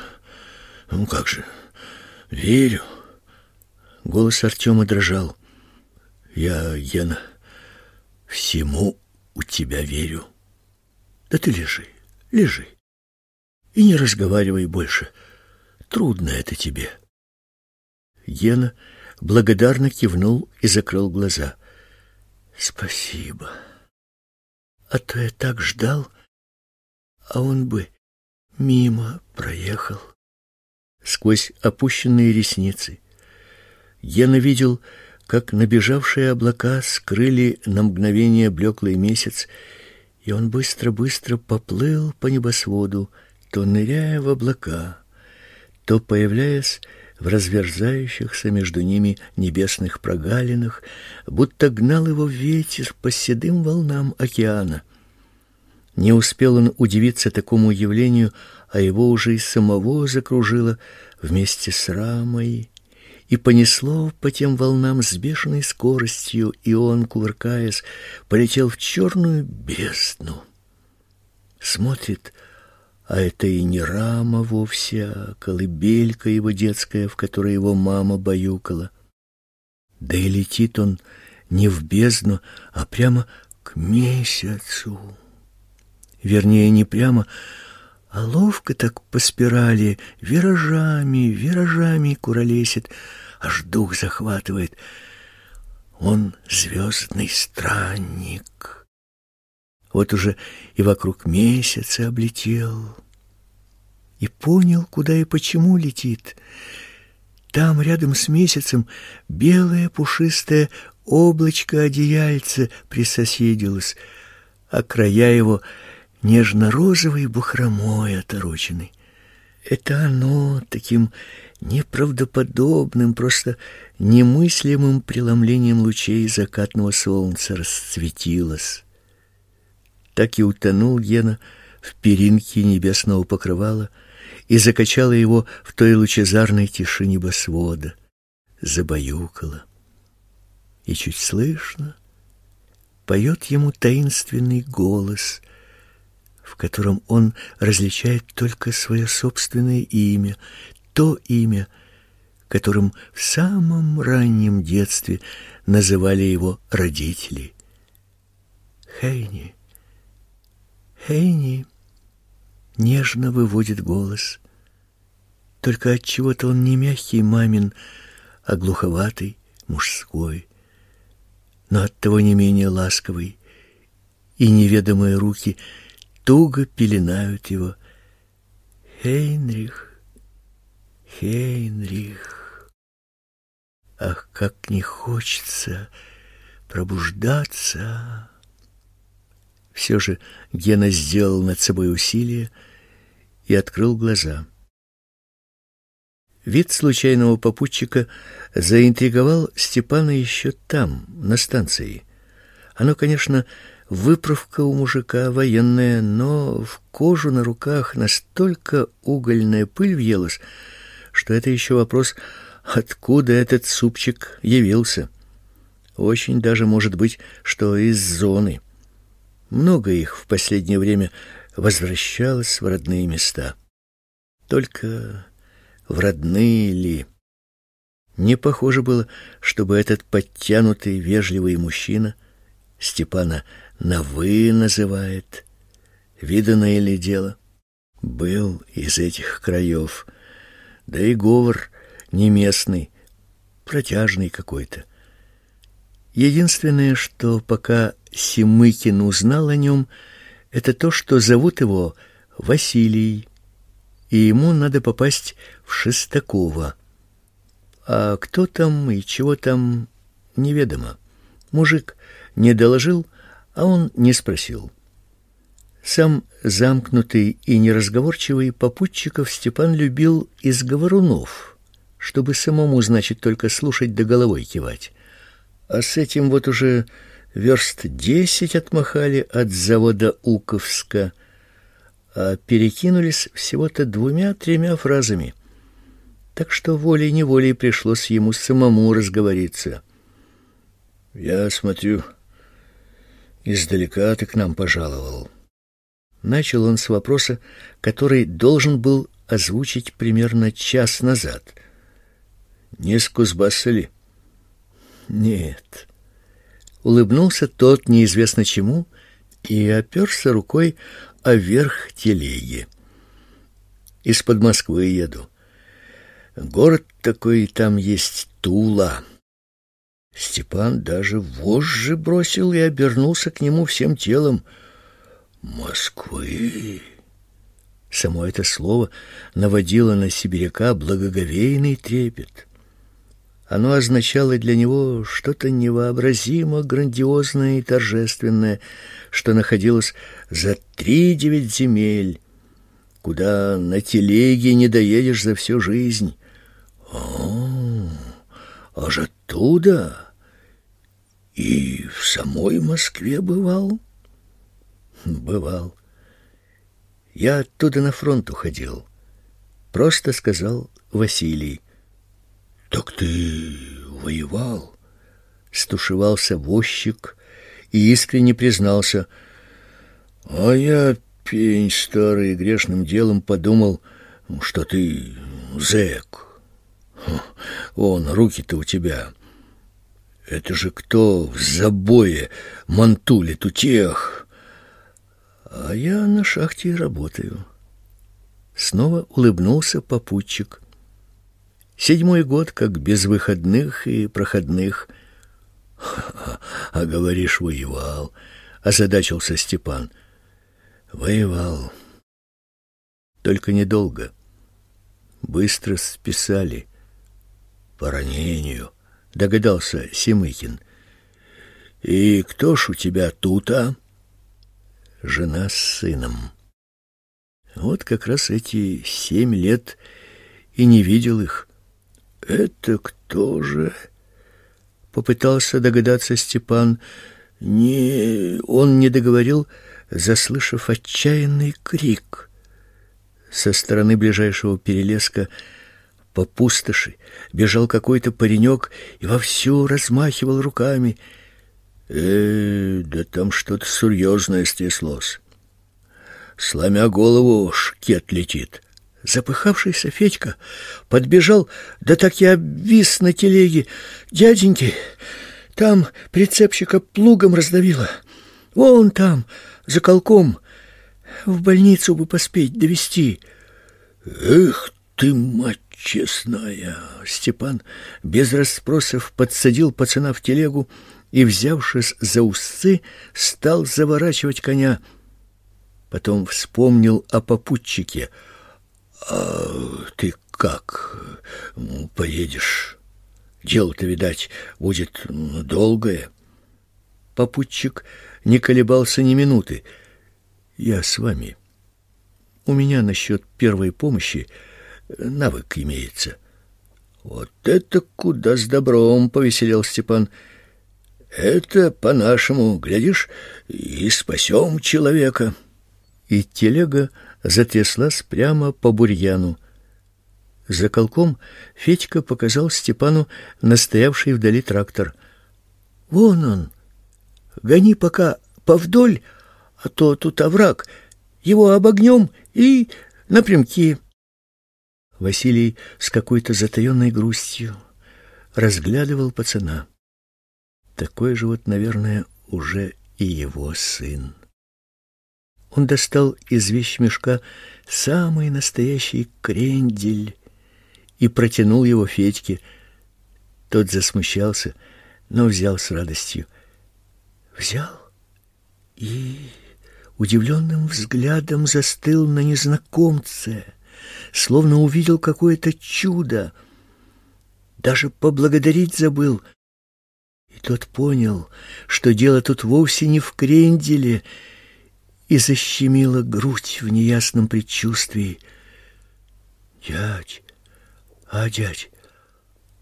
ну как же, верю. Голос Артема дрожал. Я, Гена, всему у тебя верю. Да ты лежи, лежи. И не разговаривай больше. Трудно это тебе. Гена благодарно кивнул и закрыл глаза. Спасибо. А то я так ждал, а он бы мимо проехал. Сквозь опущенные ресницы Гена видел, как набежавшие облака скрыли на мгновение блеклый месяц, и он быстро-быстро поплыл по небосводу, то ныряя в облака, то появляясь в разверзающихся между ними небесных прогалинах, будто гнал его ветер по седым волнам океана. Не успел он удивиться такому явлению, а его уже и самого закружило вместе с рамой и понесло по тем волнам с бешеной скоростью, и он, кувыркаясь, полетел в черную бездну. Смотрит, а это и не рама вовсе, а колыбелька его детская, в которой его мама баюкала. Да и летит он не в бездну, а прямо к месяцу. Вернее, не прямо, а ловко так по спирали, виражами, виражами куролесит, аж дух захватывает. Он звездный странник. Вот уже и вокруг месяца облетел. И понял, куда и почему летит. Там, рядом с месяцем, белое пушистое облачко одеяльце присоседилось, а края его — нежно-розовой бахромой отороченной. Это оно таким неправдоподобным, просто немыслимым преломлением лучей закатного солнца расцветилось. Так и утонул Гена в перинке небесного покрывала и закачала его в той лучезарной тиши небосвода, забаюкала. И чуть слышно поет ему таинственный голос — в котором он различает только свое собственное имя, то имя, которым в самом раннем детстве называли его родители. Хейни. Хейни нежно выводит голос. Только от чего-то он не мягкий мамин, а глуховатый, мужской, но оттого не менее ласковый, и неведомые руки — туго пеленают его. Хейнрих, Хейнрих. Ах, как не хочется пробуждаться. Все же Гена сделал над собой усилие и открыл глаза. Вид случайного попутчика заинтриговал Степана еще там, на станции. Оно, конечно, Выправка у мужика военная, но в кожу на руках настолько угольная пыль въелась, что это еще вопрос, откуда этот супчик явился. Очень даже может быть, что из зоны. Много их в последнее время возвращалось в родные места. Только в родные ли? Не похоже было, чтобы этот подтянутый, вежливый мужчина Степана на «вы» называет. Виданное ли дело? Был из этих краев. Да и говор не местный, протяжный какой-то. Единственное, что пока Семыкин узнал о нем, это то, что зовут его Василий, и ему надо попасть в Шестакова. А кто там и чего там, неведомо. Мужик не доложил, а он не спросил. Сам замкнутый и неразговорчивый попутчиков Степан любил из говорунов, чтобы самому, значит, только слушать да головой кивать. А с этим вот уже верст десять отмахали от завода Уковска, а перекинулись всего-то двумя-тремя фразами. Так что волей-неволей пришлось ему самому разговориться. «Я смотрю, Издалека ты к нам пожаловал. Начал он с вопроса, который должен был озвучить примерно час назад. Не с Кузбасса ли? Нет. Улыбнулся тот неизвестно чему и оперся рукой о верх телеги. Из-под Москвы еду. Город такой там есть Тула. Степан даже вожжи бросил и обернулся к нему всем телом. «Москвы!» Само это слово наводило на сибиряка благоговейный трепет. Оно означало для него что-то невообразимо грандиозное и торжественное, что находилось за три девять земель, куда на телеге не доедешь за всю жизнь. О, аж оттуда? И в самой Москве бывал? Бывал. Я оттуда на фронт уходил. Просто сказал Василий. Так ты воевал? Стушевался возчик и искренне признался. А я, пень старый, грешным делом подумал, что ты зэк. Вон, руки-то у тебя. Это же кто в забое мантулит у тех? А я на шахте работаю. Снова улыбнулся попутчик. Седьмой год, как без выходных и проходных. А говоришь, воевал, озадачился Степан. Воевал. Только недолго. Быстро списали. По ранению, догадался Семыкин. И кто ж у тебя тут, а? Жена с сыном. Вот как раз эти семь лет и не видел их. Это кто же? Попытался догадаться Степан. Не, он не договорил, заслышав отчаянный крик. Со стороны ближайшего перелеска по пустоши бежал какой-то паренек и вовсю размахивал руками. Э, да там что-то серьезное стряслось. Сломя голову, шкет летит. Запыхавшийся Федька подбежал, да так и обвис на телеге. «Дяденьки, там прицепщика плугом раздавило. Вон там, за колком. В больницу бы поспеть довести. Эх ты, мать честная! Степан без расспросов подсадил пацана в телегу и, взявшись за усы, стал заворачивать коня. Потом вспомнил о попутчике. «А ты как поедешь? Дело-то, видать, будет долгое». Попутчик не колебался ни минуты. «Я с вами. У меня насчет первой помощи навык имеется». «Вот это куда с добром!» — повеселел Степан. «Это по-нашему, глядишь, и спасем человека». И телега затряслась прямо по бурьяну. За колком Федька показал Степану настоявший вдали трактор. «Вон он! Гони пока повдоль, а то тут овраг. Его обогнем и напрямки». Василий с какой-то затаенной грустью разглядывал пацана. Такой же вот, наверное, уже и его сын. Он достал из вещмешка самый настоящий крендель и протянул его Федьке. Тот засмущался, но взял с радостью. Взял и удивленным взглядом застыл на незнакомце, словно увидел какое-то чудо. Даже поблагодарить забыл. И тот понял, что дело тут вовсе не в кренделе, и защемила грудь в неясном предчувствии. «Дядь, а, дядь,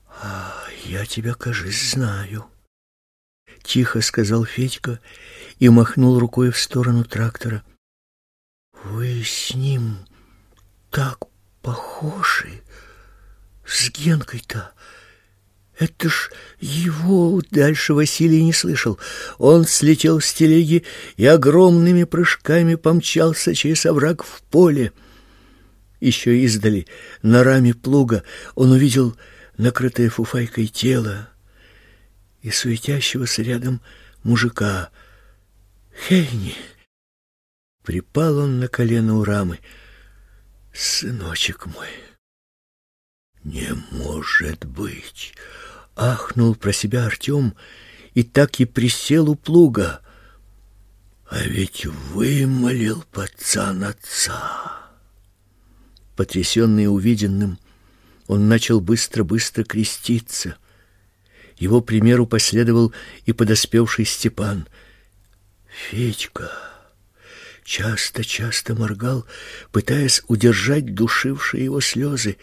а я тебя, кажись, знаю». Тихо сказал Федька и махнул рукой в сторону трактора. «Вы с ним так похожи, с Генкой-то!» Это ж его дальше Василий не слышал. Он слетел с телеги и огромными прыжками помчался через овраг в поле. Еще издали, на раме плуга, он увидел накрытое фуфайкой тело и суетящегося рядом мужика. «Хейни!» Припал он на колено у рамы. «Сыночек мой!» «Не может быть!» Ахнул про себя Артем и так и присел у плуга. А ведь вымолил пацан отца. Потрясенный увиденным, он начал быстро-быстро креститься. Его примеру последовал и подоспевший Степан. Федька часто-часто моргал, пытаясь удержать душившие его слезы.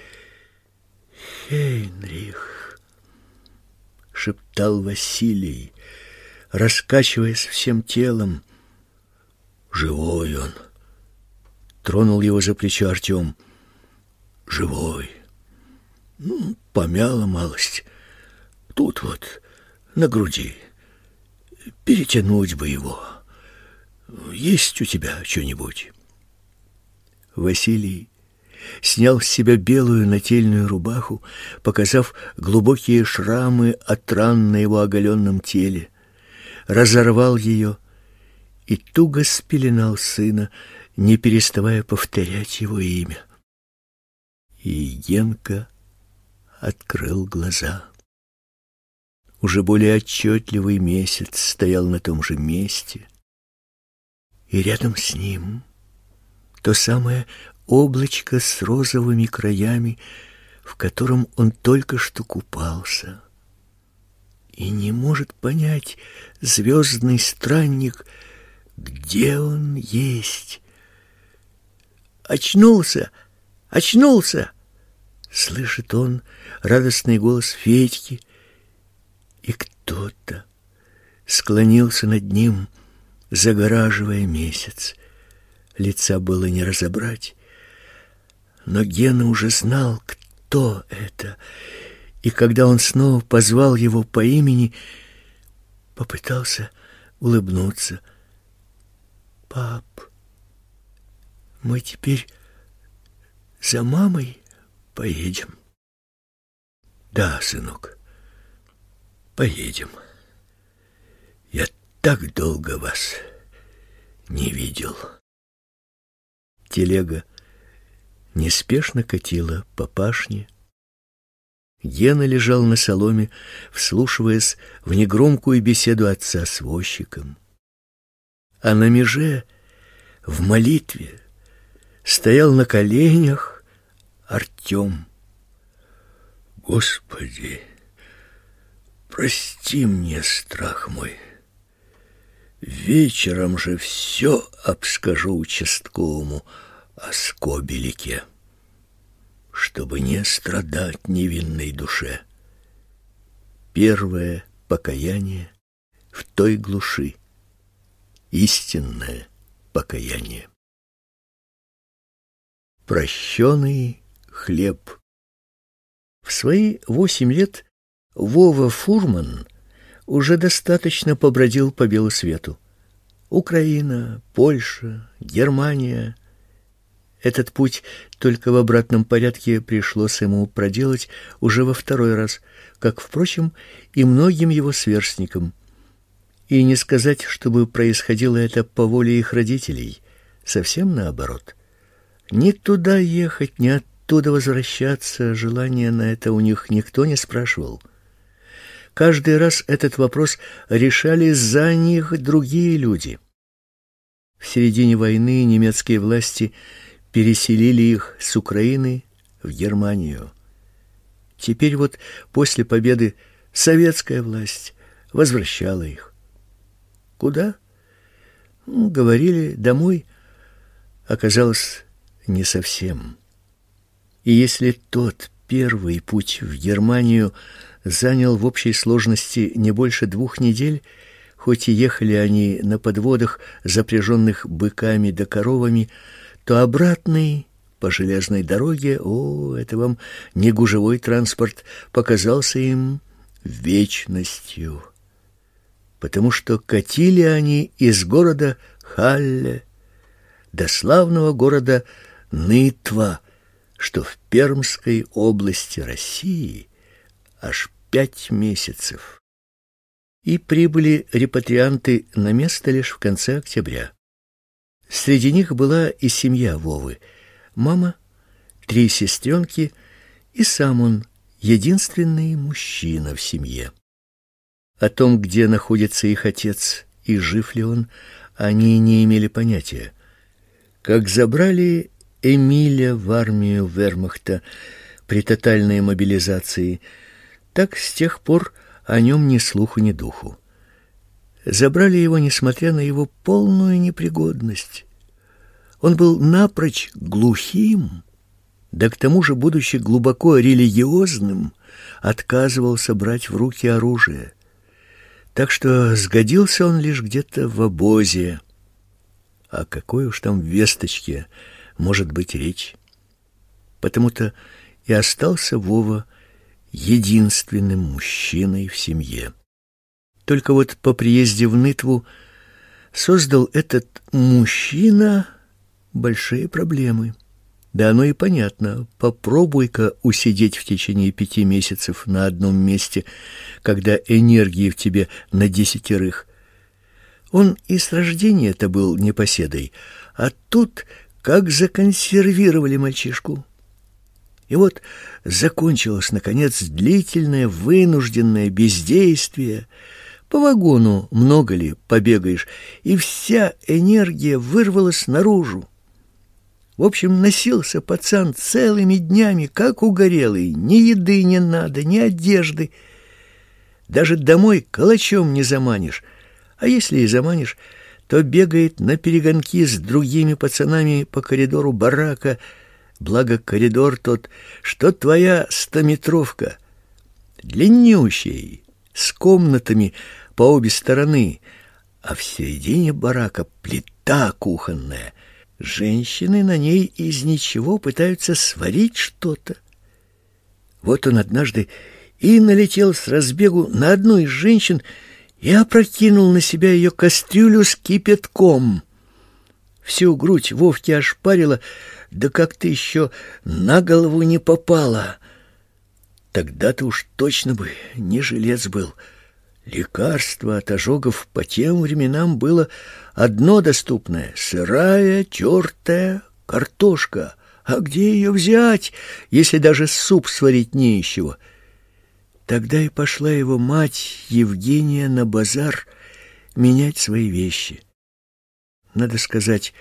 Хейнрих, шептал Василий, раскачиваясь всем телом. Живой он. Тронул его за плечо Артем. Живой. Ну, помяла малость. Тут вот, на груди. Перетянуть бы его. Есть у тебя что-нибудь? Василий снял с себя белую нательную рубаху, показав глубокие шрамы от ран на его оголенном теле, разорвал ее и туго спеленал сына, не переставая повторять его имя. И Генка открыл глаза. Уже более отчетливый месяц стоял на том же месте, и рядом с ним то самое облачко с розовыми краями, в котором он только что купался. И не может понять звездный странник, где он есть. Очнулся, очнулся, слышит он радостный голос Федьки, и кто-то склонился над ним, загораживая месяц. Лица было не разобрать, но Гена уже знал, кто это, и когда он снова позвал его по имени, попытался улыбнуться. «Пап, мы теперь за мамой поедем?» «Да, сынок, поедем. Так долго вас не видел». Телега неспешно катила по пашне. Гена лежал на соломе, вслушиваясь в негромкую беседу отца с возчиком. А на меже, в молитве, стоял на коленях Артем. Господи, прости мне страх мой. Вечером же все обскажу участковому о скобелике, чтобы не страдать невинной душе. Первое покаяние в той глуши, истинное покаяние. Прощенный хлеб. В свои восемь лет Вова Фурман уже достаточно побродил по белу свету. Украина, Польша, Германия. Этот путь только в обратном порядке пришлось ему проделать уже во второй раз, как, впрочем, и многим его сверстникам. И не сказать, чтобы происходило это по воле их родителей, совсем наоборот. Ни туда ехать, ни оттуда возвращаться, желания на это у них никто не спрашивал. Каждый раз этот вопрос решали за них другие люди. В середине войны немецкие власти переселили их с Украины в Германию. Теперь вот после победы советская власть возвращала их. Куда? Ну, говорили, домой. Оказалось, не совсем. И если тот первый путь в Германию занял в общей сложности не больше двух недель, хоть и ехали они на подводах, запряженных быками да коровами, то обратный по железной дороге, о, это вам не гужевой транспорт, показался им вечностью. Потому что катили они из города Халле до славного города Нытва, что в Пермской области России аж пять месяцев. И прибыли репатрианты на место лишь в конце октября. Среди них была и семья Вовы. Мама, три сестренки и сам он, единственный мужчина в семье. О том, где находится их отец и жив ли он, они не имели понятия. Как забрали Эмиля в армию Вермахта при тотальной мобилизации – так с тех пор о нем ни слуху, ни духу. Забрали его, несмотря на его полную непригодность. Он был напрочь глухим, да к тому же, будучи глубоко религиозным, отказывался брать в руки оружие. Так что сгодился он лишь где-то в обозе. А какой уж там весточке может быть речь? Потому-то и остался Вова единственным мужчиной в семье. Только вот по приезде в Нытву создал этот мужчина большие проблемы. Да оно и понятно. Попробуй-ка усидеть в течение пяти месяцев на одном месте, когда энергии в тебе на десятерых. Он и с рождения-то был непоседой, а тут как законсервировали мальчишку. И вот закончилось, наконец, длительное вынужденное бездействие. По вагону много ли побегаешь, и вся энергия вырвалась наружу. В общем, носился пацан целыми днями, как угорелый. Ни еды не надо, ни одежды. Даже домой калачом не заманишь. А если и заманишь, то бегает на перегонки с другими пацанами по коридору барака. Благо коридор тот, что твоя стометровка. Длиннющий, с комнатами по обе стороны, а в середине барака плита кухонная — Женщины на ней из ничего пытаются сварить что-то. Вот он однажды и налетел с разбегу на одну из женщин и опрокинул на себя ее кастрюлю с кипятком. Всю грудь Вовки ошпарила, да как-то еще на голову не попала. Тогда-то уж точно бы не жилец был — Лекарство от ожогов по тем временам было одно доступное — сырая, тертая картошка. А где ее взять, если даже суп сварить не из чего? Тогда и пошла его мать Евгения на базар менять свои вещи. Надо сказать,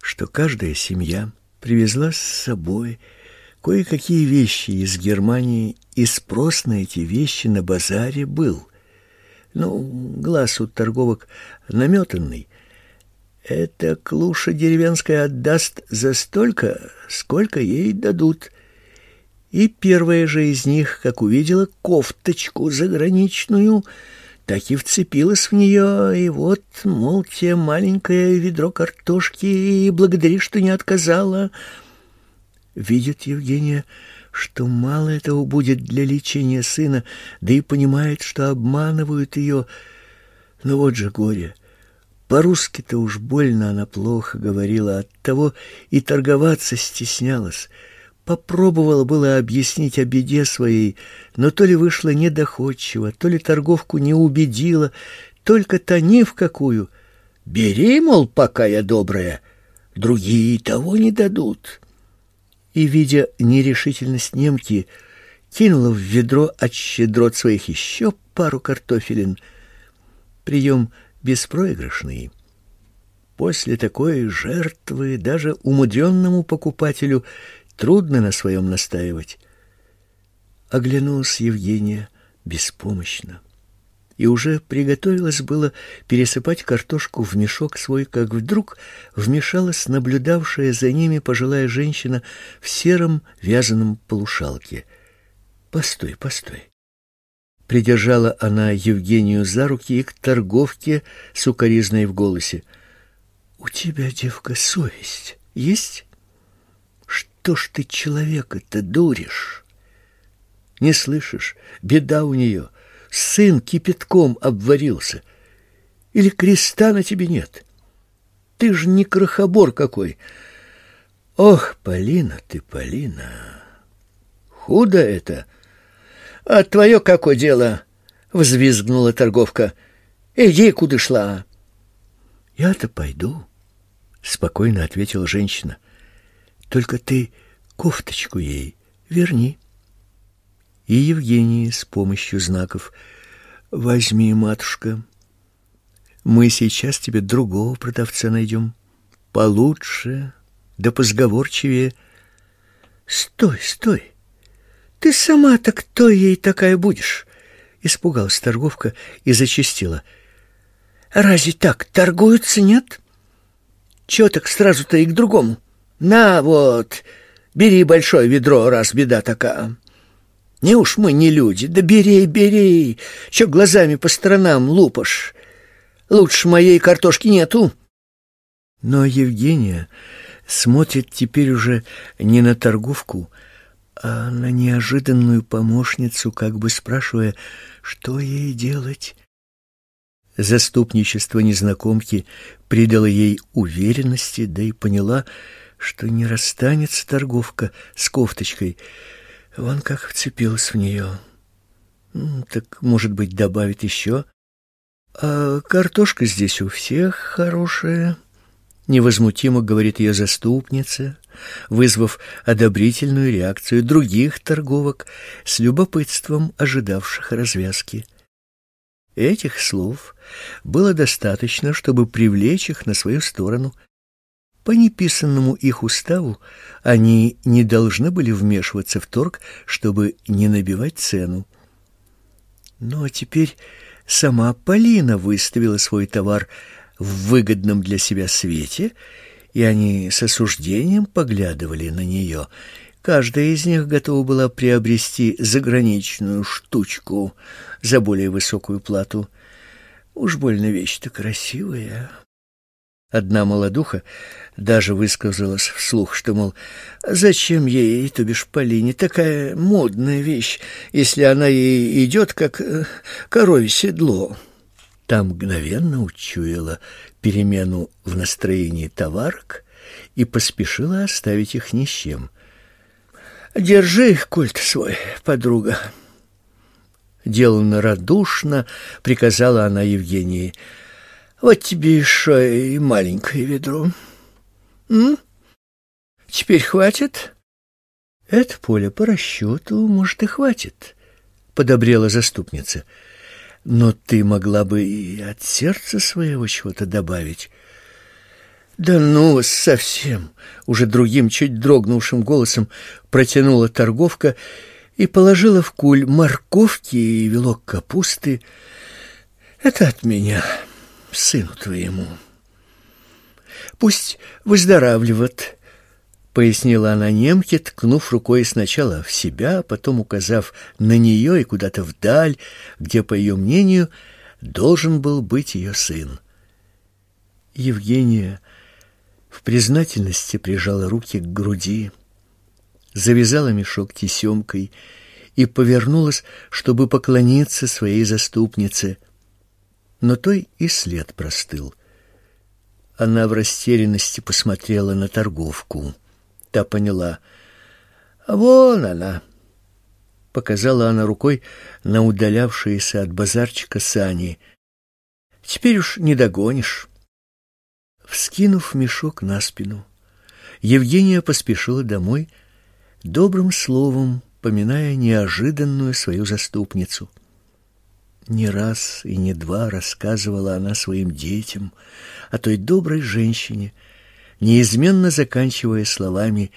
что каждая семья привезла с собой кое-какие вещи из Германии, и спрос на эти вещи на базаре был — ну, глаз у торговок наметанный. Это клуша деревенская отдаст за столько, сколько ей дадут. И первая же из них, как увидела кофточку заграничную, так и вцепилась в нее, и вот, мол, те маленькое ведро картошки, и благодари, что не отказала. Видит Евгения, что мало этого будет для лечения сына, да и понимает, что обманывают ее. Но вот же горе. По-русски-то уж больно она плохо говорила, оттого и торговаться стеснялась. Попробовала было объяснить о беде своей, но то ли вышло недоходчиво, то ли торговку не убедила, только та ни в какую. «Бери, мол, пока я добрая, другие того не дадут» и, видя нерешительность немки, кинула в ведро от щедрот своих еще пару картофелин. Прием беспроигрышный. После такой жертвы даже умудренному покупателю трудно на своем настаивать. Оглянулась Евгения беспомощно и уже приготовилась было пересыпать картошку в мешок свой, как вдруг вмешалась наблюдавшая за ними пожилая женщина в сером вязаном полушалке. «Постой, постой!» Придержала она Евгению за руки и к торговке с укоризной в голосе. «У тебя, девка, совесть есть? Что ж ты человека-то дуришь? Не слышишь? Беда у нее!» сын кипятком обварился. Или креста на тебе нет? Ты ж не крохобор какой. Ох, Полина ты, Полина, худо это. А твое какое дело? Взвизгнула торговка. Иди, куда шла. Я-то пойду, спокойно ответила женщина. Только ты кофточку ей верни и Евгении с помощью знаков. «Возьми, матушка, мы сейчас тебе другого продавца найдем, получше, да позговорчивее». «Стой, стой! Ты сама-то кто ей такая будешь?» Испугалась торговка и зачастила. «Разве так торгуются, нет? Чего так сразу-то и к другому? На вот, Бери большое ведро, раз беда такая. Не уж мы не люди, да бери, бери, чё глазами по сторонам лупашь. Лучше моей картошки нету. Но Евгения смотрит теперь уже не на торговку, а на неожиданную помощницу, как бы спрашивая, что ей делать. Заступничество незнакомки придало ей уверенности, да и поняла, что не расстанется торговка с кофточкой. Вон как вцепилась в нее. Так, может быть, добавит еще? А картошка здесь у всех хорошая невозмутимо говорит ее заступница, вызвав одобрительную реакцию других торговок с любопытством ожидавших развязки. Этих слов было достаточно, чтобы привлечь их на свою сторону. По неписанному их уставу они не должны были вмешиваться в торг, чтобы не набивать цену. Но ну, а теперь сама Полина выставила свой товар в выгодном для себя свете, и они с осуждением поглядывали на нее. Каждая из них готова была приобрести заграничную штучку за более высокую плату. Уж больно вещь-то красивая. Одна молодуха даже высказалась вслух, что, мол, зачем ей, то бишь Полине, такая модная вещь, если она ей идет, как э, коровье седло. Там мгновенно учуяла перемену в настроении товарок и поспешила оставить их ни с чем. «Держи их, культ свой, подруга!» Деланно радушно приказала она Евгении. «Вот тебе еще и маленькое ведро. М? Теперь хватит?» «Это поле по расчету, может, и хватит», — подобрела заступница. Но ты могла бы и от сердца своего чего-то добавить. Да ну совсем, уже другим, чуть дрогнувшим голосом протянула торговка и положила в куль морковки и вилок капусты. Это от меня, сыну твоему. Пусть выздоравливает, пояснила она немке, ткнув рукой сначала в себя, потом указав на нее и куда-то вдаль, где, по ее мнению, должен был быть ее сын. Евгения в признательности прижала руки к груди, завязала мешок тесемкой и повернулась, чтобы поклониться своей заступнице. Но той и след простыл. Она в растерянности посмотрела на торговку. Та поняла. А вон она. Показала она рукой на удалявшиеся от базарчика сани. Теперь уж не догонишь. Вскинув мешок на спину, Евгения поспешила домой, добрым словом поминая неожиданную свою заступницу. Не раз и не два рассказывала она своим детям о той доброй женщине, неизменно заканчивая словами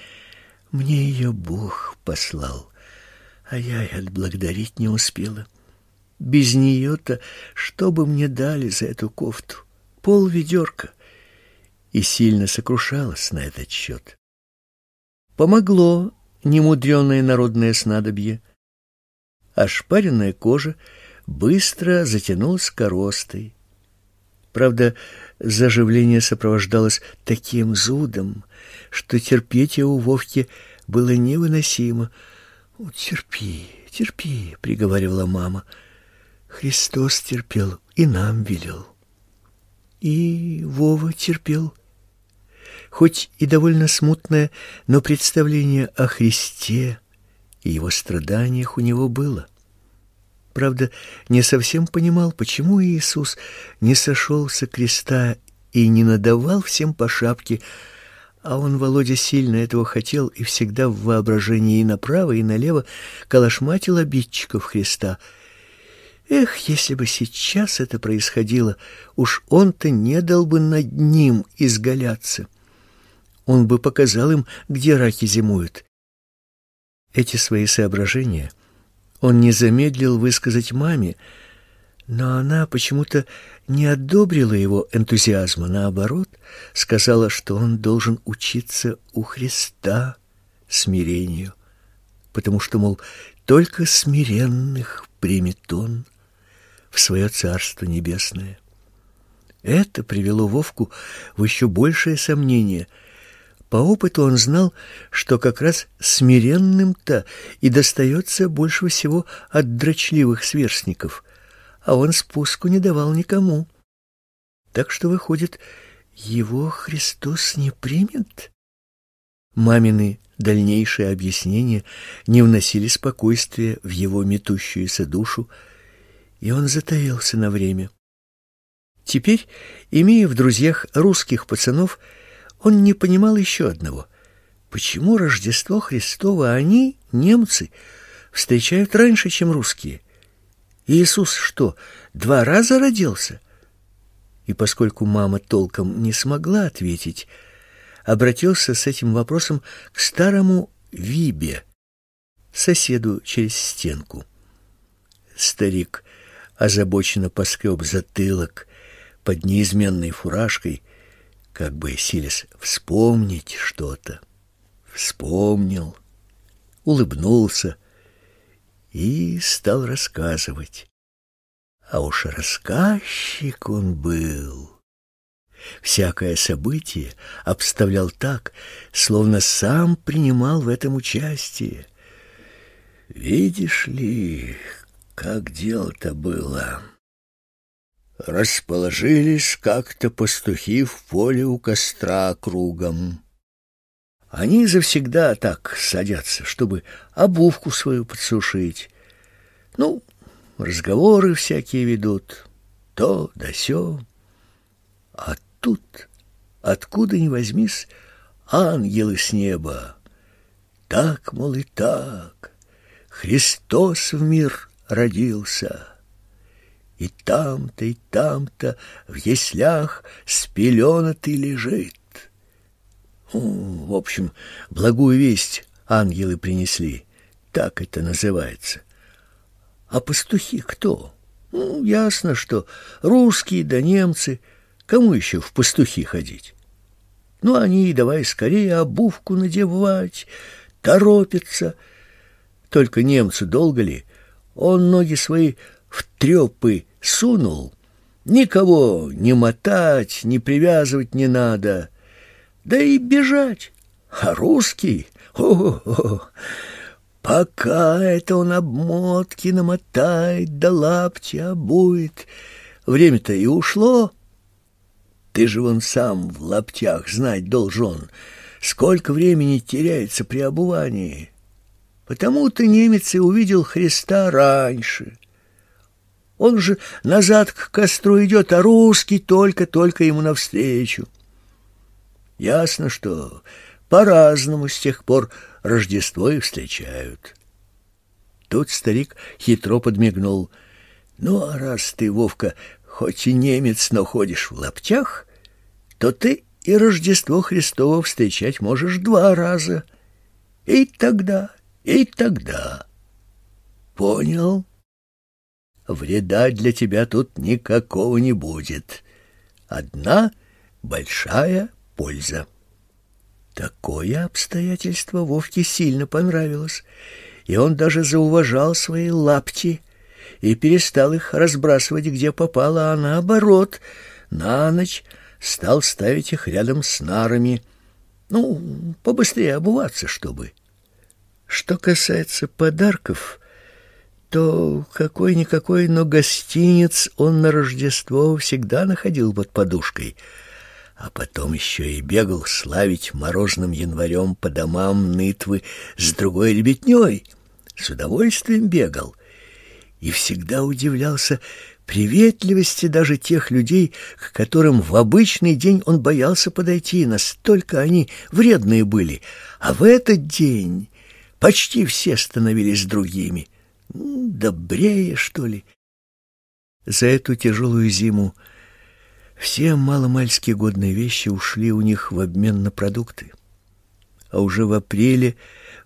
«Мне ее Бог послал, а я и отблагодарить не успела. Без нее-то что бы мне дали за эту кофту? Пол ведерка». И сильно сокрушалась на этот счет. Помогло немудреное народное снадобье. Ошпаренная кожа быстро затянулась коростой. Правда, Заживление сопровождалось таким зудом, что терпеть его Вовке было невыносимо. «Терпи, терпи», — приговаривала мама. «Христос терпел и нам велел». И Вова терпел. Хоть и довольно смутное, но представление о Христе и его страданиях у него было. Правда, не совсем понимал, почему Иисус не сошел со креста и не надавал всем по шапке, а он, Володя, сильно этого хотел и всегда в воображении и направо, и налево калашматил обидчиков Христа. Эх, если бы сейчас это происходило, уж он-то не дал бы над ним изгаляться. Он бы показал им, где раки зимуют. Эти свои соображения — он не замедлил высказать маме, но она почему-то не одобрила его энтузиазма, наоборот, сказала, что он должен учиться у Христа, смирению, потому что, мол, только смиренных примет он в свое царство небесное. Это привело Вовку в еще большее сомнение. По опыту он знал, что как раз смиренным-то и достается больше всего от дрочливых сверстников, а он спуску не давал никому. Так что, выходит, его Христос не примет? Мамины дальнейшие объяснения не вносили спокойствия в его метущуюся душу, и он затаился на время. Теперь, имея в друзьях русских пацанов, он не понимал еще одного. Почему Рождество Христово они, немцы, встречают раньше, чем русские? Иисус что, два раза родился? И поскольку мама толком не смогла ответить, обратился с этим вопросом к старому Вибе, соседу через стенку. Старик озабоченно поскреб затылок под неизменной фуражкой, как бы силясь вспомнить что-то. Вспомнил, улыбнулся и стал рассказывать. А уж рассказчик он был. Всякое событие обставлял так, словно сам принимал в этом участие. Видишь ли, как дело-то было? Расположились как-то пастухи в поле у костра кругом. Они завсегда так садятся, чтобы обувку свою подсушить. Ну, разговоры всякие ведут, то да сё. А тут, откуда ни возьмись, ангелы с неба. Так, мол, и так, Христос в мир родился. И там-то, и там-то в яслях спеленатый лежит. В общем, благую весть ангелы принесли. Так это называется. А пастухи кто? Ну, ясно, что русские да немцы. Кому еще в пастухи ходить? Ну, они давай скорее обувку надевать, торопятся. Только немцу долго ли? Он ноги свои в трепы сунул. Никого не мотать, не привязывать не надо. Да и бежать. А русский... О, -о, -о. Пока это он обмотки намотает, да лапти обует. Время-то и ушло. Ты же вон сам в лаптях знать должен, сколько времени теряется при обувании. Потому-то немец и увидел Христа раньше. Он же назад к костру идет, а русский только-только ему навстречу. Ясно, что по-разному с тех пор Рождество и встречают. Тут старик хитро подмигнул. Ну, а раз ты, Вовка, хоть и немец, но ходишь в лаптях, то ты и Рождество Христово встречать можешь два раза. И тогда, и тогда. Понял? Вреда для тебя тут никакого не будет. Одна большая польза. Такое обстоятельство Вовке сильно понравилось, и он даже зауважал свои лапти и перестал их разбрасывать где попало, а наоборот, на ночь стал ставить их рядом с нарами. Ну, побыстрее обуваться, чтобы. Что касается подарков, то какой-никакой, но гостиниц он на Рождество всегда находил под подушкой — а потом еще и бегал славить морозным январем по домам нытвы с другой ребятней. С удовольствием бегал и всегда удивлялся приветливости даже тех людей, к которым в обычный день он боялся подойти, настолько они вредные были. А в этот день почти все становились другими, добрее, что ли. За эту тяжелую зиму все маломальски годные вещи ушли у них в обмен на продукты. А уже в апреле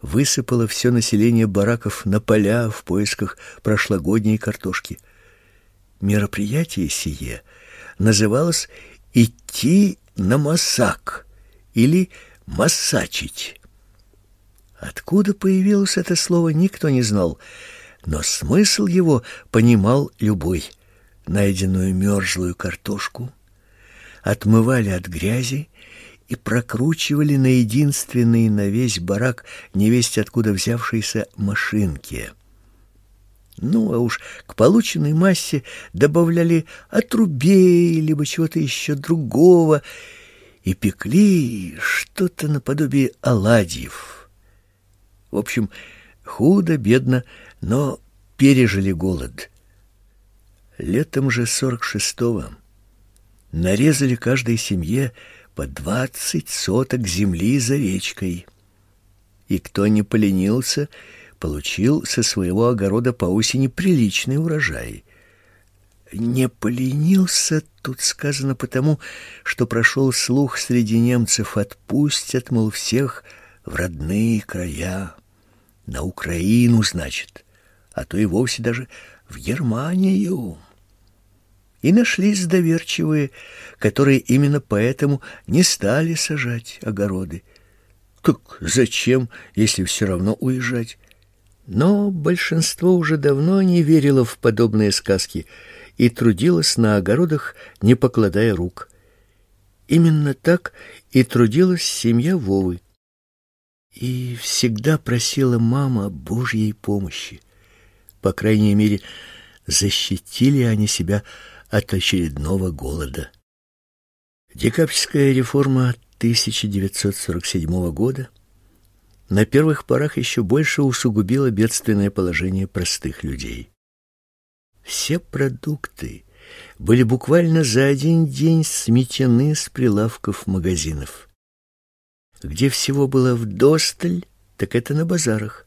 высыпало все население бараков на поля в поисках прошлогодней картошки. Мероприятие сие называлось «идти на массак» или «массачить». Откуда появилось это слово, никто не знал, но смысл его понимал любой. Найденную мерзлую картошку отмывали от грязи и прокручивали на единственной на весь барак невесть откуда взявшейся машинке. Ну, а уж к полученной массе добавляли отрубей, либо чего-то еще другого, и пекли что-то наподобие оладьев. В общем, худо-бедно, но пережили голод. Летом же сорок шестого нарезали каждой семье по двадцать соток земли за речкой. И кто не поленился, получил со своего огорода по осени приличный урожай. Не поленился, тут сказано потому, что прошел слух среди немцев отпустят, мол, всех в родные края, на Украину, значит, а то и вовсе даже в Германию. И нашлись доверчивые, которые именно поэтому не стали сажать огороды. Так зачем, если все равно уезжать? Но большинство уже давно не верило в подобные сказки и трудилось на огородах, не покладая рук. Именно так и трудилась семья Вовы. И всегда просила мама Божьей помощи. По крайней мере, защитили они себя от очередного голода. Декабрьская реформа 1947 года — на первых порах еще больше усугубило бедственное положение простых людей. Все продукты были буквально за один день сметены с прилавков магазинов. Где всего было вдосталь, так это на базарах,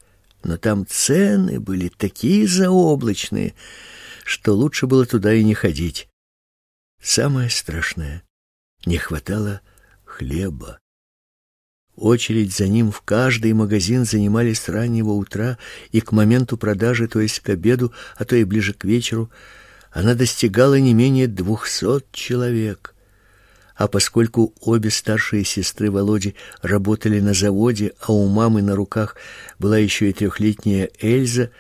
но там цены были такие заоблачные, что лучше было туда и не ходить. Самое страшное — не хватало хлеба. Очередь за ним в каждый магазин занимали с раннего утра, и к моменту продажи, то есть к обеду, а то и ближе к вечеру, она достигала не менее двухсот человек. А поскольку обе старшие сестры Володи работали на заводе, а у мамы на руках была еще и трехлетняя Эльза,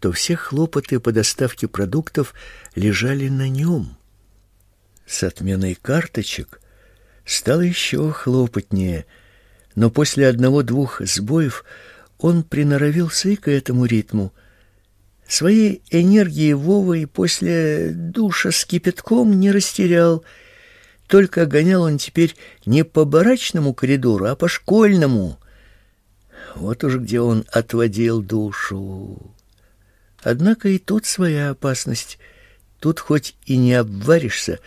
то все хлопоты по доставке продуктов лежали на нем. С отменой карточек стало еще хлопотнее — но после одного-двух сбоев он приноровился и к этому ритму. Своей энергии Вова и после душа с кипятком не растерял. Только гонял он теперь не по барачному коридору, а по школьному. Вот уж где он отводил душу. Однако и тут своя опасность — Тут хоть и не обваришься,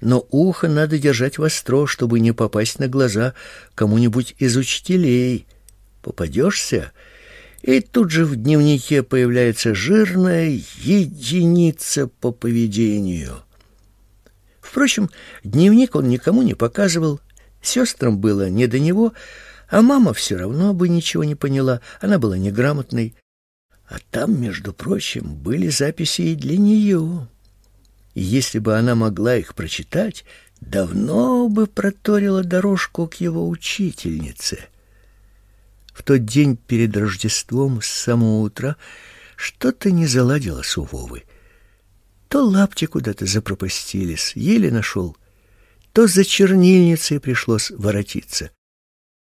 но ухо надо держать востро, чтобы не попасть на глаза кому-нибудь из учителей. Попадешься, и тут же в дневнике появляется жирная единица по поведению. Впрочем, дневник он никому не показывал, сестрам было не до него, а мама все равно бы ничего не поняла, она была неграмотной. А там, между прочим, были записи и для нее и если бы она могла их прочитать, давно бы проторила дорожку к его учительнице. В тот день перед Рождеством с самого утра что-то не заладилось у Вовы. То лапти куда-то запропастились, еле нашел, то за чернильницей пришлось воротиться.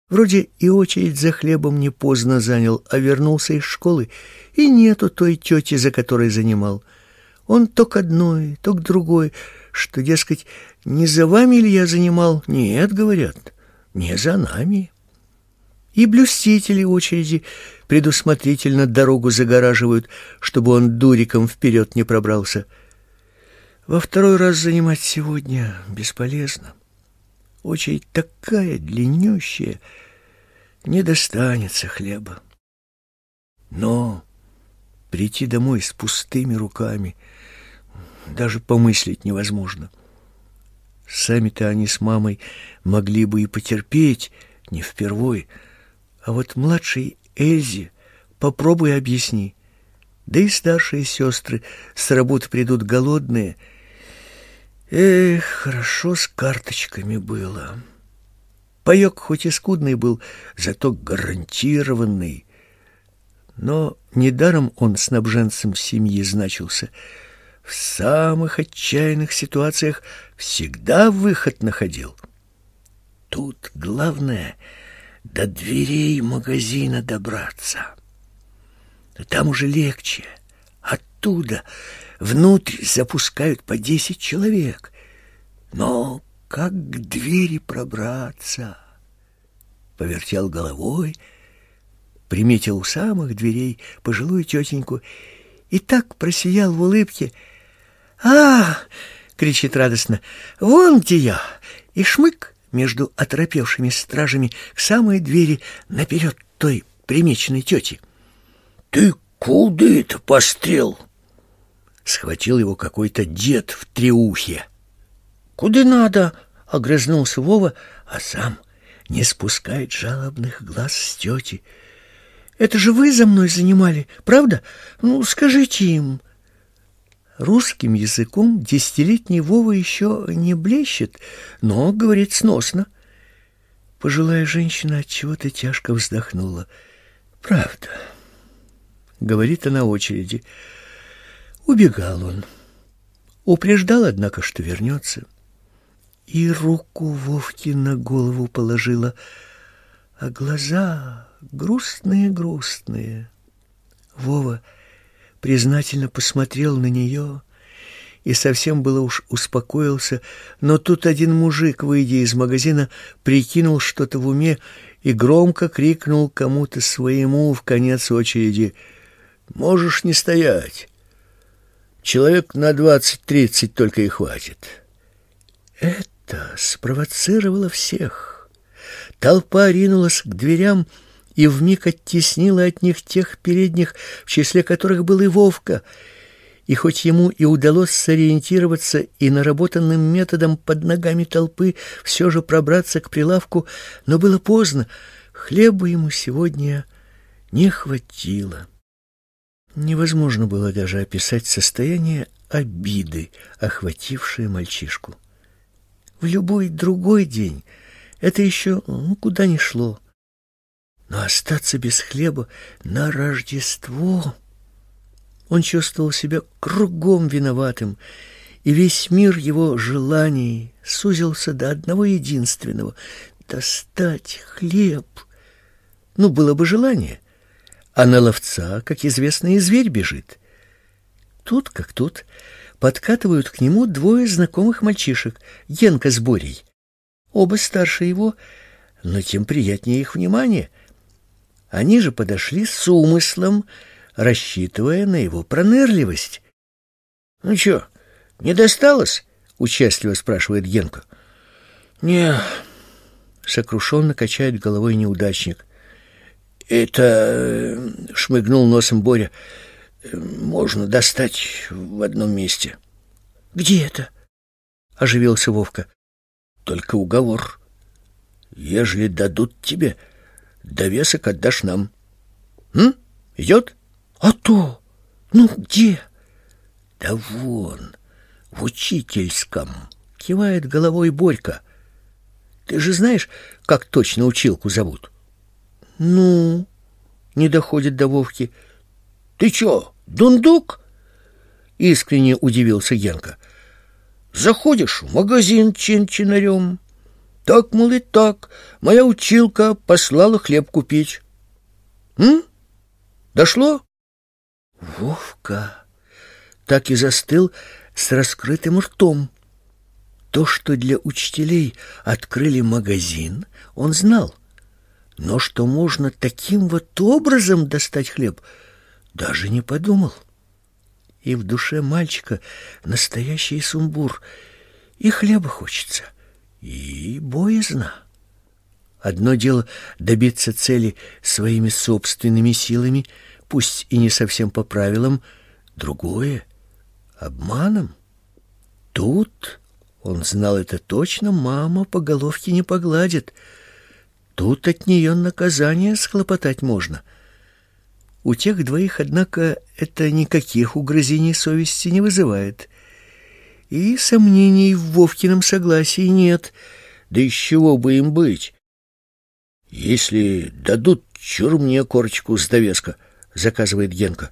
Вроде и очередь за хлебом не поздно занял, а вернулся из школы, и нету той тети, за которой занимал — он то к одной, то к другой, что, дескать, не за вами ли я занимал? Нет, говорят, не за нами. И блюстители очереди предусмотрительно дорогу загораживают, чтобы он дуриком вперед не пробрался. Во второй раз занимать сегодня бесполезно. Очередь такая длиннющая, не достанется хлеба. Но прийти домой с пустыми руками — даже помыслить невозможно. Сами-то они с мамой могли бы и потерпеть, не впервой. А вот младшей Эльзе попробуй объясни. Да и старшие сестры с работы придут голодные. Эх, хорошо с карточками было. Паёк хоть и скудный был, зато гарантированный. Но недаром он снабженцем семьи значился. В самых отчаянных ситуациях всегда выход находил. Тут главное до дверей магазина добраться. Там уже легче. Оттуда внутрь запускают по десять человек. Но как к двери пробраться? Повертел головой, приметил у самых дверей пожилую тетеньку и так просиял в улыбке. «А!» — кричит радостно. «Вон где я!» И шмык между оторопевшими стражами к самой двери наперед той примеченной тети. «Ты куда это пострел?» Схватил его какой-то дед в треухе. «Куда надо?» — огрызнулся Вова, а сам не спускает жалобных глаз с тети. «Это же вы за мной занимали, правда? Ну, скажите им». Русским языком десятилетний Вова еще не блещет, но говорит сносно. Пожилая женщина от чего-то тяжко вздохнула. «Правда», — говорит она очереди. Убегал он. Упреждал, однако, что вернется. И руку Вовке на голову положила, а глаза грустные-грустные. Вова признательно посмотрел на нее и совсем было уж успокоился, но тут один мужик, выйдя из магазина, прикинул что-то в уме и громко крикнул кому-то своему в конец очереди «Можешь не стоять! Человек на двадцать-тридцать только и хватит!» Это спровоцировало всех. Толпа ринулась к дверям, и вмиг оттеснила от них тех передних, в числе которых был и Вовка. И хоть ему и удалось сориентироваться и наработанным методом под ногами толпы все же пробраться к прилавку, но было поздно, хлеба ему сегодня не хватило. Невозможно было даже описать состояние обиды, охватившее мальчишку. В любой другой день это еще ну, куда ни шло. Но остаться без хлеба на Рождество... Он чувствовал себя кругом виноватым, и весь мир его желаний сузился до одного единственного — достать хлеб. Ну, было бы желание, а на ловца, как известно, и зверь бежит. Тут, как тут, подкатывают к нему двое знакомых мальчишек, Генка с Борей. Оба старше его, но тем приятнее их внимание — они же подошли с умыслом, рассчитывая на его пронырливость. — Ну что, не досталось? — участливо спрашивает Генка. — Не, — сокрушенно качает головой неудачник. — Это, э, — шмыгнул носом Боря, — можно достать в одном месте. — Где это? — оживился Вовка. — Только уговор. Ежели дадут тебе довесок отдашь нам. М? Идет? А то! Ну, где? Да вон, в учительском, кивает головой Борька. Ты же знаешь, как точно училку зовут? Ну, не доходит до Вовки. Ты чё, дундук? Искренне удивился Янка. Заходишь в магазин чин-чинарем, так, мол, и так. Моя училка послала хлеб купить. М? Дошло? Вовка так и застыл с раскрытым ртом. То, что для учителей открыли магазин, он знал. Но что можно таким вот образом достать хлеб, даже не подумал. И в душе мальчика настоящий сумбур, и хлеба хочется и боязно. Одно дело добиться цели своими собственными силами, пусть и не совсем по правилам, другое — обманом. Тут, он знал это точно, мама по головке не погладит. Тут от нее наказание схлопотать можно. У тех двоих, однако, это никаких угрызений совести не вызывает — и сомнений в Вовкином согласии нет. Да из чего бы им быть? Если дадут, чур мне корочку с довеска, заказывает Генка.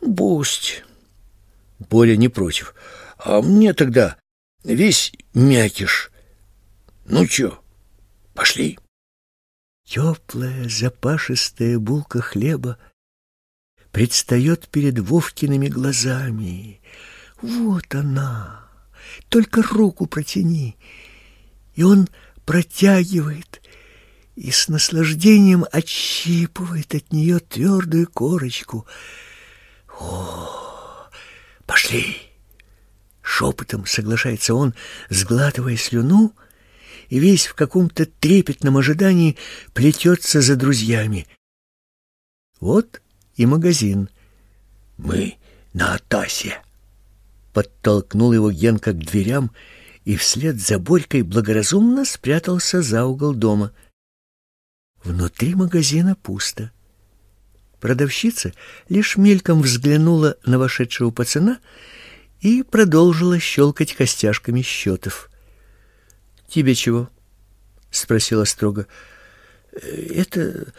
Пусть. Боря не против. А мне тогда весь мякиш. Ну чё, пошли. Теплая, запашистая булка хлеба предстает перед Вовкиными глазами. Вот она, только руку протяни. И он протягивает и с наслаждением отщипывает от нее твердую корочку. О, пошли! Шепотом соглашается он, сглатывая слюну, и весь в каком-то трепетном ожидании плетется за друзьями. Вот и магазин. Мы на Атасе. Подтолкнул его Генка к дверям и вслед за Борькой благоразумно спрятался за угол дома. Внутри магазина пусто. Продавщица лишь мельком взглянула на вошедшего пацана и продолжила щелкать костяшками счетов. Тебе чего? спросила строго. Это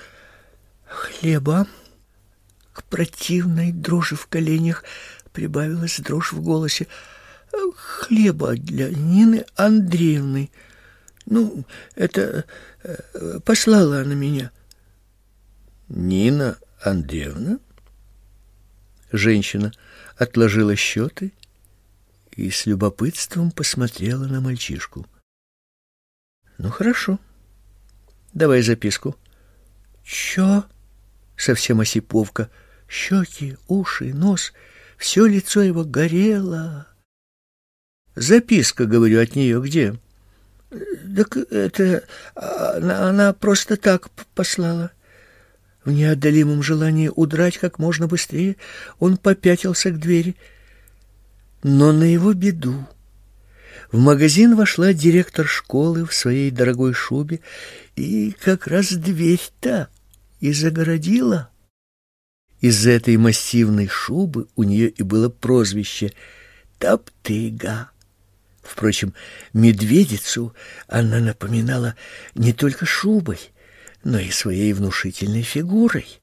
хлеба. К противной дрожи в коленях прибавилась дрожь в голосе. Хлеба для Нины Андреевны. Ну, это э, послала она меня. Нина Андреевна? Женщина отложила счеты и с любопытством посмотрела на мальчишку. Ну хорошо. Давай записку. Чё? Совсем осиповка. Щеки, уши, нос, все лицо его горело. Записка, говорю, от нее где? Так это она, она просто так послала. В неодолимом желании удрать как можно быстрее он попятился к двери. Но на его беду в магазин вошла директор школы в своей дорогой шубе и как раз дверь-то и загородила. Из-за этой массивной шубы у нее и было прозвище Топтыга. Впрочем, медведицу она напоминала не только шубой, но и своей внушительной фигурой.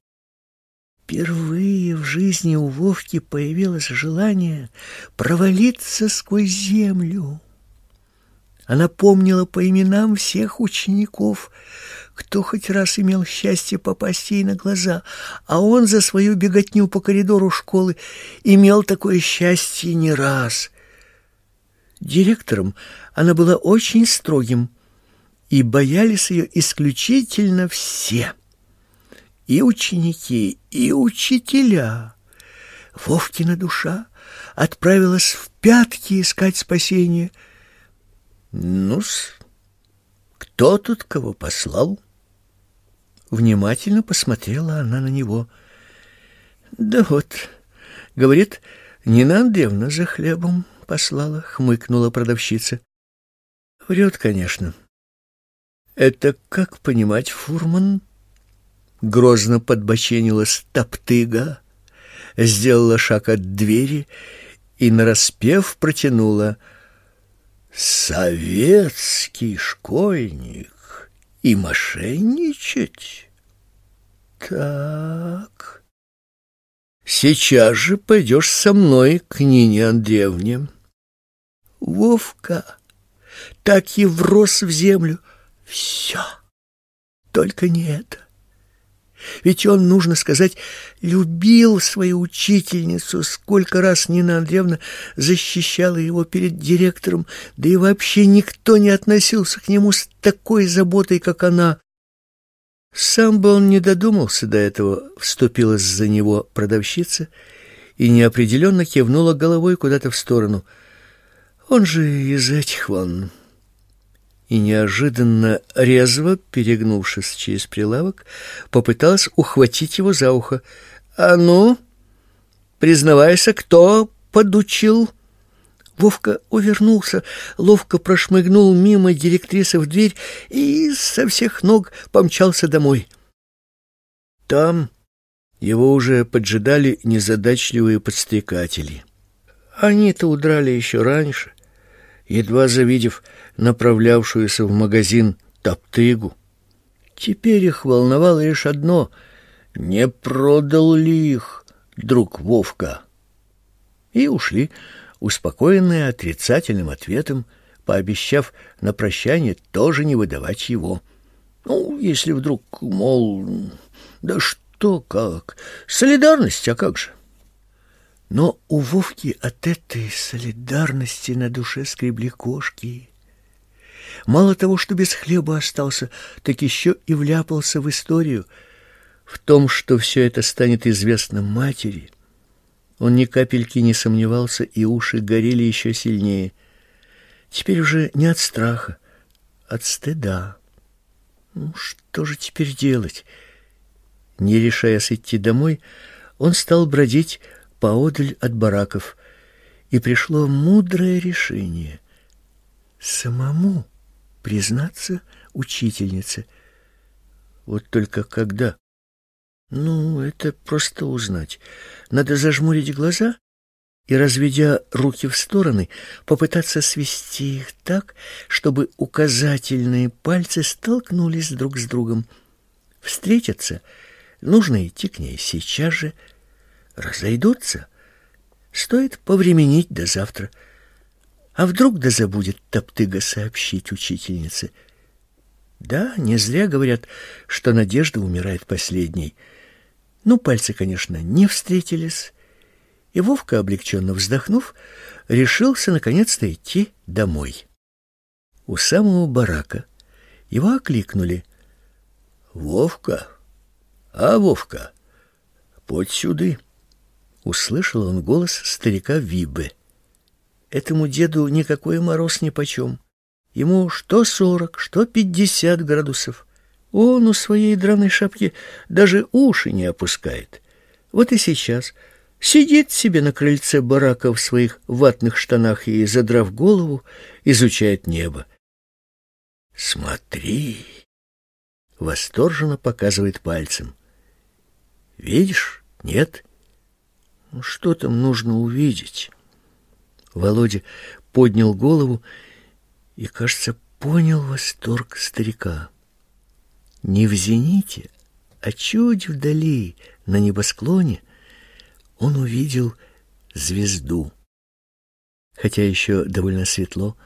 Впервые в жизни у Вовки появилось желание провалиться сквозь землю. Она помнила по именам всех учеников, кто хоть раз имел счастье попасть ей на глаза, а он за свою беготню по коридору школы имел такое счастье не раз. Директором она была очень строгим, и боялись ее исключительно все. И ученики, и учителя. Вовкина душа отправилась в пятки искать спасения — ну-с, кто тут кого послал? Внимательно посмотрела она на него. Да вот, говорит, Нина Андреевна за хлебом послала, хмыкнула продавщица. Врет, конечно. Это как понимать, фурман? Грозно подбоченила стоптыга, сделала шаг от двери и нараспев протянула — Советский школьник и мошенничать? Так. Сейчас же пойдешь со мной к Нине Андреевне. Вовка так и врос в землю. Все. Только не это. Ведь он, нужно сказать, любил свою учительницу, сколько раз Нина Андреевна защищала его перед директором, да и вообще никто не относился к нему с такой заботой, как она. Сам бы он не додумался до этого, вступилась за него продавщица и неопределенно кивнула головой куда-то в сторону. Он же из этих вон и неожиданно резво, перегнувшись через прилавок, попыталась ухватить его за ухо. «А ну, признавайся, кто подучил?» Вовка увернулся, ловко прошмыгнул мимо директрисы в дверь и со всех ног помчался домой. Там его уже поджидали незадачливые подстрекатели. Они-то удрали еще раньше, едва завидев направлявшуюся в магазин топтыгу. Теперь их волновало лишь одно — не продал ли их друг Вовка? И ушли, успокоенные отрицательным ответом, пообещав на прощание тоже не выдавать его. Ну, если вдруг, мол, да что как, солидарность, а как же? Но у Вовки от этой солидарности на душе скребли кошки. Мало того, что без хлеба остался, так еще и вляпался в историю. В том, что все это станет известно матери, он ни капельки не сомневался, и уши горели еще сильнее. Теперь уже не от страха, от стыда. Ну, что же теперь делать? Не решаясь идти домой, он стал бродить поодаль от бараков, и пришло мудрое решение — самому признаться учительнице. Вот только когда? Ну, это просто узнать. Надо зажмурить глаза и, разведя руки в стороны, попытаться свести их так, чтобы указательные пальцы столкнулись друг с другом. Встретятся, нужно идти к ней сейчас же. Разойдутся, стоит повременить до завтра. А вдруг да забудет Топтыга сообщить учительнице? Да, не зря говорят, что надежда умирает последней. Ну, пальцы, конечно, не встретились, и Вовка, облегченно вздохнув, решился наконец-то идти домой. У самого барака его окликнули. «Вовка! А, Вовка! Подь сюды!» Услышал он голос старика Вибы. Этому деду никакой мороз нипочем. Ему что сорок, что пятьдесят градусов. Он у своей драной шапки даже уши не опускает. Вот и сейчас сидит себе на крыльце барака в своих ватных штанах и, задрав голову, изучает небо. «Смотри!» — восторженно показывает пальцем. «Видишь? Нет?» «Ну, «Что там нужно увидеть?» Володя поднял голову и, кажется, понял восторг старика. Не в зените, а чуть вдали, на небосклоне, он увидел звезду. Хотя еще довольно светло,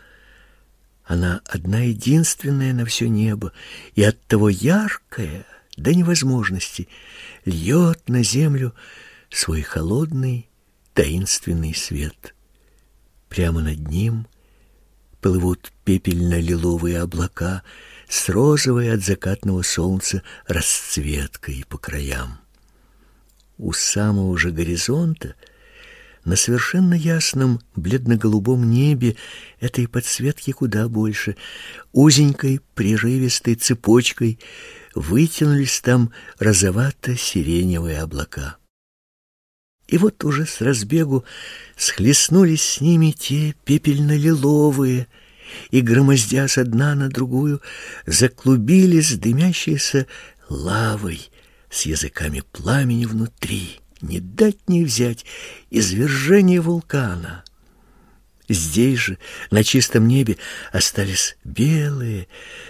она одна единственная на все небо, и оттого яркая до невозможности льет на землю свой холодный таинственный свет. Прямо над ним плывут пепельно-лиловые облака — с розовой от закатного солнца расцветкой по краям. У самого же горизонта на совершенно ясном бледно-голубом небе этой подсветки куда больше. Узенькой прерывистой цепочкой вытянулись там розовато-сиреневые облака. И вот уже с разбегу схлестнулись с ними те пепельно-лиловые, и, громоздя с одна на другую, заклубились дымящейся лавой с языками пламени внутри, не дать не взять извержение вулкана. Здесь же, на чистом небе, остались белые,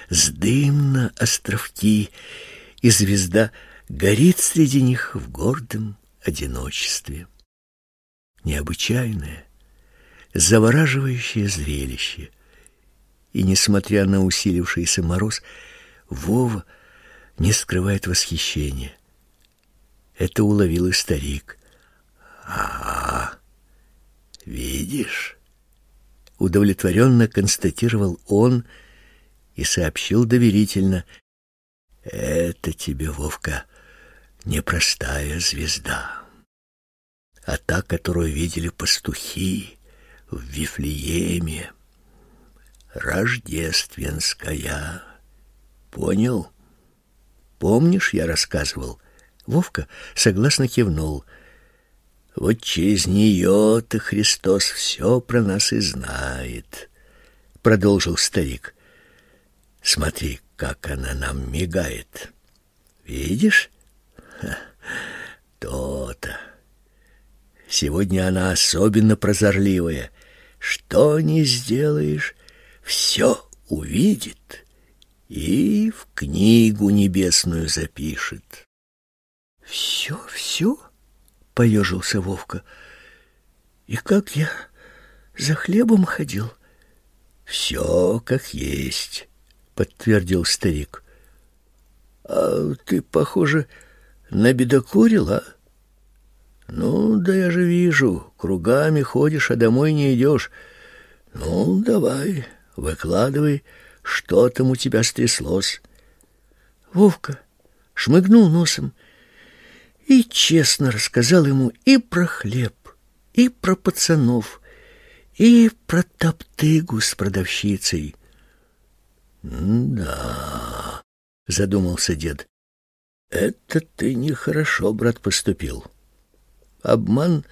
сдымно островки, и звезда горит среди них в гордом одиночестве. Необычайное, завораживающее зрелище — и, несмотря на усилившийся мороз, Вова не скрывает восхищения. Это уловил и старик. а, видишь?» Удовлетворенно констатировал он и сообщил доверительно. «Это тебе, Вовка, непростая звезда, а та, которую видели пастухи в Вифлееме» рождественская. Понял? Помнишь, я рассказывал? Вовка согласно кивнул. Вот через нее-то Христос все про нас и знает, продолжил старик. Смотри, как она нам мигает. Видишь? То-то. Сегодня она особенно прозорливая. Что не сделаешь, все увидит и в книгу небесную запишет. Все, все, поежился Вовка. И как я за хлебом ходил? Все как есть, подтвердил старик. А ты, похоже, набедокурил, а? Ну, да я же вижу, кругами ходишь, а домой не идешь. Ну, давай, выкладывай, что там у тебя стряслось. Вовка шмыгнул носом и честно рассказал ему и про хлеб, и про пацанов, и про топтыгу с продавщицей. «Да», — задумался дед, — «это ты нехорошо, брат, поступил. Обман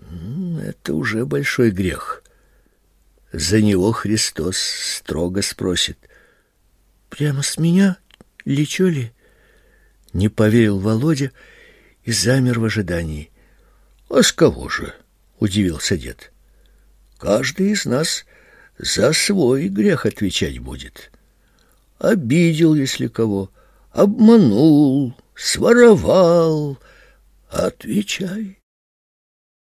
— это уже большой грех. За него Христос строго спросит. «Прямо с меня? Лечо ли?» Не поверил Володя и замер в ожидании. «А с кого же?» — удивился дед. «Каждый из нас за свой грех отвечать будет. Обидел, если кого, обманул, своровал, отвечай.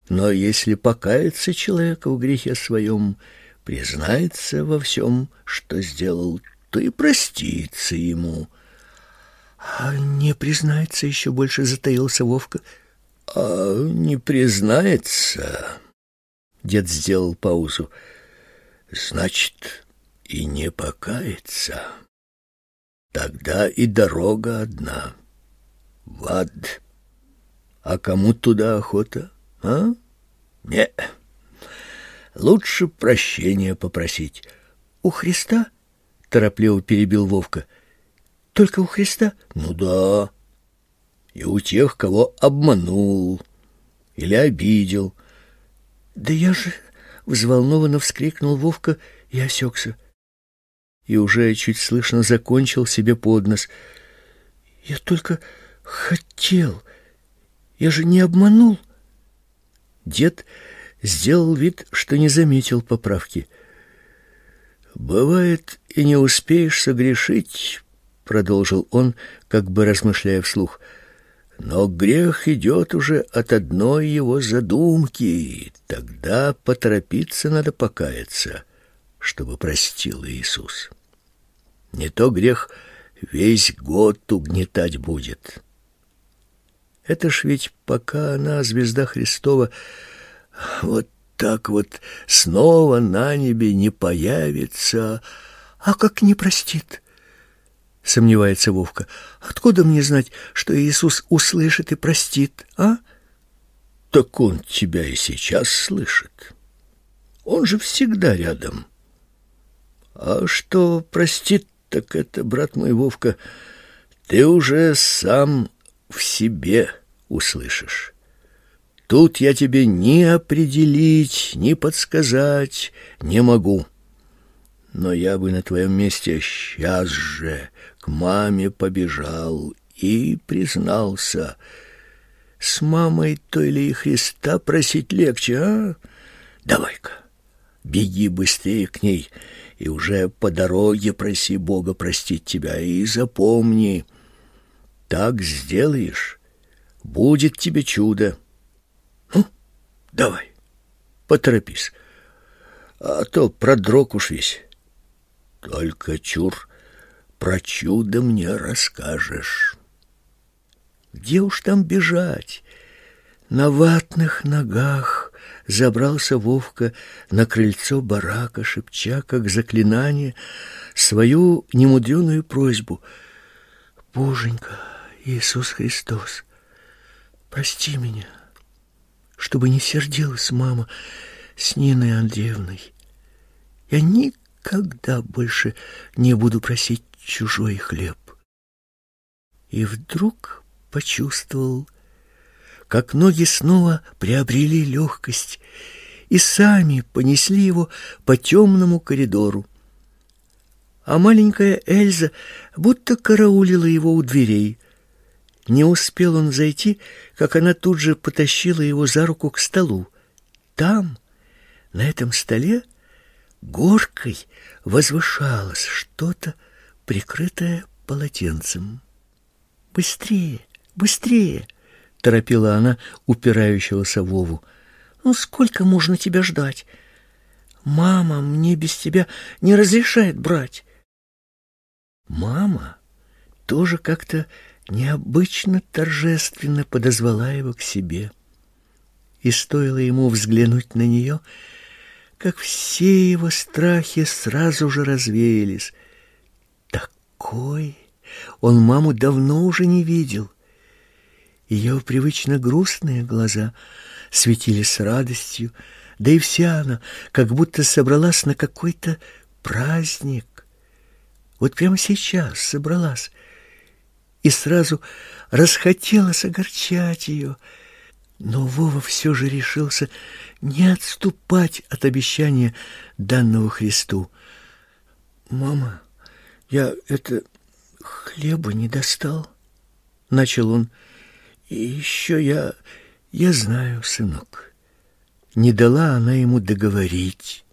Но если покается человек в грехе своем, признается во всем, что сделал, то и простится ему. А не признается, еще больше затаился Вовка. А не признается... Дед сделал паузу. Значит, и не покается. Тогда и дорога одна. В ад. А кому туда охота, а? Не. Лучше прощения попросить. У Христа? Торопливо перебил Вовка. Только у Христа? Ну да. И у тех, кого обманул или обидел. Да я же взволнованно вскрикнул Вовка и осекся. И уже чуть слышно закончил себе под нос. Я только хотел. Я же не обманул. Дед сделал вид, что не заметил поправки. Бывает, и не успеешь согрешить, продолжил он, как бы размышляя вслух. Но грех идет уже от одной его задумки, тогда поторопиться надо покаяться, чтобы простил Иисус. Не то грех весь год угнетать будет. Это ж ведь пока она, звезда Христова, вот так вот снова на небе не появится, а как не простит? Сомневается Вовка. Откуда мне знать, что Иисус услышит и простит, а? Так он тебя и сейчас слышит. Он же всегда рядом. А что простит, так это, брат мой Вовка, ты уже сам в себе услышишь. Тут я тебе ни определить, ни подсказать не могу. Но я бы на твоем месте сейчас же к маме побежал и признался. С мамой той ли Христа просить легче, а? Давай-ка, беги быстрее к ней и уже по дороге проси Бога простить тебя. И запомни, так сделаешь, будет тебе чудо. Ну, давай, поторопись, а то продрог уж весь. Только чур, про чудо мне расскажешь. Где уж там бежать? На ватных ногах забрался Вовка на крыльцо барака, шепча, как заклинание, свою немудреную просьбу. «Боженька, Иисус Христос, прости меня, чтобы не сердилась мама с Ниной Андреевной. Я никогда больше не буду просить чужой хлеб. И вдруг почувствовал, как ноги снова приобрели легкость и сами понесли его по темному коридору. А маленькая Эльза будто караулила его у дверей. Не успел он зайти, как она тут же потащила его за руку к столу. Там, на этом столе, горкой возвышалось что-то прикрытая полотенцем. «Быстрее, быстрее!» — торопила она упирающегося Вову. «Ну, сколько можно тебя ждать? Мама мне без тебя не разрешает брать». Мама тоже как-то необычно торжественно подозвала его к себе. И стоило ему взглянуть на нее, как все его страхи сразу же развеялись. Такой он маму давно уже не видел. Ее привычно грустные глаза светились радостью, да и вся она как будто собралась на какой-то праздник. Вот прямо сейчас собралась и сразу расхотелось огорчать ее. Но Вова все же решился не отступать от обещания данного Христу. «Мама, я это хлеба не достал», — начал он. «И еще я... я знаю, сынок». Не дала она ему договорить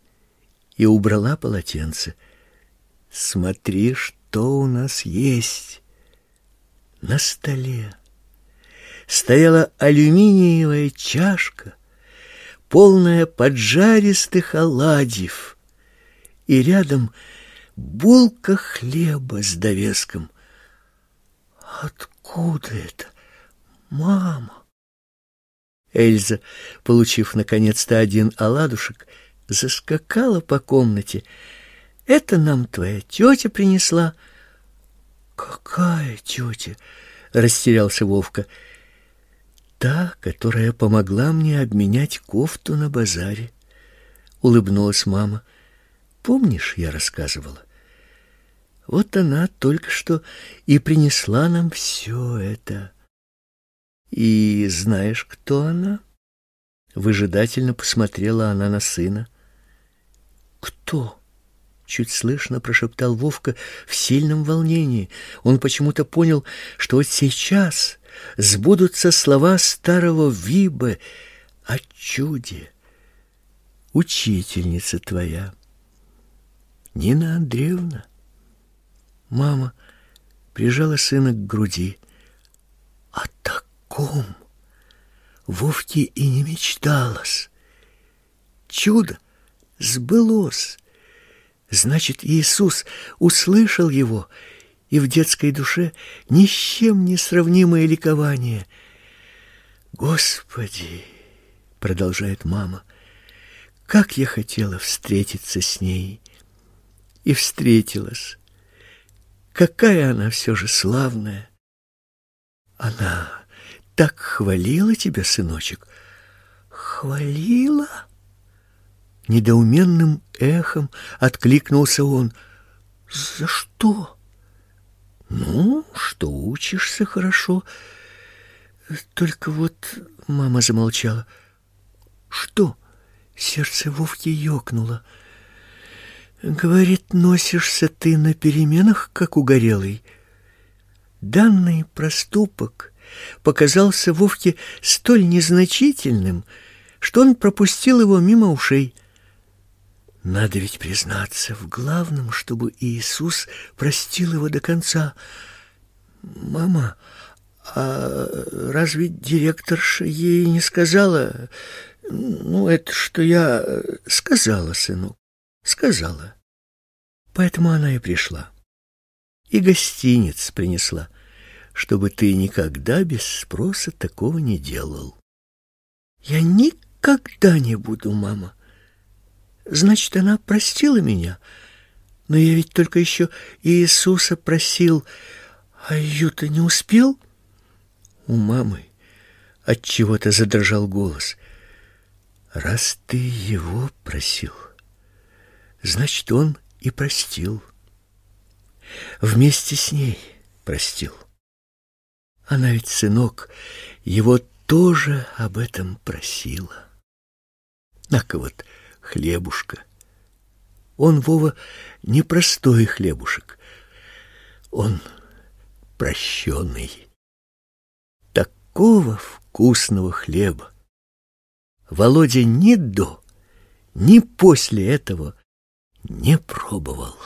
и убрала полотенце. «Смотри, что у нас есть». На столе стояла алюминиевая чашка, полная поджаристых оладьев, и рядом булка хлеба с довеском. Откуда это, мама? Эльза, получив наконец-то один оладушек, заскакала по комнате. Это нам твоя тетя принесла. Какая тетя? Растерялся Вовка. Та, которая помогла мне обменять кофту на базаре. Улыбнулась мама. Помнишь, я рассказывала? Вот она только что и принесла нам все это. И знаешь, кто она? Выжидательно посмотрела она на сына. Кто? Чуть слышно прошептал Вовка в сильном волнении. Он почему-то понял, что вот сейчас сбудутся слова старого Вибы о чуде. Учительница твоя, Нина Андреевна. Мама прижала сына к груди. О таком Вовке и не мечталось. Чудо сбылось. Значит, Иисус услышал его, и в детской душе ни с чем не сравнимое ликование. «Господи!» — продолжает мама. «Как я хотела встретиться с ней!» И встретилась. Какая она все же славная! Она так хвалила тебя, сыночек. Хвалила? Недоуменным эхом откликнулся он. За что? Ну, что учишься хорошо. Только вот мама замолчала. Что? Сердце Вовки ёкнуло. Говорит, носишься ты на переменах, как угорелый. Данный проступок показался Вовке столь незначительным, что он пропустил его мимо ушей. Надо ведь признаться в главном, чтобы Иисус простил его до конца. Мама, а разве директорша ей не сказала? Ну, это что я сказала сыну. Сказала. Поэтому она и пришла. И гостиниц принесла, чтобы ты никогда без спроса такого не делал. Я никогда не буду, мама. Значит, она простила меня. Но я ведь только еще Иисуса просил, а ее-то не успел. У мамы от чего-то задрожал голос. Раз ты его просил, значит, он и простил. Вместе с ней простил. Она ведь, сынок, его тоже об этом просила. На-ка вот, хлебушка. Он, Вова, не простой хлебушек. Он прощенный. Такого вкусного хлеба Володя ни до, ни после этого не пробовал.